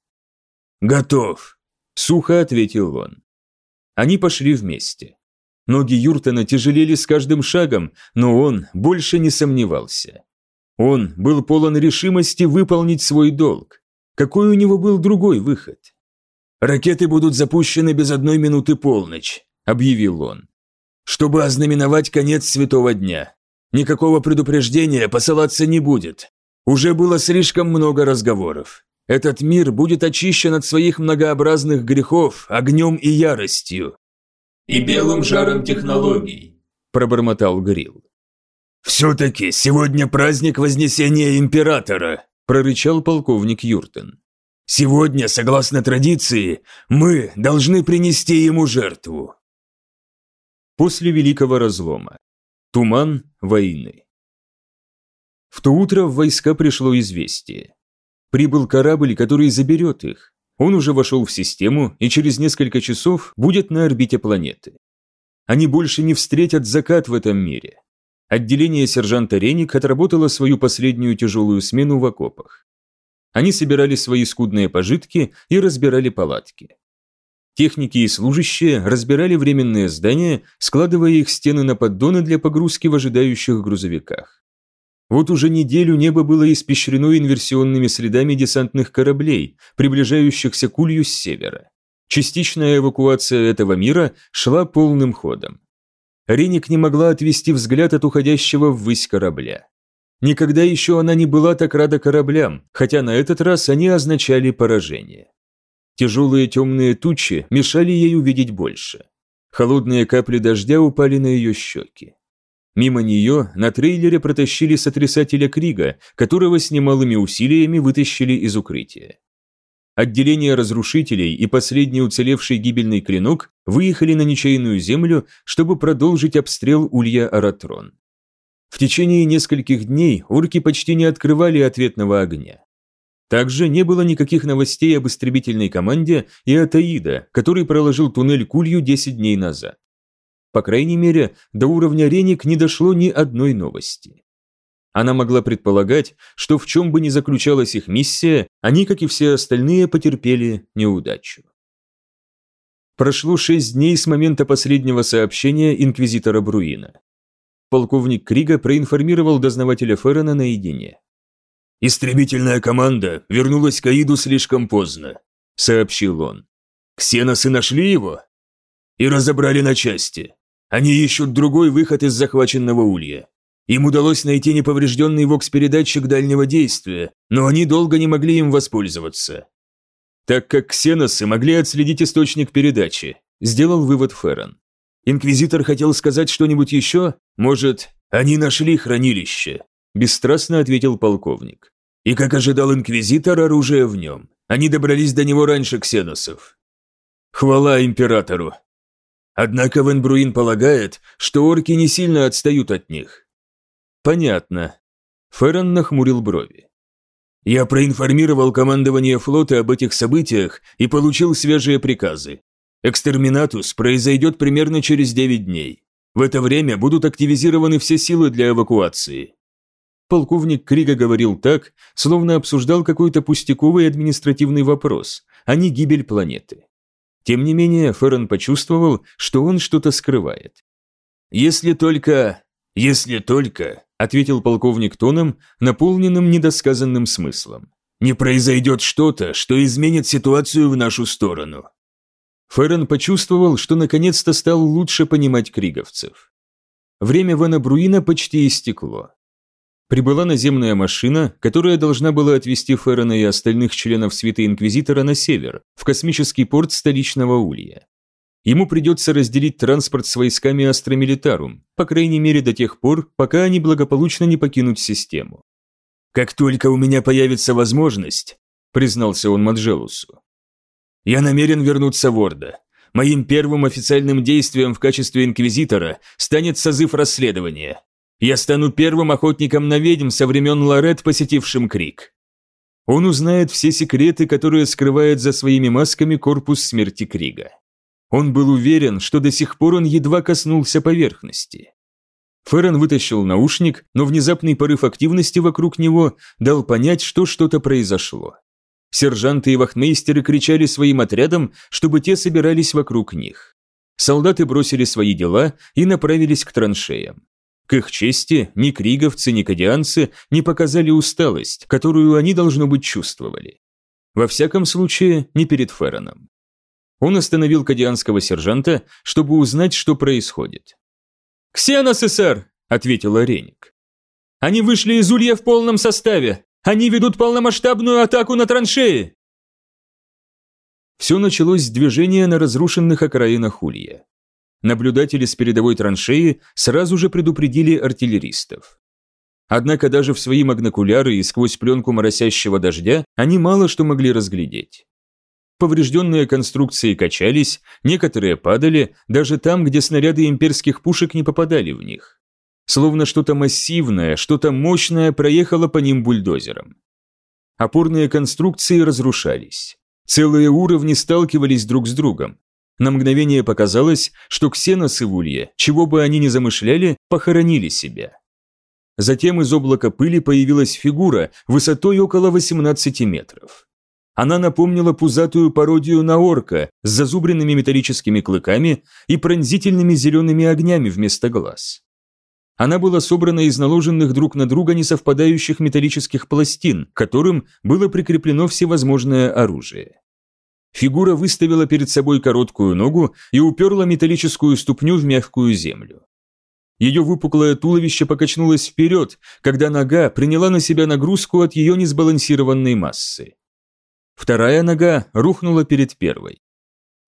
«Готов», – сухо ответил он. Они пошли вместе. Ноги Юртона тяжелели с каждым шагом, но он больше не сомневался. Он был полон решимости выполнить свой долг. Какой у него был другой выход? «Ракеты будут запущены без одной минуты полночь», – объявил он. «Чтобы ознаменовать конец святого дня. Никакого предупреждения посылаться не будет. Уже было слишком много разговоров. Этот мир будет очищен от своих многообразных грехов огнем и яростью. «И белым жаром технологий», – пробормотал Грил. «Все-таки сегодня праздник Вознесения Императора», – прорычал полковник Юртон. «Сегодня, согласно традиции, мы должны принести ему жертву». После Великого Разлома. Туман войны. В то утро в войска пришло известие. Прибыл корабль, который заберет их. Он уже вошел в систему и через несколько часов будет на орбите планеты. Они больше не встретят закат в этом мире. Отделение сержанта Реник отработало свою последнюю тяжелую смену в окопах. Они собирали свои скудные пожитки и разбирали палатки. Техники и служащие разбирали временные здания, складывая их стены на поддоны для погрузки в ожидающих грузовиках. Вот уже неделю небо было испещрено инверсионными следами десантных кораблей, приближающихся к улью с севера. Частичная эвакуация этого мира шла полным ходом. Реник не могла отвести взгляд от уходящего ввысь корабля. Никогда еще она не была так рада кораблям, хотя на этот раз они означали поражение. Тяжелые темные тучи мешали ей увидеть больше. Холодные капли дождя упали на ее щеки. Мимо нее на трейлере протащили сотрясателя Крига, которого с немалыми усилиями вытащили из укрытия. Отделение разрушителей и последний уцелевший гибельный клинок выехали на ничейную землю, чтобы продолжить обстрел улья Аратрон. В течение нескольких дней орки почти не открывали ответного огня. Также не было никаких новостей об истребительной команде и от Аида, который проложил туннель к улью 10 дней назад. По крайней мере, до уровня Реник не дошло ни одной новости. Она могла предполагать, что в чем бы ни заключалась их миссия, они, как и все остальные, потерпели неудачу. Прошло шесть дней с момента последнего сообщения инквизитора Бруина. Полковник Крига проинформировал дознавателя Феррена наедине. «Истребительная команда вернулась к Аиду слишком поздно», — сообщил он. «Ксеносы нашли его?» «И разобрали на части. Они ищут другой выход из захваченного улья. Им удалось найти неповрежденный вокс-передатчик дальнего действия, но они долго не могли им воспользоваться. Так как ксеносы могли отследить источник передачи, сделал вывод Феррон. Инквизитор хотел сказать что-нибудь еще? Может, они нашли хранилище? Бесстрастно ответил полковник. И как ожидал инквизитор, оружие в нем. Они добрались до него раньше ксеносов. Хвала императору, Однако Венбруин полагает, что орки не сильно отстают от них. Понятно. Феррон нахмурил брови. Я проинформировал командование флота об этих событиях и получил свежие приказы. Экстерминатус произойдет примерно через 9 дней. В это время будут активизированы все силы для эвакуации. Полковник Крига говорил так, словно обсуждал какой-то пустяковый административный вопрос, а не гибель планеты. Тем не менее, Феррон почувствовал, что он что-то скрывает. «Если только... если только...» – ответил полковник тоном, наполненным недосказанным смыслом. «Не произойдет что-то, что изменит ситуацию в нашу сторону». Феррон почувствовал, что наконец-то стал лучше понимать криговцев. Время Вена Бруина почти истекло прибыла наземная машина, которая должна была отвезти Феррона и остальных членов свиты Инквизитора на север, в космический порт столичного Улья. Ему придется разделить транспорт с войсками Астра Милитарум, по крайней мере до тех пор, пока они благополучно не покинут систему. «Как только у меня появится возможность», – признался он Маджелусу, – «я намерен вернуться в Ордо. Моим первым официальным действием в качестве Инквизитора станет созыв расследования. Я стану первым охотником на ведьм со времен Лорет, посетившим Криг. Он узнает все секреты, которые скрывает за своими масками корпус смерти Крига. Он был уверен, что до сих пор он едва коснулся поверхности. Феррен вытащил наушник, но внезапный порыв активности вокруг него дал понять, что что-то произошло. Сержанты и вахтмейстеры кричали своим отрядам, чтобы те собирались вокруг них. Солдаты бросили свои дела и направились к траншеям. К их чести, ни криговцы, ни кадианцы не показали усталость, которую они, должно быть, чувствовали. Во всяком случае, не перед Ферроном. Он остановил кадианского сержанта, чтобы узнать, что происходит. «Ксеносы, сэр!» – ответил Ореник. «Они вышли из Улья в полном составе! Они ведут полномасштабную атаку на траншеи!» Все началось с движения на разрушенных окраинах Улья. Наблюдатели с передовой траншеи сразу же предупредили артиллеристов. Однако даже в свои магнокуляры и сквозь пленку моросящего дождя они мало что могли разглядеть. Поврежденные конструкции качались, некоторые падали, даже там, где снаряды имперских пушек не попадали в них. Словно что-то массивное, что-то мощное проехало по ним бульдозером. Опорные конструкции разрушались. Целые уровни сталкивались друг с другом. На мгновение показалось, что ксеносы в улье, чего бы они ни замышляли, похоронили себя. Затем из облака пыли появилась фигура высотой около 18 метров. Она напомнила пузатую пародию на орка с зазубренными металлическими клыками и пронзительными зелеными огнями вместо глаз. Она была собрана из наложенных друг на друга несовпадающих металлических пластин, к которым было прикреплено всевозможное оружие. Фигура выставила перед собой короткую ногу и уперла металлическую ступню в мягкую землю. Ее выпуклое туловище покачнулось вперед, когда нога приняла на себя нагрузку от ее несбалансированной массы. Вторая нога рухнула перед первой.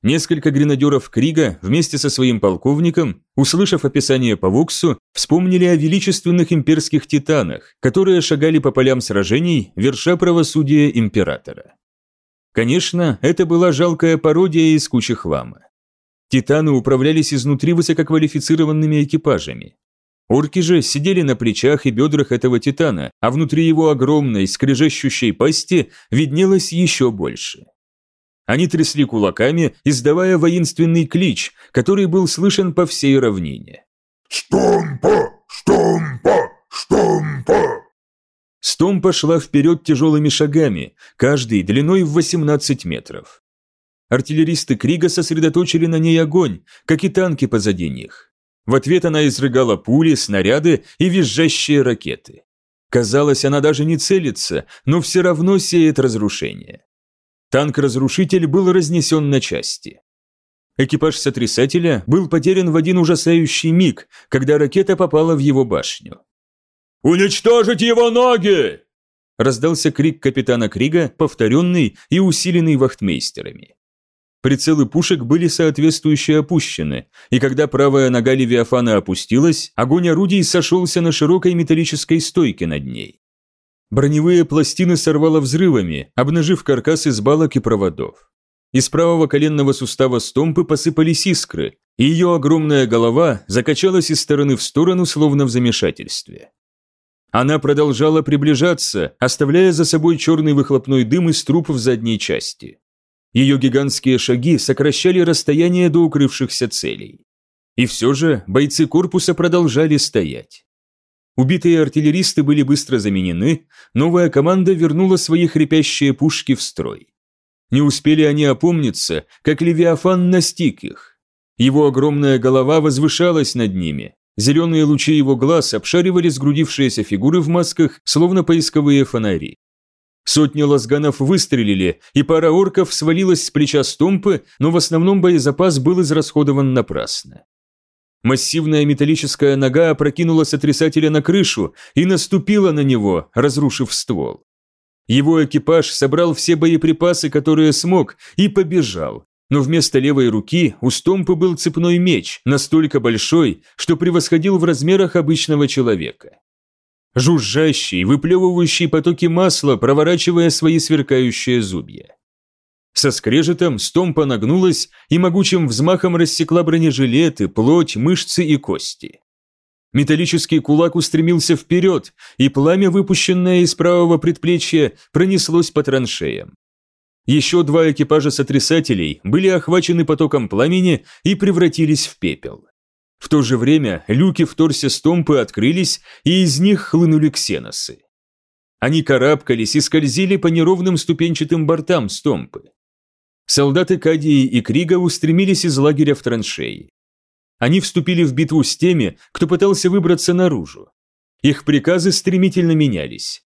Несколько гренадеров Крига вместе со своим полковником, услышав описание по Воксу, вспомнили о величественных имперских титанах, которые шагали по полям сражений, верша правосудие императора. Конечно, это была жалкая пародия из кучи хлама. Титаны управлялись изнутри высококвалифицированными экипажами. Орки же сидели на плечах и бедрах этого титана, а внутри его огромной, скрежещущей пасти виднелось еще больше. Они трясли кулаками, издавая воинственный клич, который был слышен по всей равнине. «Штомпа! Штомпа! Штомпа!» Стомпа шла вперед тяжелыми шагами, каждый длиной в 18 метров. Артиллеристы Крига сосредоточили на ней огонь, как и танки позади них. В ответ она изрыгала пули, снаряды и визжащие ракеты. Казалось, она даже не целится, но все равно сеет разрушение. Танк-разрушитель был разнесен на части. Экипаж сотрясателя был потерян в один ужасающий миг, когда ракета попала в его башню. «Уничтожить его ноги!» Раздался крик капитана Крига, повторенный и усиленный вахтмейстерами. Прицелы пушек были соответствующе опущены, и когда правая нога Левиафана опустилась, огонь орудий сошелся на широкой металлической стойке над ней. Броневые пластины сорвало взрывами, обнажив каркас из балок и проводов. Из правого коленного сустава стомпы посыпались искры, и ее огромная голова закачалась из стороны в сторону, словно в замешательстве. Она продолжала приближаться, оставляя за собой черный выхлопной дым из в задней части. Ее гигантские шаги сокращали расстояние до укрывшихся целей. И все же бойцы корпуса продолжали стоять. Убитые артиллеристы были быстро заменены, новая команда вернула свои хрипящие пушки в строй. Не успели они опомниться, как Левиафан настиг их. Его огромная голова возвышалась над ними, зеленые лучи его глаз обшаривали сгрудившиеся фигуры в масках, словно поисковые фонари. Сотни лазганов выстрелили, и пара орков свалилась с плеча стомпы, но в основном боезапас был израсходован напрасно. Массивная металлическая нога опрокинула сотрясателя на крышу и наступила на него, разрушив ствол. Его экипаж собрал все боеприпасы, которые смог, и побежал. Но вместо левой руки у Стомпы был цепной меч, настолько большой, что превосходил в размерах обычного человека жужжащий, выплевывающий потоки масла, проворачивая свои сверкающие зубья. Со скрежетом стомпа нагнулась и могучим взмахом рассекла бронежилеты, плоть, мышцы и кости. Металлический кулак устремился вперед, и пламя, выпущенное из правого предплечья, пронеслось по траншеям. Еще два экипажа сотрясателей были охвачены потоком пламени и превратились в пепел. В то же время люки в торсе стомпы открылись, и из них хлынули ксеносы. Они карабкались и скользили по неровным ступенчатым бортам стомпы. Солдаты Кадии и Крига устремились из лагеря в траншеи. Они вступили в битву с теми, кто пытался выбраться наружу. Их приказы стремительно менялись.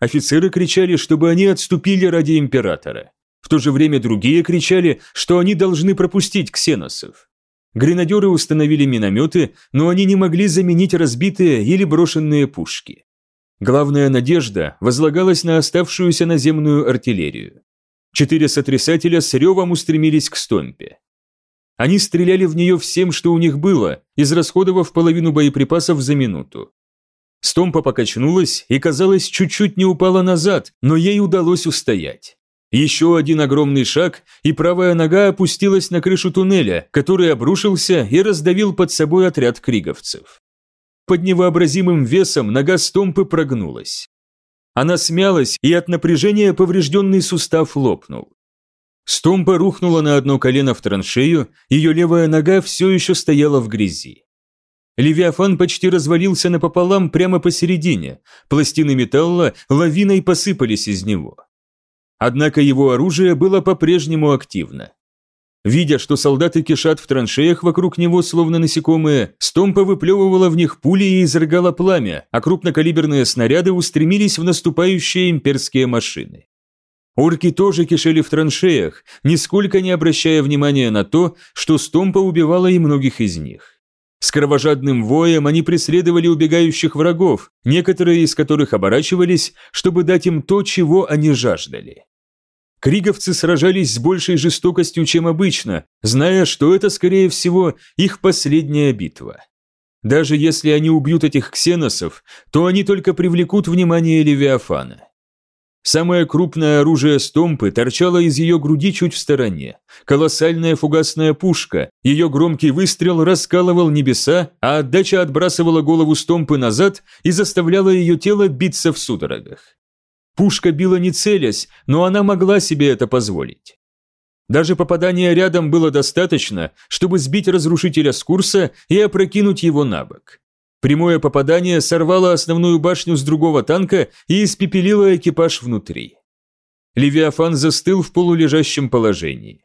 Офицеры кричали, чтобы они отступили ради императора. В то же время другие кричали, что они должны пропустить ксеносов. Гренадеры установили минометы, но они не могли заменить разбитые или брошенные пушки. Главная надежда возлагалась на оставшуюся наземную артиллерию. Четыре сотрясателя с ревом устремились к стомпе. Они стреляли в нее всем, что у них было, израсходовав половину боеприпасов за минуту. Стомпа покачнулась и, казалось, чуть-чуть не упала назад, но ей удалось устоять. Еще один огромный шаг, и правая нога опустилась на крышу туннеля, который обрушился и раздавил под собой отряд криговцев под невообразимым весом нога стомпы прогнулась. Она смялась, и от напряжения поврежденный сустав лопнул. Стомпа рухнула на одно колено в траншею, ее левая нога все еще стояла в грязи. Левиафан почти развалился напополам прямо посередине, пластины металла лавиной посыпались из него. Однако его оружие было по-прежнему активно. Видя, что солдаты кишат в траншеях вокруг него, словно насекомые, Стомпа выплевывала в них пули и изрыгала пламя, а крупнокалиберные снаряды устремились в наступающие имперские машины. Орки тоже кишели в траншеях, нисколько не обращая внимания на то, что Стомпа убивала и многих из них. С кровожадным воем они преследовали убегающих врагов, некоторые из которых оборачивались, чтобы дать им то, чего они жаждали. Криговцы сражались с большей жестокостью, чем обычно, зная, что это, скорее всего, их последняя битва. Даже если они убьют этих ксеносов, то они только привлекут внимание Левиафана. Самое крупное оружие Стомпы торчало из ее груди чуть в стороне. Колоссальная фугасная пушка, ее громкий выстрел раскалывал небеса, а отдача отбрасывала голову Стомпы назад и заставляла ее тело биться в судорогах. Пушка била не целясь, но она могла себе это позволить. Даже попадания рядом было достаточно, чтобы сбить разрушителя с курса и опрокинуть его на бок. Прямое попадание сорвало основную башню с другого танка и испепелило экипаж внутри. Левиафан застыл в полулежащем положении.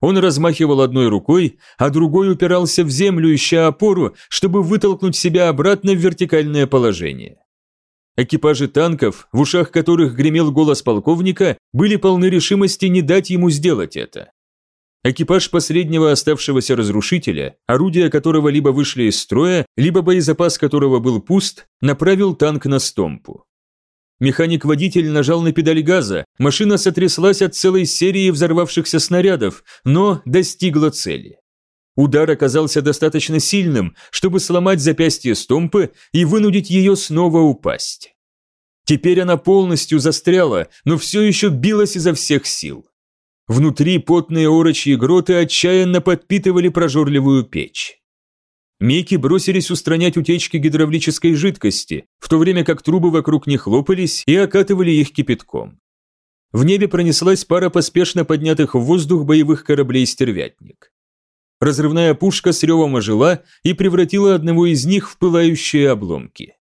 Он размахивал одной рукой, а другой упирался в землю, ища опору, чтобы вытолкнуть себя обратно в вертикальное положение. Экипажи танков, в ушах которых гремел голос полковника, были полны решимости не дать ему сделать это. Экипаж последнего оставшегося разрушителя, орудия которого либо вышли из строя, либо боезапас которого был пуст, направил танк на стомпу. Механик-водитель нажал на педаль газа, машина сотряслась от целой серии взорвавшихся снарядов, но достигла цели. Удар оказался достаточно сильным, чтобы сломать запястье Стомпы и вынудить ее снова упасть. Теперь она полностью застряла, но все еще билась изо всех сил. Внутри потные орочьи гроты отчаянно подпитывали прожорливую печь. Меки бросились устранять утечки гидравлической жидкости, в то время как трубы вокруг них лопались и окатывали их кипятком. В небе пронеслась пара поспешно поднятых в воздух боевых кораблей «Стервятник». Разрывная пушка с ревом ожила и превратила одного из них в пылающие обломки.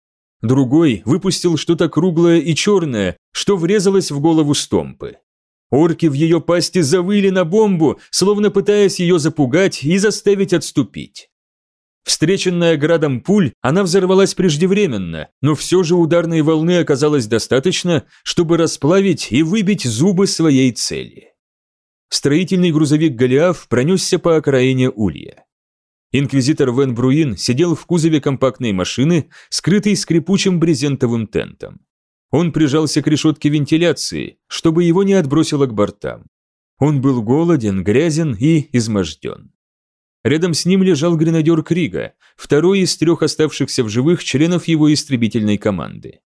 Другой выпустил что-то круглое и черное, что врезалось в голову Стомпы. Орки в ее пасти завыли на бомбу, словно пытаясь ее запугать и заставить отступить. Встреченная градом пуль, она взорвалась преждевременно, но все же ударной волны оказалось достаточно, чтобы расплавить и выбить зубы своей цели строительный грузовик «Голиаф» пронесся по окраине Улья. Инквизитор Вен Бруин сидел в кузове компактной машины, скрытой скрипучим брезентовым тентом. Он прижался к решетке вентиляции, чтобы его не отбросило к бортам. Он был голоден, грязен и изможден. Рядом с ним лежал гренадер Крига, второй из трех оставшихся в живых членов его истребительной команды.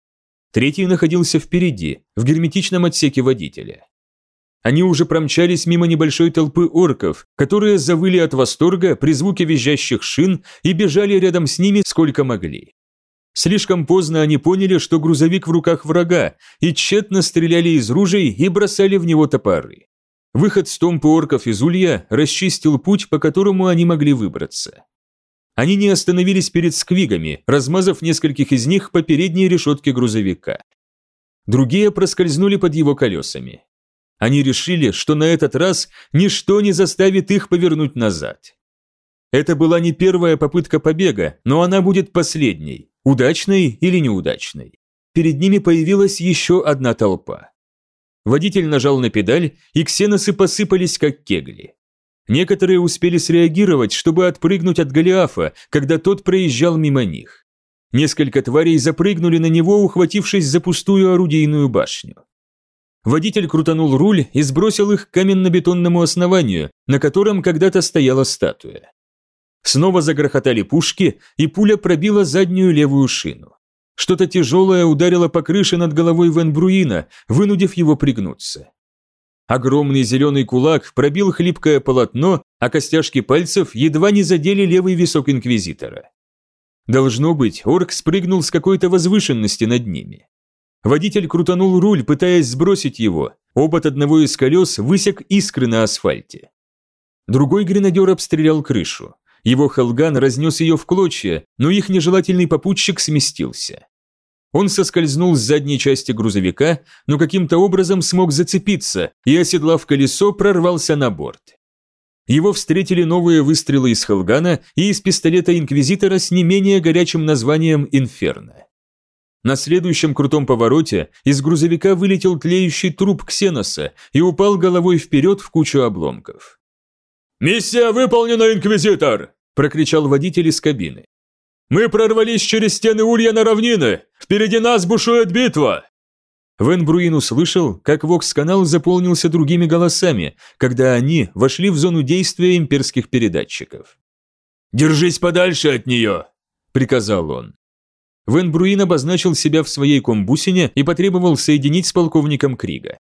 Третий находился впереди, в герметичном отсеке водителя. Они уже промчались мимо небольшой толпы орков, которые завыли от восторга при звуке визжащих шин и бежали рядом с ними сколько могли. Слишком поздно они поняли, что грузовик в руках врага, и тщетно стреляли из ружей и бросали в него топоры. Выход с томпы орков из улья расчистил путь, по которому они могли выбраться. Они не остановились перед сквигами, размазав нескольких из них по передней решетке грузовика. Другие проскользнули под его колесами. Они решили, что на этот раз ничто не заставит их повернуть назад. Это была не первая попытка побега, но она будет последней, удачной или неудачной. Перед ними появилась еще одна толпа. Водитель нажал на педаль, и ксеносы посыпались как кегли. Некоторые успели среагировать, чтобы отпрыгнуть от Голиафа, когда тот проезжал мимо них. Несколько тварей запрыгнули на него, ухватившись за пустую орудийную башню. Водитель крутанул руль и сбросил их к каменно-бетонному основанию, на котором когда-то стояла статуя. Снова загрохотали пушки, и пуля пробила заднюю левую шину. Что-то тяжелое ударило по крыше над головой Вен вынудив его пригнуться. Огромный зеленый кулак пробил хлипкое полотно, а костяшки пальцев едва не задели левый висок Инквизитора. Должно быть, орк спрыгнул с какой-то возвышенности над ними. Водитель крутанул руль, пытаясь сбросить его. Обод одного из колес высек искры на асфальте. Другой гренадер обстрелял крышу. Его хелган разнес ее в клочья, но их нежелательный попутчик сместился. Он соскользнул с задней части грузовика, но каким-то образом смог зацепиться и, оседлав колесо, прорвался на борт. Его встретили новые выстрелы из Хелгана и из пистолета Инквизитора с не менее горячим названием «Инферно». На следующем крутом повороте из грузовика вылетел тлеющий труп Ксеноса и упал головой вперед в кучу обломков. «Миссия выполнена, Инквизитор!» – прокричал водитель из кабины. «Мы прорвались через стены Улья на равнины! Впереди нас бушует битва!» Вен Бруин услышал, как Вокс-канал заполнился другими голосами, когда они вошли в зону действия имперских передатчиков. «Держись подальше от нее!» – приказал он. Вен Бруин обозначил себя в своей комбусине и потребовал соединить с полковником Крига.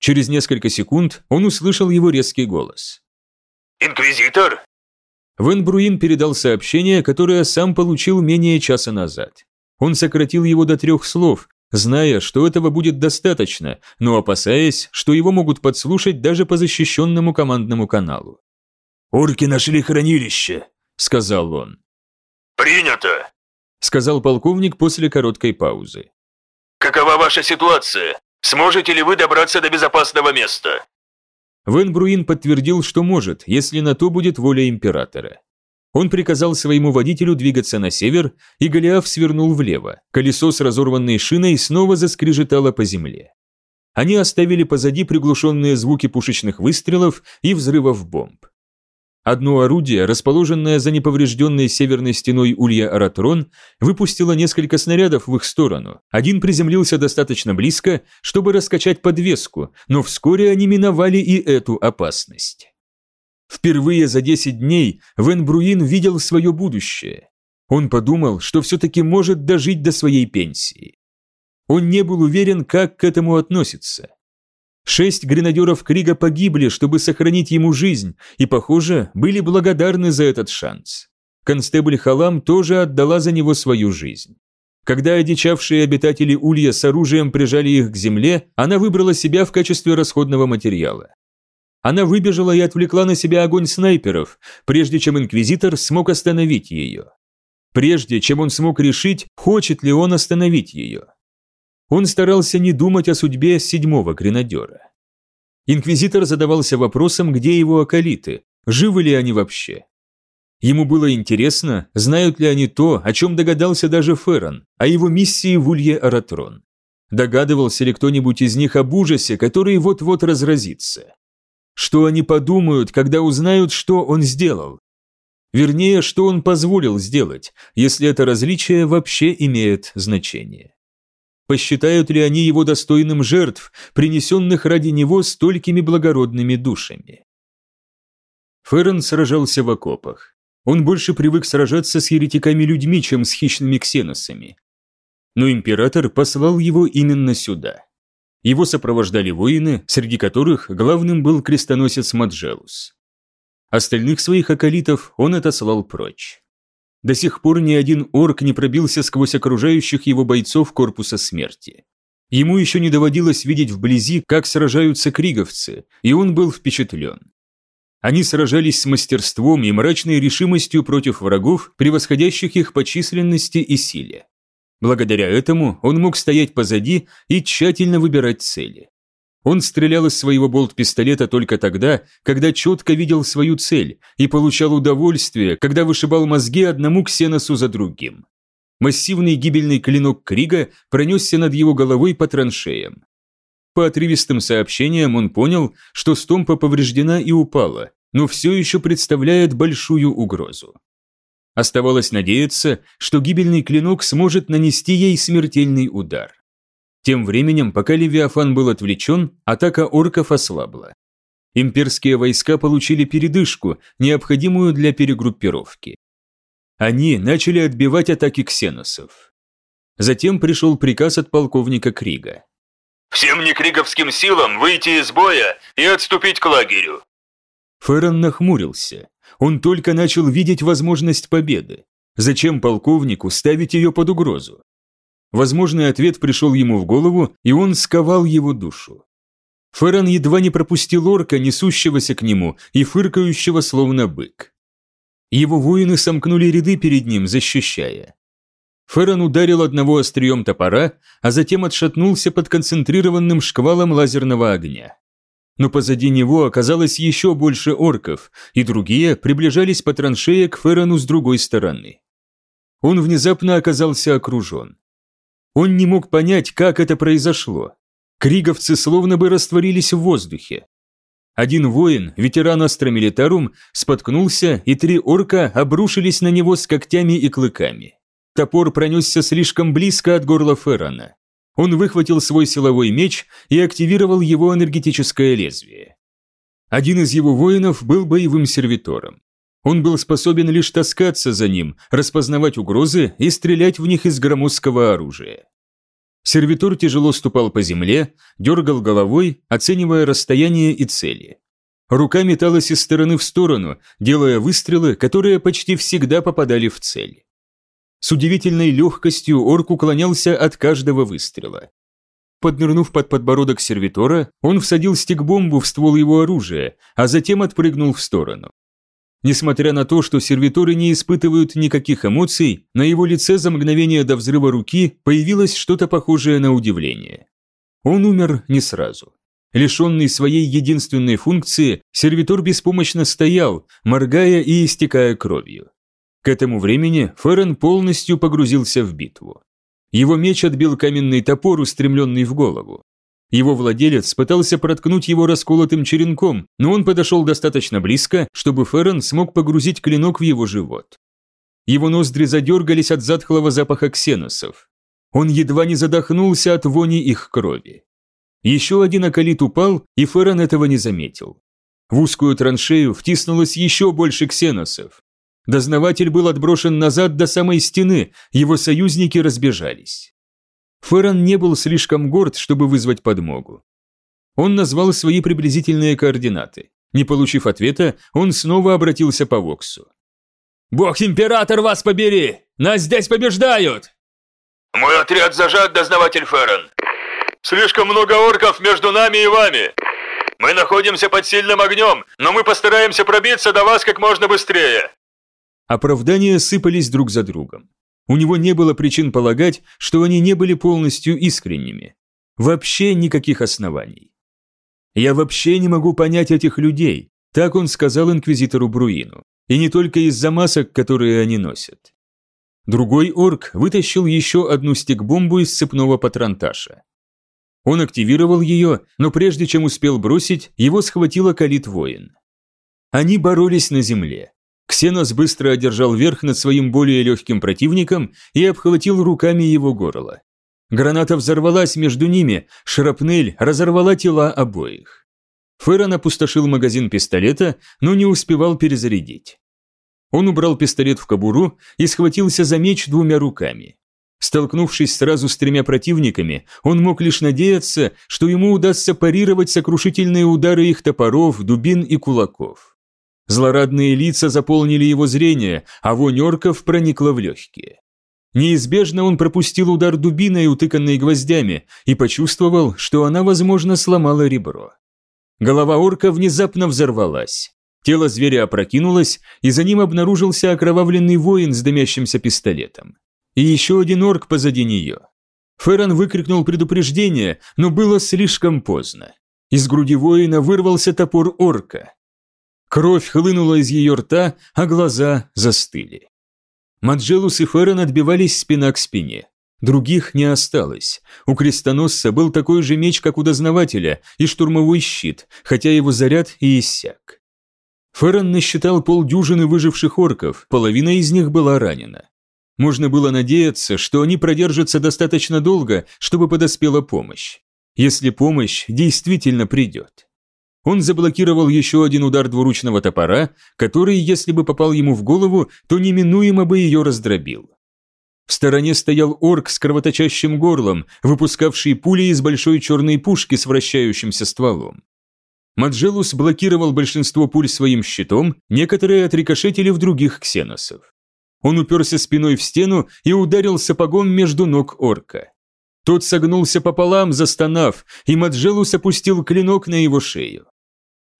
Через несколько секунд он услышал его резкий голос. «Инквизитор?» Вен Бруин передал сообщение, которое сам получил менее часа назад. Он сократил его до трех слов, зная, что этого будет достаточно, но опасаясь, что его могут подслушать даже по защищенному командному каналу. «Орки нашли хранилище», — сказал он. «Принято!» сказал полковник после короткой паузы. «Какова ваша ситуация? Сможете ли вы добраться до безопасного места?» Вен Бруин подтвердил, что может, если на то будет воля императора. Он приказал своему водителю двигаться на север, и Голиаф свернул влево. Колесо с разорванной шиной снова заскрежетало по земле. Они оставили позади приглушенные звуки пушечных выстрелов и взрывов бомб. Одно орудие, расположенное за неповрежденной северной стеной Улья Аратрон, выпустило несколько снарядов в их сторону. Один приземлился достаточно близко, чтобы раскачать подвеску, но вскоре они миновали и эту опасность. Впервые за 10 дней Вен Бруин видел свое будущее. Он подумал, что все-таки может дожить до своей пенсии. Он не был уверен, как к этому относиться. Шесть гренадеров Крига погибли, чтобы сохранить ему жизнь, и, похоже, были благодарны за этот шанс. Констебль Халам тоже отдала за него свою жизнь. Когда одичавшие обитатели Улья с оружием прижали их к земле, она выбрала себя в качестве расходного материала. Она выбежала и отвлекла на себя огонь снайперов, прежде чем Инквизитор смог остановить ее. Прежде чем он смог решить, хочет ли он остановить ее. Он старался не думать о судьбе седьмого гренадера. Инквизитор задавался вопросом, где его околиты, живы ли они вообще. Ему было интересно, знают ли они то, о чем догадался даже Феррон, о его миссии в Улье Аратрон. Догадывался ли кто-нибудь из них об ужасе, который вот-вот разразится? Что они подумают, когда узнают, что он сделал? Вернее, что он позволил сделать, если это различие вообще имеет значение. Посчитают ли они его достойным жертв, принесенных ради него столькими благородными душами? Феррен сражался в окопах. Он больше привык сражаться с еретиками-людьми, чем с хищными ксеносами. Но император послал его именно сюда. Его сопровождали воины, среди которых главным был крестоносец Маджелус. Остальных своих околитов он отослал прочь. До сих пор ни один орк не пробился сквозь окружающих его бойцов корпуса смерти. Ему еще не доводилось видеть вблизи, как сражаются криговцы, и он был впечатлен. Они сражались с мастерством и мрачной решимостью против врагов, превосходящих их по численности и силе. Благодаря этому он мог стоять позади и тщательно выбирать цели. Он стрелял из своего болт-пистолета только тогда, когда четко видел свою цель и получал удовольствие, когда вышибал мозги одному ксеносу за другим. Массивный гибельный клинок Крига пронесся над его головой по траншеям. По отрывистым сообщениям он понял, что Стомпа повреждена и упала, но все еще представляет большую угрозу. Оставалось надеяться, что гибельный клинок сможет нанести ей смертельный удар. Тем временем, пока Левиафан был отвлечен, атака орков ослабла. Имперские войска получили передышку, необходимую для перегруппировки. Они начали отбивать атаки ксеносов. Затем пришел приказ от полковника Крига. «Всем некриговским силам выйти из боя и отступить к лагерю!» Феррон нахмурился. Он только начал видеть возможность победы. Зачем полковнику ставить ее под угрозу? Возможный ответ пришел ему в голову, и он сковал его душу. Феррон едва не пропустил орка, несущегося к нему и фыркающего словно бык. Его воины сомкнули ряды перед ним, защищая. Феррон ударил одного острием топора, а затем отшатнулся под концентрированным шквалом лазерного огня но позади него оказалось еще больше орков, и другие приближались по траншее к Феррону с другой стороны. Он внезапно оказался окружен. Он не мог понять, как это произошло. Криговцы словно бы растворились в воздухе. Один воин, ветеран Астра Милитарум, споткнулся, и три орка обрушились на него с когтями и клыками. Топор пронесся слишком близко от горла Феррона. Он выхватил свой силовой меч и активировал его энергетическое лезвие. Один из его воинов был боевым сервитором. Он был способен лишь таскаться за ним, распознавать угрозы и стрелять в них из громоздкого оружия. Сервитор тяжело ступал по земле, дергал головой, оценивая расстояние и цели. Рука металась из стороны в сторону, делая выстрелы, которые почти всегда попадали в цель. С удивительной легкостью орк уклонялся от каждого выстрела. Поднырнув под подбородок сервитора, он всадил стик-бомбу в ствол его оружия, а затем отпрыгнул в сторону. Несмотря на то, что сервиторы не испытывают никаких эмоций, на его лице за мгновение до взрыва руки появилось что-то похожее на удивление. Он умер не сразу. Лишенный своей единственной функции, сервитор беспомощно стоял, моргая и истекая кровью. К этому времени Феррен полностью погрузился в битву. Его меч отбил каменный топор, устремленный в голову. Его владелец пытался проткнуть его расколотым черенком, но он подошел достаточно близко, чтобы Феррен смог погрузить клинок в его живот. Его ноздри задергались от затхлого запаха ксеносов. Он едва не задохнулся от вони их крови. Еще один акалит упал, и Феррен этого не заметил. В узкую траншею втиснулось еще больше ксеносов. Дознаватель был отброшен назад до самой стены, его союзники разбежались. Ферран не был слишком горд, чтобы вызвать подмогу. Он назвал свои приблизительные координаты. Не получив ответа, он снова обратился по Воксу. «Бог-император вас побери! Нас здесь побеждают!» «Мой отряд зажат, дознаватель Ферран. Слишком много орков между нами и вами. Мы находимся под сильным огнем, но мы постараемся пробиться до вас как можно быстрее. Оправдания сыпались друг за другом. У него не было причин полагать, что они не были полностью искренними. Вообще никаких оснований. «Я вообще не могу понять этих людей», так он сказал инквизитору Бруину, и не только из-за масок, которые они носят. Другой орк вытащил еще одну стик-бомбу из цепного патронташа. Он активировал ее, но прежде чем успел бросить, его схватила калит-воин. Они боролись на земле. Ксенос быстро одержал верх над своим более легким противником и обхватил руками его горло. Граната взорвалась между ними, шрапнель разорвала тела обоих. Феррон опустошил магазин пистолета, но не успевал перезарядить. Он убрал пистолет в кобуру и схватился за меч двумя руками. Столкнувшись сразу с тремя противниками, он мог лишь надеяться, что ему удастся парировать сокрушительные удары их топоров, дубин и кулаков. Злорадные лица заполнили его зрение, а вонь орков проникла в легкие. Неизбежно он пропустил удар дубиной, утыканной гвоздями, и почувствовал, что она, возможно, сломала ребро. Голова орка внезапно взорвалась. Тело зверя опрокинулось, и за ним обнаружился окровавленный воин с дымящимся пистолетом. И еще один орк позади нее. Ферран выкрикнул предупреждение, но было слишком поздно. Из груди воина вырвался топор орка. Кровь хлынула из ее рта, а глаза застыли. Маджелус и Ферран отбивались спина к спине. Других не осталось. У крестоносца был такой же меч, как у дознавателя, и штурмовой щит, хотя его заряд и иссяк. Ферран насчитал полдюжины выживших орков, половина из них была ранена. Можно было надеяться, что они продержатся достаточно долго, чтобы подоспела помощь. Если помощь действительно придет. Он заблокировал еще один удар двуручного топора, который, если бы попал ему в голову, то неминуемо бы ее раздробил. В стороне стоял орк с кровоточащим горлом, выпускавший пули из большой черной пушки с вращающимся стволом. Маджелус блокировал большинство пуль своим щитом, некоторые отрикошетили в других ксеносов. Он уперся спиной в стену и ударил сапогом между ног орка. Тот согнулся пополам, застонав, и Маджелус опустил клинок на его шею.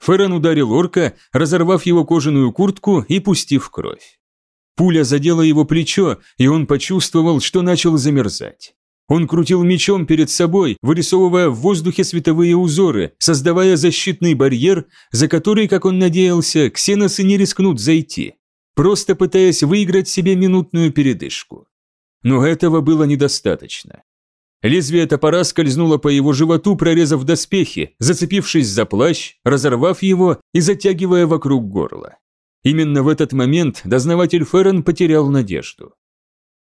Ферран ударил орка, разорвав его кожаную куртку и пустив кровь. Пуля задела его плечо, и он почувствовал, что начал замерзать. Он крутил мечом перед собой, вырисовывая в воздухе световые узоры, создавая защитный барьер, за который, как он надеялся, ксеносы не рискнут зайти, просто пытаясь выиграть себе минутную передышку. Но этого было недостаточно. Лезвие топора скользнуло по его животу, прорезав доспехи, зацепившись за плащ, разорвав его и затягивая вокруг горла. Именно в этот момент дознаватель Феррен потерял надежду.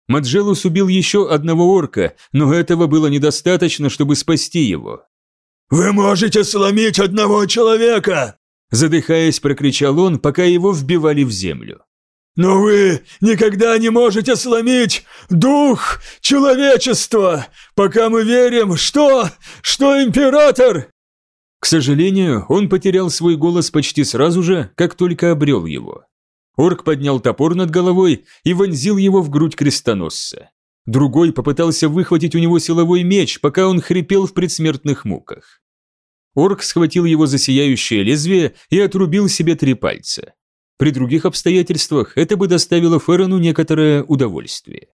Маджелус убил еще одного орка, но этого было недостаточно, чтобы спасти его. «Вы можете сломить одного человека!» Задыхаясь, прокричал он, пока его вбивали в землю. Но вы никогда не можете сломить дух человечества, пока мы верим, что... что император...» К сожалению, он потерял свой голос почти сразу же, как только обрел его. Орк поднял топор над головой и вонзил его в грудь крестоносца. Другой попытался выхватить у него силовой меч, пока он хрипел в предсмертных муках. Орк схватил его за сияющее лезвие и отрубил себе три пальца. При других обстоятельствах это бы доставило Феррону некоторое удовольствие.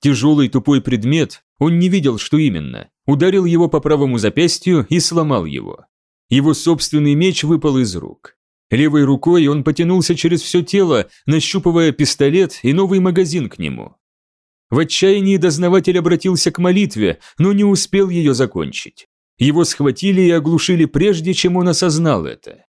Тяжелый тупой предмет, он не видел, что именно, ударил его по правому запястью и сломал его. Его собственный меч выпал из рук. Левой рукой он потянулся через все тело, нащупывая пистолет и новый магазин к нему. В отчаянии дознаватель обратился к молитве, но не успел ее закончить. Его схватили и оглушили прежде, чем он осознал это.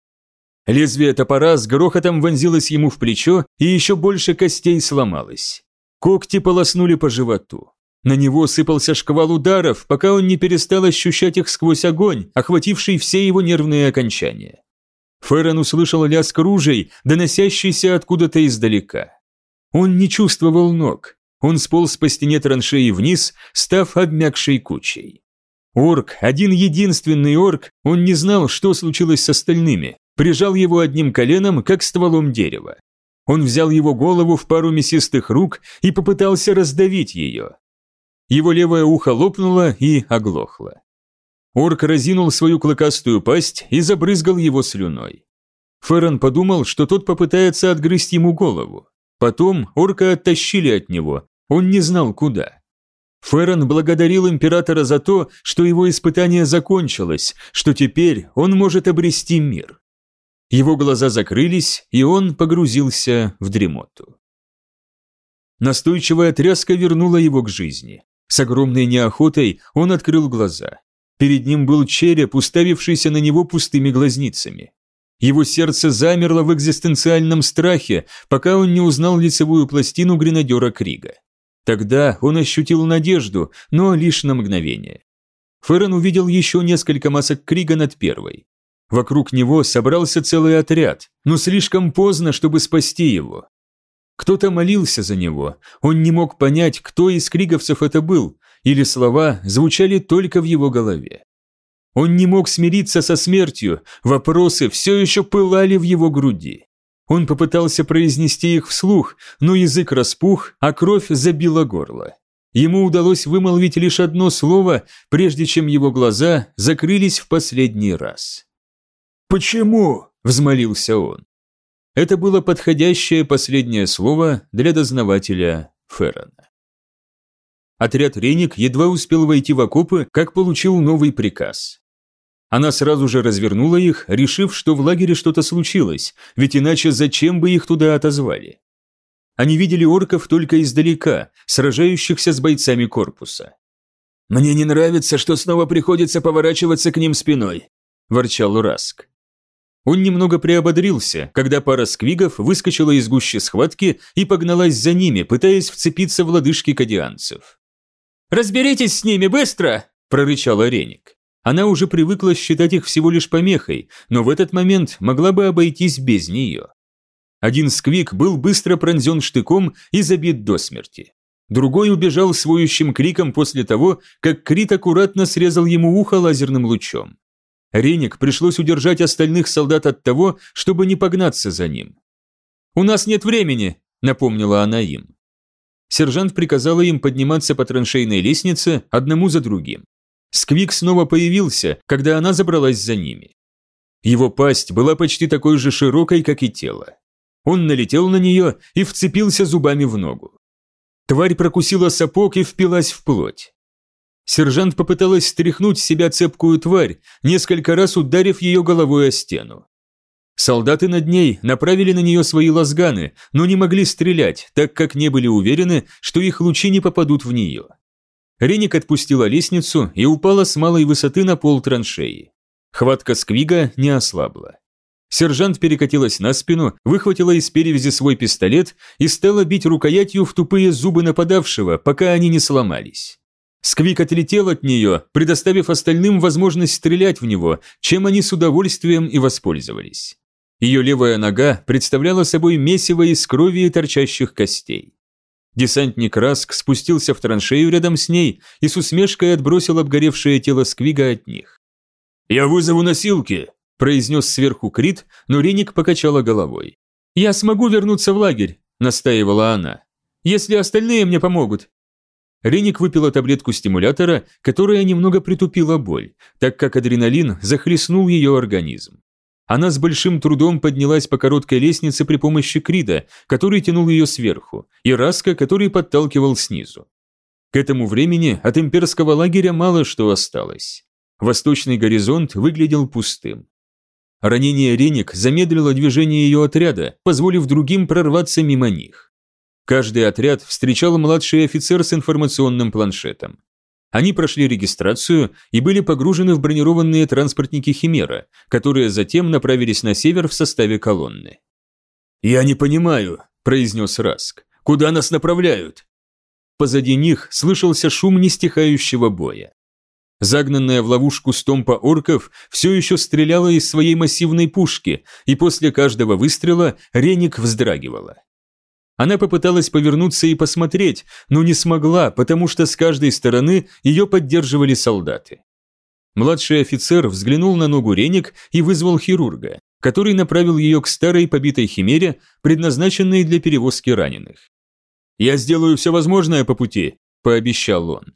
Лезвие топора с грохотом вонзилось ему в плечо, и еще больше костей сломалось. Когти полоснули по животу. На него сыпался шквал ударов, пока он не перестал ощущать их сквозь огонь, охвативший все его нервные окончания. Феррен услышал лязг ружей, доносящийся откуда-то издалека. Он не чувствовал ног. Он сполз по стене траншеи вниз, став обмякшей кучей. Орк, один единственный орк, он не знал, что случилось с остальными, прижал его одним коленом, как стволом дерева. Он взял его голову в пару мясистых рук и попытался раздавить ее. Его левое ухо лопнуло и оглохло. Орк разинул свою клыкастую пасть и забрызгал его слюной. Феррон подумал, что тот попытается отгрызть ему голову. Потом орка оттащили от него, он не знал куда. Феррон благодарил императора за то, что его испытание закончилось, что теперь он может обрести мир. Его глаза закрылись, и он погрузился в дремоту. Настойчивая тряска вернула его к жизни. С огромной неохотой он открыл глаза. Перед ним был череп, уставившийся на него пустыми глазницами. Его сердце замерло в экзистенциальном страхе, пока он не узнал лицевую пластину гренадера Крига. Тогда он ощутил надежду, но лишь на мгновение. Феррен увидел еще несколько масок Крига над первой. Вокруг него собрался целый отряд, но слишком поздно, чтобы спасти его. Кто-то молился за него, он не мог понять, кто из криговцев это был, или слова звучали только в его голове. Он не мог смириться со смертью, вопросы все еще пылали в его груди. Он попытался произнести их вслух, но язык распух, а кровь забила горло. Ему удалось вымолвить лишь одно слово, прежде чем его глаза закрылись в последний раз. «Почему?» – взмолился он. Это было подходящее последнее слово для дознавателя Феррона. Отряд Реник едва успел войти в окопы, как получил новый приказ. Она сразу же развернула их, решив, что в лагере что-то случилось, ведь иначе зачем бы их туда отозвали? Они видели орков только издалека, сражающихся с бойцами корпуса. «Мне не нравится, что снова приходится поворачиваться к ним спиной», – ворчал Раск. Он немного приободрился, когда пара сквигов выскочила из гущи схватки и погналась за ними, пытаясь вцепиться в лодыжки кадианцев. «Разберитесь с ними быстро!» – прорычал Реник. Она уже привыкла считать их всего лишь помехой, но в этот момент могла бы обойтись без нее. Один сквик был быстро пронзен штыком и забит до смерти. Другой убежал с воющим криком после того, как Крит аккуратно срезал ему ухо лазерным лучом. Реник пришлось удержать остальных солдат от того, чтобы не погнаться за ним. «У нас нет времени», — напомнила она им. Сержант приказала им подниматься по траншейной лестнице одному за другим. Сквик снова появился, когда она забралась за ними. Его пасть была почти такой же широкой, как и тело. Он налетел на нее и вцепился зубами в ногу. Тварь прокусила сапог и впилась в плоть. Сержант попыталась стряхнуть с себя цепкую тварь, несколько раз ударив ее головой о стену. Солдаты над ней направили на нее свои лазганы, но не могли стрелять, так как не были уверены, что их лучи не попадут в нее. Реник отпустила лестницу и упала с малой высоты на пол траншеи. Хватка Сквига не ослабла. Сержант перекатилась на спину, выхватила из перевязи свой пистолет и стала бить рукоятью в тупые зубы нападавшего, пока они не сломались. Сквик отлетел от нее, предоставив остальным возможность стрелять в него, чем они с удовольствием и воспользовались. Ее левая нога представляла собой месиво из крови и торчащих костей. Десантник Раск спустился в траншею рядом с ней и с усмешкой отбросил обгоревшее тело Сквига от них. «Я вызову носилки», – произнес сверху Крит, но Реник покачала головой. «Я смогу вернуться в лагерь», – настаивала она. «Если остальные мне помогут». Реник выпила таблетку стимулятора, которая немного притупила боль, так как адреналин захлестнул ее организм. Она с большим трудом поднялась по короткой лестнице при помощи Крида, который тянул ее сверху, и Раска, который подталкивал снизу. К этому времени от имперского лагеря мало что осталось. Восточный горизонт выглядел пустым. Ранение Реник замедлило движение ее отряда, позволив другим прорваться мимо них. Каждый отряд встречал младший офицер с информационным планшетом. Они прошли регистрацию и были погружены в бронированные транспортники «Химера», которые затем направились на север в составе колонны. «Я не понимаю», – произнес Раск. «Куда нас направляют?» Позади них слышался шум нестихающего боя. Загнанная в ловушку стомпа орков все еще стреляла из своей массивной пушки, и после каждого выстрела Реник вздрагивала. Она попыталась повернуться и посмотреть, но не смогла, потому что с каждой стороны ее поддерживали солдаты. Младший офицер взглянул на ногу Реник и вызвал хирурга, который направил ее к старой побитой химере, предназначенной для перевозки раненых. «Я сделаю все возможное по пути», – пообещал он.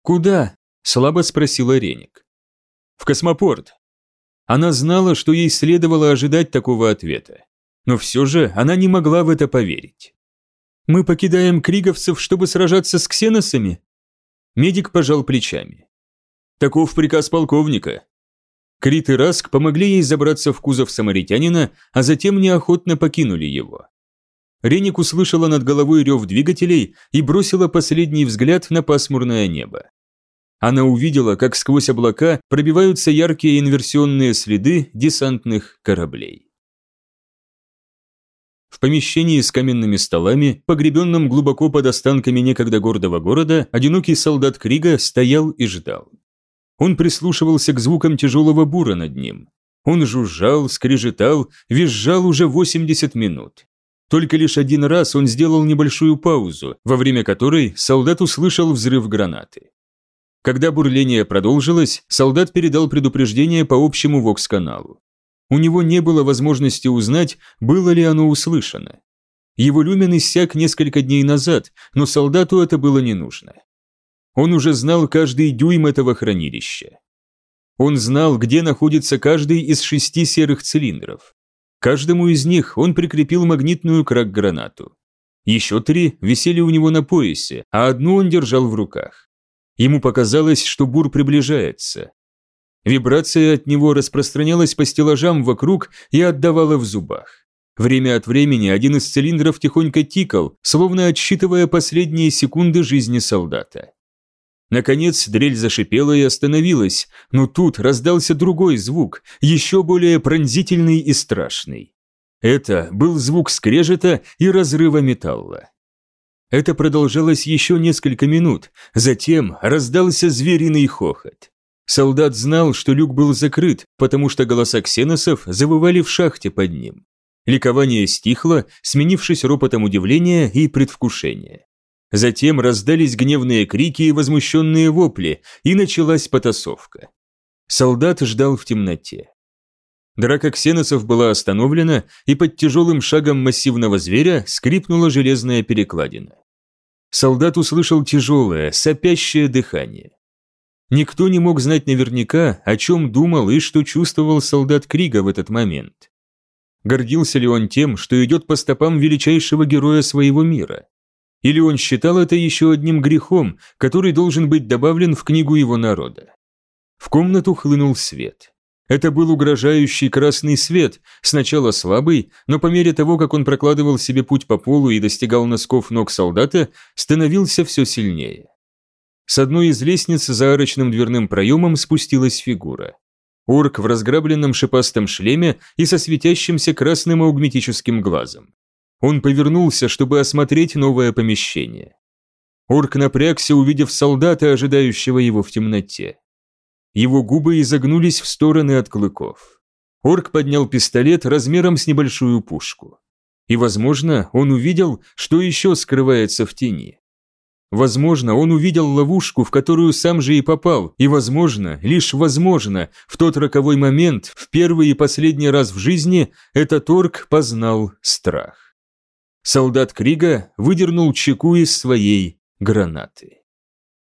«Куда?» – слабо спросила Реник. «В космопорт». Она знала, что ей следовало ожидать такого ответа но все же она не могла в это поверить. «Мы покидаем криговцев, чтобы сражаться с ксеносами?» Медик пожал плечами. «Таков приказ полковника». Крит и Раск помогли ей забраться в кузов самаритянина, а затем неохотно покинули его. Реник услышала над головой рев двигателей и бросила последний взгляд на пасмурное небо. Она увидела, как сквозь облака пробиваются яркие инверсионные следы десантных кораблей. В помещении с каменными столами, погребенном глубоко под останками некогда гордого города, одинокий солдат Крига стоял и ждал. Он прислушивался к звукам тяжелого бура над ним. Он жужжал, скрежетал, визжал уже 80 минут. Только лишь один раз он сделал небольшую паузу, во время которой солдат услышал взрыв гранаты. Когда бурление продолжилось, солдат передал предупреждение по общему вокс-каналу. У него не было возможности узнать, было ли оно услышано. Его люмен иссяк несколько дней назад, но солдату это было не нужно. Он уже знал каждый дюйм этого хранилища. Он знал, где находится каждый из шести серых цилиндров. Каждому из них он прикрепил магнитную крак-гранату. Еще три висели у него на поясе, а одну он держал в руках. Ему показалось, что бур приближается. Вибрация от него распространялась по стеллажам вокруг и отдавала в зубах. Время от времени один из цилиндров тихонько тикал, словно отсчитывая последние секунды жизни солдата. Наконец дрель зашипела и остановилась, но тут раздался другой звук, еще более пронзительный и страшный. Это был звук скрежета и разрыва металла. Это продолжалось еще несколько минут, затем раздался звериный хохот. Солдат знал, что люк был закрыт, потому что голоса ксеносов завывали в шахте под ним. Ликование стихло, сменившись ропотом удивления и предвкушения. Затем раздались гневные крики и возмущенные вопли, и началась потасовка. Солдат ждал в темноте. Драка ксеносов была остановлена, и под тяжелым шагом массивного зверя скрипнула железная перекладина. Солдат услышал тяжелое, сопящее дыхание. Никто не мог знать наверняка, о чем думал и что чувствовал солдат Крига в этот момент. Гордился ли он тем, что идет по стопам величайшего героя своего мира? Или он считал это еще одним грехом, который должен быть добавлен в книгу его народа? В комнату хлынул свет. Это был угрожающий красный свет, сначала слабый, но по мере того, как он прокладывал себе путь по полу и достигал носков ног солдата, становился все сильнее. С одной из лестниц за арочным дверным проемом спустилась фигура. Орк в разграбленном шипастом шлеме и со светящимся красным аугметическим глазом. Он повернулся, чтобы осмотреть новое помещение. Орк напрягся, увидев солдата, ожидающего его в темноте. Его губы изогнулись в стороны от клыков. Орк поднял пистолет размером с небольшую пушку. И, возможно, он увидел, что еще скрывается в тени. Возможно, он увидел ловушку, в которую сам же и попал, и, возможно, лишь возможно, в тот роковой момент, в первый и последний раз в жизни, этот орк познал страх. Солдат Крига выдернул чеку из своей гранаты.